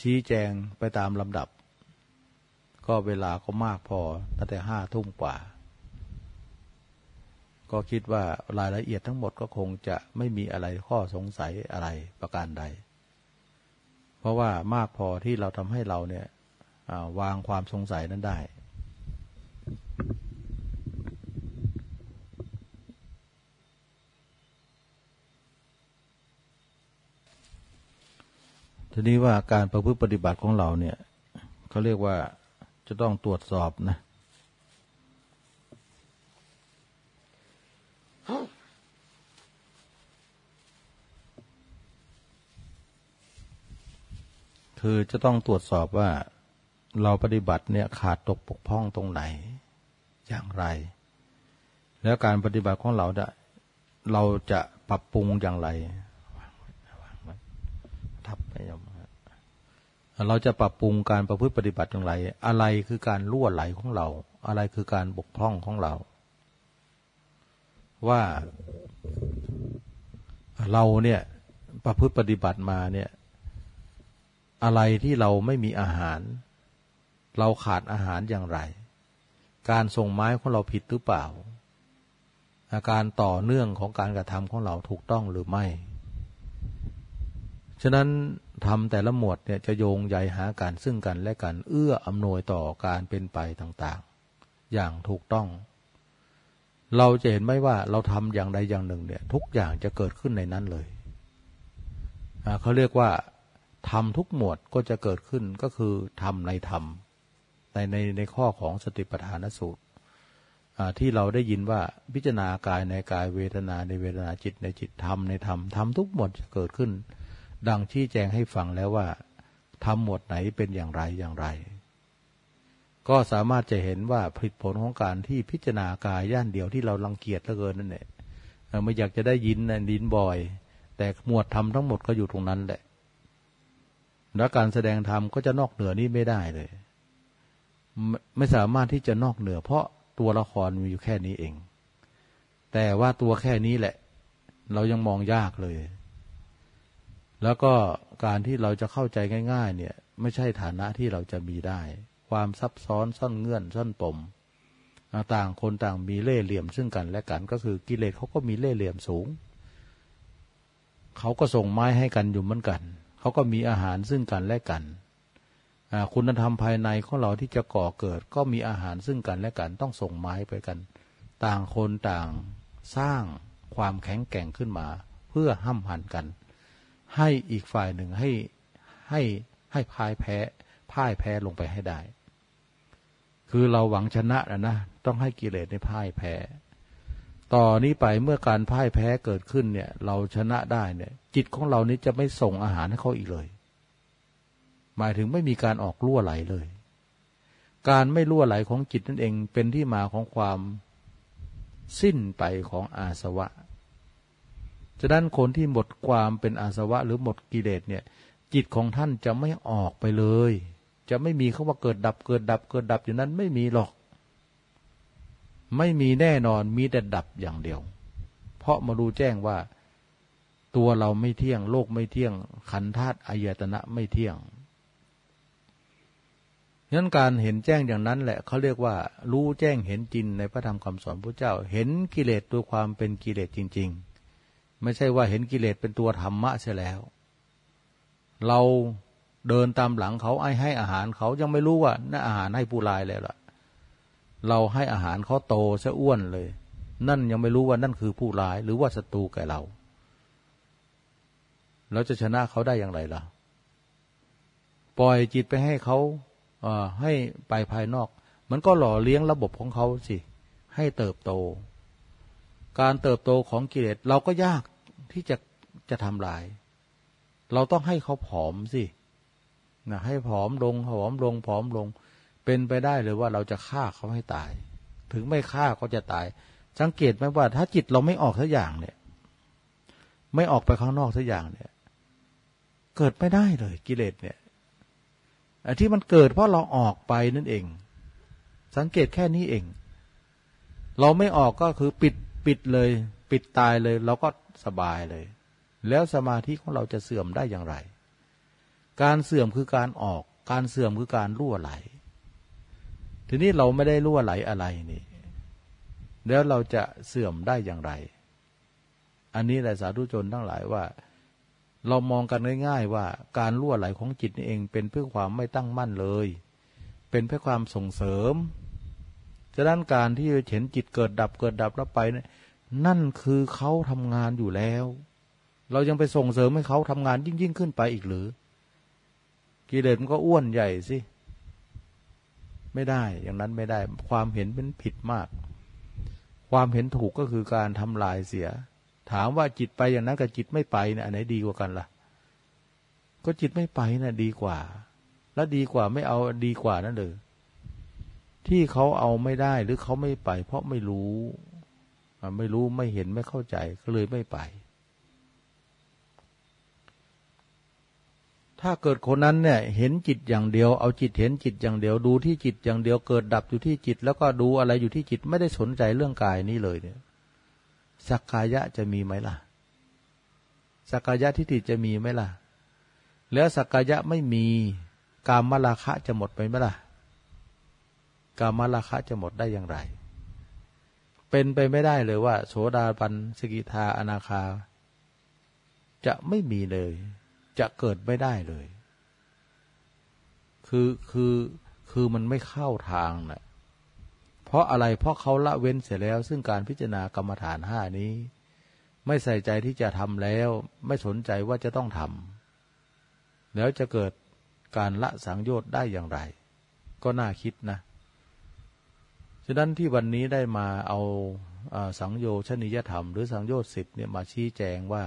ชี้แจงไปตามลำดับ ก็เวลาก็มากพอตั้งแต่ห้าทุ่มกว่า ก็คิดว่ารายละเอียดทั้งหมดก็คงจะไม่มีอะไรข้อสงสัยอะไรประการใด เพราะว่ามากพอที่เราทำให้เราเนี่ยวางความสงสัยนั้นได้ ทีนี้ว่าการประพฤติปฏิบัติของเราเนี่ยเขาเรียกว่าจะต้องตรวจสอบนะ คือจะต้องตรวจสอบว่าเราปฏิบัติเนี่ยขาดตกปกพ้องตรงไหน อย่างไร แล้วการปฏิบัติของเราจะเราจะปรับปรุงอย่างไรทับไปยมเราจะปรับปรุงการประพฤติปฏิบัติอย่างไร อะไรคือการล่วไหลของเรา อะไรคือการบกพร่องของเรา ว่าเราเนี่ยประพฤติปฏิบัติมาเนี่ย อะไรที่เราไม่มีอาหาร เราขาดอาหารอย่างไร การส่งไม้ของเราผิดหรือเปล่า อาการต่อเนื่องของการกระทำของเราถูกต้องหรือไม่ ฉะนั้นทำแต่ละหมวดเนี่ยจะโยงใยหากันซึ่งกันและกันเอื้ออำนวยต่อการเป็นไปต่างๆ อย่างถูกต้อง เราจะเห็นไหมว่าเราทำอย่างใดอย่างหนึ่งเนี่ยทุกอย่างจะเกิดขึ้นในนั้นเลยเขาเรียกว่า ทำทุกหมวดก็จะเกิดขึ้นก็คือทำในธรรม ในในในข้อของสติปัฏฐานสูตรที่เราได้ยินว่าพิจารณากายในกายเวทนาในเวทนาจิตในจิตธรรมในธรรมทำทุกหมวดจะเกิดขึ้น ดังชี้แจงให้ฟังแล้วว่าทำหมวดไหนเป็นอย่างไรอย่างไร ก็สามารถจะเห็นว่าผลผลของการที่พิจารณากายย่านเดียวที่เราลังเกียจเหลือเกินนั่นแหละไม่อยากจะได้ยินนะดินบ่อย แต่หมวดทำทั้งหมดก็อยู่ตรงนั้นแหละ และการแสดงธรรมก็จะนอกเหนือนี้ไม่ได้เลย ไม่สามารถที่จะนอกเหนือ เพราะตัวละครมีอยู่แค่นี้เอง แต่ว่าตัวแค่นี้แหละ เรายังมองยากเลย แล้วก็การที่เราจะเข้าใจง่าย ๆ เนี่ย ไม่ใช่ฐานะที่เราจะมีได้ ความซับซ้อนซ่อนเงื่อนซ่อนปมต่างคนต่างมีเล่ห์เหลี่ยมซึ่งกันและกันก็คือกิเลสเขาก็มีเล่ห์เหลี่ยมสูง เขาก็ส่งไม้ให้กันอยู่เหมือนกัน เขาก็มีอาหารซึ่งกันและกัน คุณธรรมภายในของเราที่จะก่อเกิด ก็มีอาหารซึ่งกันและกันต้องส่งไม้ไปกัน ต่างคนต่างสร้างความแข็งแกร่งขึ้นมา เพื่อห้ำหันกัน ให้อีกฝ่ายหนึ่งให้ให้ให้พ่ายแพ้พ่ายแพ้ลงไปให้ได้ คือเราหวังชนะนะนะต้องให้กิเลสในพ่ายแพ้ ต่อนนี้ไปเมื่อการพ่ายแพ้เกิดขึ้นเนี่ย เราชนะได้เนี่ย จิตของเรานี้จะไม่ส่งอาหารให้เขาอีกเลย หมายถึงไม่มีการออกล่วไหลเลย การไม่ล่วไหลของจิตนั่นเองเป็นที่มาของความสิ้นไปของอาสวะ ฉะนั้นคนที่หมดความเป็นอาสวะหรือหมดกิเลสเนี่ย จิตของท่านจะไม่ออกไปเลย จะไม่มีคาว่าเกิดดับเกิดดับเกิดดับอย่างนั้นไม่มีหรอก ไม่มีแน่นอนมีแต่ดับอย่างเดียว เพราะมาดูแจ้งว่า ตัวเราไม่เที่ยง โลกไม่เที่ยง ขันธาตุอายตนะไม่เที่ยงฉะนั้นการเห็นแจ้งอย่างนั้นแหละเขาเรียกว่า รู้แจ้งเห็นจริงในพระธรรมคำสอนพระเจ้า เห็นกิเลสตัวความเป็นกิเลสจริง ๆ ไม่ใช่ว่าเห็นกิเลสเป็นตัวธรรมะเสียแล้ว เราเดินตามหลังเขาไอ้ให้อาหารเขายังไม่รู้ว่าน่าอาหารให้ผู้ลายแล้วล่ะ เราให้อาหารเขาโตซะอ้วนเลย นั่นยังไม่รู้ว่านั่นคือผู้ร้ายหรือว่าศัตรูแก่เรา เราจะชนะเขาได้อย่างไรล่ะ ปล่อยจิตไปให้เขาให้ไปภายนอก มันก็หล่อเลี้ยงระบบของเขาสิ ให้เติบโต การเติบโตของกิเลสเราก็ยากที่จะจะทำลาย เราต้องให้เขาผอมสินะให้ผอมลงผอมลงผอมลง เป็นไปได้เลยว่าเราจะฆ่าเขาให้ตาย ถึงไม่ฆ่าเขาจะตาย สังเกตไหมว่า ถ้าจิตเราไม่ออกสักอย่างเนี่ย ไม่ออกไปข้างนอกสักอย่างเนี่ย เกิดไม่ได้เลยกิเลสเนี่ยที่มันเกิดเพราะเราออกไปนั่นเอง สังเกตแค่นี้เอง เราไม่ออกก็คือปิดปิดเลย ปิดตายเลย เราก็สบายเลย แล้วสมาธิของเราจะเสื่อมได้อย่างไร การเสื่อมคือการออก การเสื่อมคือการรั่วไหล ทีนี้เราไม่ได้รั่วไหลอะไรนี่ แล้วเราจะเสื่อมได้อย่างไร อันนี้แหละสาธุชนทั้งหลายว่า เรามองกันง่ายๆว่าการรั่วไหลของจิตนี่เองเป็นเพื่อความไม่ตั้งมั่นเลย เป็นเพื่อความส่งเสริมฉะนั้นการที่เห็นจิตเกิดดับเกิดดับแล้วไปนั่นคือเขาทำงานอยู่แล้ว เรายังไปส่งเสริมให้เขาทำงานยิ่งยิ่งขึ้นไปอีกหรือ กิเลสมันก็อ้วนใหญ่สิไม่ได้อย่างนั้นไม่ได้ ความเห็นเป็นผิดมาก ความเห็นถูกก็คือการทำลายเสีย ถามว่าจิตไปอย่างนั้นกับจิตไม่ไปเนี่ยอันไหนดีกว่ากันละ่ะ ก็จิตไม่ไปนะ่ะดีกว่า แล้วดีกว่าไม่เอาดีกว่านั่นเลยที่เขาเอาไม่ได้หรือเขาไม่ไป เพราะไม่รู้ไม่รู้ไม่เห็นไม่เข้าใจก็เลยไม่ไป ถ้าเกิดคนนั้นเนี่ยเห็นจิตอย่างเดียว เอาจิตเห็นจิตอย่างเดียวดูที่จิตอย่างเดียวเกิดดับอยู่ที่จิต แล้วก็ดูอะไรอยู่ที่จิตไม่ได้สนใจเรื่องกายนี้เลยเนี่ย สักกายะจะมีไหมล่ะสักกายะทิฏฐิจะมีไหมล่ะ แล้วสักกายะไม่มีกามมาราคะจะหมดไปไหมล่ะกามมาราคะจะหมดได้อย่างไร เป็นไปไม่ได้เลยว่า โสดาบันสกิทาอนาคา จะไม่มีเลย จะเกิดไม่ได้เลย คือคือคือมันไม่เข้าทางนะ่ะ เพราะอะไรเพราะเขาละเว้นเสร็จแล้ว ซึ่งการพิจารณากรรมฐานห้านี้ ไม่ใส่ใจที่จะทำแล้ว ไม่สนใจว่าจะต้องทำแล้วจะเกิดการละสังโยชน์ได้อย่างไร ก็น่าคิดนะฉะนั้นที่วันนี้ได้มาเอาสังโยชนิยธรรม หรือสังโยชน์สิบเนี่ยมาชี้แจงว่า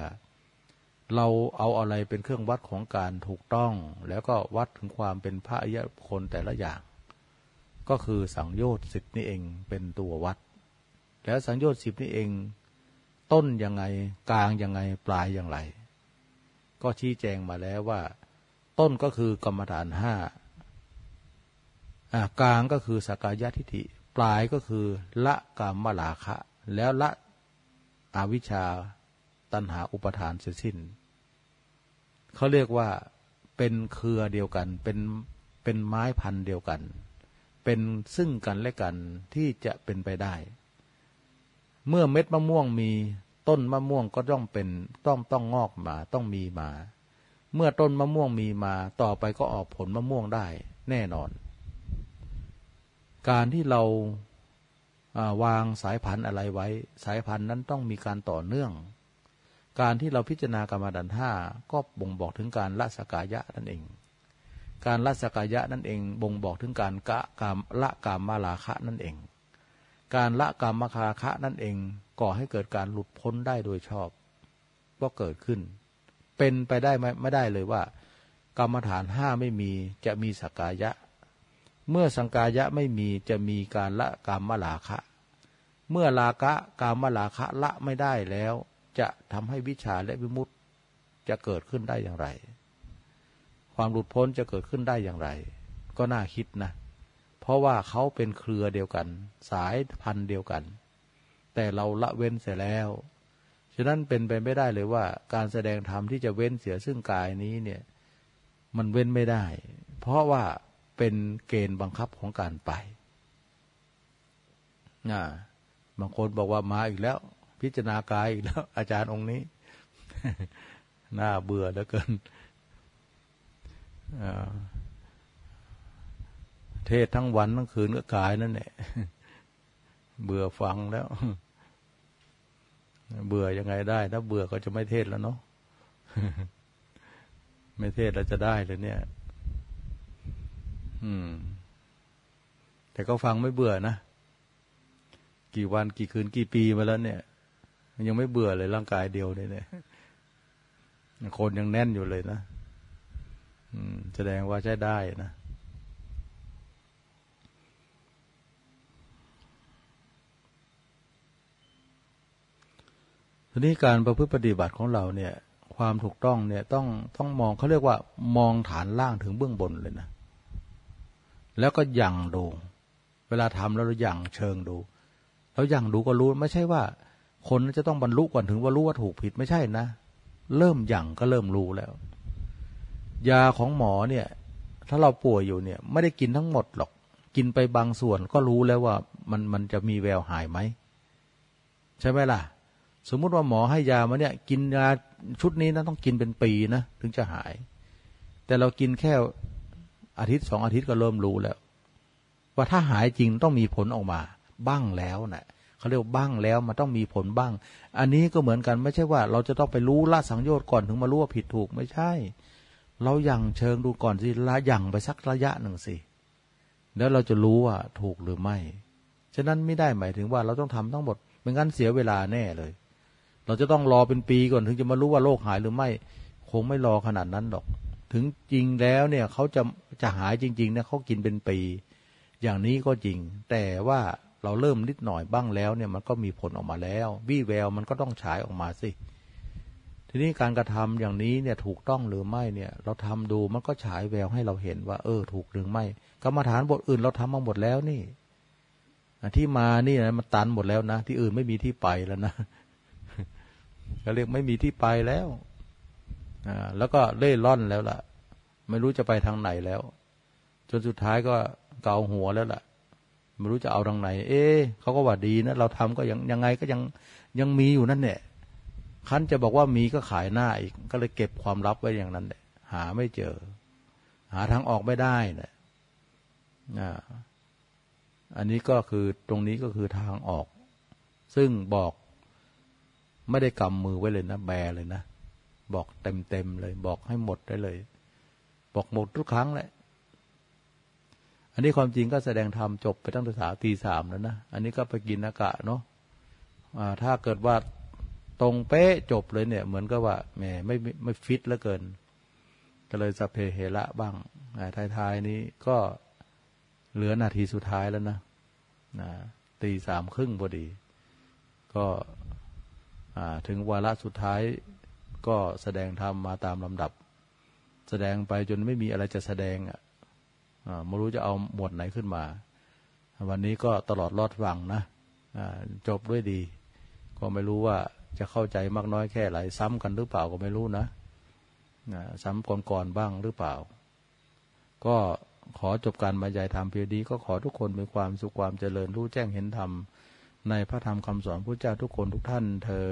เราเอาอะไรเป็นเครื่องวัดของการถูกต้อง แล้วก็วัดถึงความเป็นพระอริยคนแต่ละอย่าง ก็คือสังโยชน์สิบนี่เองเป็นตัววัด แล้วสังโยชน์สิบนี่เอง ต้นยังไงกลางยังไงปลายอย่างไร ก็ชี้แจงมาแล้วว่า ต้นก็คือกรรมฐานห้ากลางก็คือสกายทิฏฐิปลายก็คือละกามลาคะ แล้วละอวิชชาตัณหาอุปทานเสียสิ้นเขาเรียกว่าเป็นเครือเดียวกัน เป็นเป็นไม้พันเดียวกัน เป็นซึ่งกันและกันที่จะเป็นไปได้ เมื่อเม็ดมะม่วงมีต้นมะม่วงก็ต้องเป็นต้องต้องงอกมาต้องมีมา เมื่อต้นมะม่วงมีมาต่อไปก็ออกผลมะม่วงได้แน่นอน การที่เราวางสายพันธุ์อะไรไว้ สายพันธุ์นั้นต้องมีการต่อเนื่อง การที่เราพิจารณากรรมฐานห้าก็บ่งบอกถึงการละสกายะนั่นเอง การละสกายะนั่นเองบ่งบอกถึงการกะกามละกามมาลาคะนั่นเอง การละกามมาคาคะนั่นเองก่อให้เกิดการหลุดพ้นได้โดยชอบก็เกิดขึ้น เป็นไปได้ไหมไม่ได้เลยว่า กรรมฐานห้าไม่มีจะมีสกายะ เมื่อสังกายะไม่มีจะมีการละกามมาลาคะ เมื่อลากะกามมาลาคะละไม่ได้แล้ว จะทำให้วิชาและวิมุตติจะเกิดขึ้นได้อย่างไร ความหลุดพ้นจะเกิดขึ้นได้อย่างไร ก็น่าคิดนะ เพราะว่าเขาเป็นเครือเดียวกัน สายพันธุ์เดียวกัน แต่เราละเว้นเสียแล้วฉะนั้นเป็นไปไม่ได้เลยว่า การแสดงธรรมที่จะเว้นเสียซึ่งกายนี้เนี่ย มันเว้นไม่ได้ เพราะว่าเป็นเกณฑ์บังคับของการไปนะบางคนบอกว่ามาอีกแล้ว พิจารณากายอีกแล้ว อาจารย์องค์นี้ น่าเบื่อเหลือเกิน เทศทั้งวันทั้งคืนก็กายนั่นแหละเบื่อฟังแล้ว เบื่อยังไงได้ ถ้าเบื่อก็จะไม่เทศแล้วเนาะไม่เทศเราจะได้เลยเนี่ย อืม แต่ก็ฟังไม่เบื่อนะ กี่วันกี่คืนกี่ปีมาแล้วเนี่ยยังไม่เบื่อเลยร่างกายเดียวเลยเนี่ยคนยังแน่นอยู่เลยนะ แสดงว่าใช้ได้นะทีนี้การประพฤติปฏิบัติของเราเนี่ย ความถูกต้องเนี่ยต้องต้องมองเขาเรียกว่า มองฐานล่างถึงเบื้องบนเลยนะ แล้วก็ยั่งดู เวลาทำแล้วเรายั่งเชิงดูเรายั่งดูก็รู้ไม่ใช่ว่า คนจะต้องบรรลุก่อนถึงว่ารู้ว่าถูกผิดไม่ใช่นะ เริ่มยั่งก็เริ่มรู้แล้ว ยาของหมอเนี่ย ถ้าเราป่วยอยู่เนี่ย ไม่ได้กินทั้งหมดหรอก กินไปบางส่วนก็รู้แล้วว่ามันมันจะมีแววหายไหม ใช่ไหมล่ะ สมมุติว่าหมอให้ยามาเนี่ย กินยาชุดนี้นะต้องกินเป็นปีนะถึงจะหาย แต่เรากินแค่อาทิตย์สองอาทิตย์ก็เริ่มรู้แล้ว ว่าถ้าหายจริงต้องมีผลออกมา บ้างแล้วนะ่ะเขาเรียกบ้างแล้วมันต้องมีผลบ้าง อันนี้ก็เหมือนกันไม่ใช่ว่า เราจะต้องไปรู้ละสังโยชน์ก่อนถึงมารู้ว่าผิดถูกไม่ใช่ เราอยังเชิงดูก่อนสิละอยังไปสักระยะหนึ่งสิแล้วเราจะรู้ว่าถูกหรือไม่ ฉะนั้นไม่ได้หมายถึงว่าเราต้องทำทั้งหมดไม่งั้นเสียเวลาแน่เลย เราจะต้องรอเป็นปีก่อนถึงจะมารู้ว่าโรคหายหรือไม่ คงไม่รอขนาดนั้นหรอก ถึงจริงแล้วเนี่ยเขาจะจะหายจริงๆเนี่ยเขากินเป็นปี อย่างนี้ก็จริง แต่ว่าเราเริ่มนิดหน่อยบ้างแล้วเนี่ยมันก็มีผลออกมาแล้ววี่แววมันก็ต้องฉายออกมาสิ ทีนี้การกระทำอย่างนี้เนี่ยถูกต้องหรือไม่เนี่ย เราทำดูมันก็ฉายแววให้เราเห็นว่า เออ ถูกหรือไม่กรรมฐานบทอื่นเราทำมาหมดแล้วนี่ที่มานี่นะมันตันหมดแล้วนะที่อื่นไม่มีที่ไปแล้วนะก็เรียกไม่มีที่ไปแล้วอ่าแล้วก็เล่ร่อนแล้วล่ะ ไม่รู้จะไปทางไหนแล้ว จนสุดท้ายก็เกาหัวแล้วล่ะไม่รู้จะเอาทางไหน เอ๊เขาก็ว่าดีนะเราทำก็ยังยังไงก็ยังยังมีอยู่นั่นเนี่ย คันจะบอกว่ามีก็ขายหน้าอีก ก็เลยเก็บความลับไว้อย่างนั้นแหละหาไม่เจอ หาทางออกไม่ได้เนี่ยอันนี้ก็คือตรงนี้ก็คือทางออก ซึ่งบอกไม่ได้กำมือไว้เลยนะ แบเลยนะ บอกเต็มเต็มเลย บอกให้หมดได้เลย บอกหมดทุกครั้งแหละ อันนี้ความจริงก็แสดงธรรมจบไปตั้งแต่สาตีสามแล้วนะ อันนี้ก็ไปกินอากาศเนาะถ้าเกิดว่า ตรงเป๊ะจบเลยเนี่ย เหมือนกับว่าแหมไม่ไม่ฟิตแล้วเกิน ก็เลยสเพเหระบ้างท้ายๆนี้ก็เหลือนาทีสุดท้ายแล้วนะนะตีสามครึ่งพอดี ก็ถึงวาระสุดท้ายก็แสดงธรรมมาตามลำดับ แสดงไปจนไม่มีอะไรจะแสดงอะไม่รู้จะเอาหมวดไหนขึ้นมา วันนี้ก็ตลอดรอดฟังนะจบด้วยดี ก็ไม่รู้ว่า จะเข้าใจมากน้อยแค่ไหนซ้ำกันหรือเปล่าก็ไม่รู้นะซ้ำก่อนๆบ้างหรือเปล่า ก็ขอจบการบรรยายธรรมเพียงดีก็ขอทุกคนมีความสุขความเจริญรู้แจ้งเห็นธรรมในพระธรรมคำสอนพระเจ้าทุกคนทุกท่านเทอ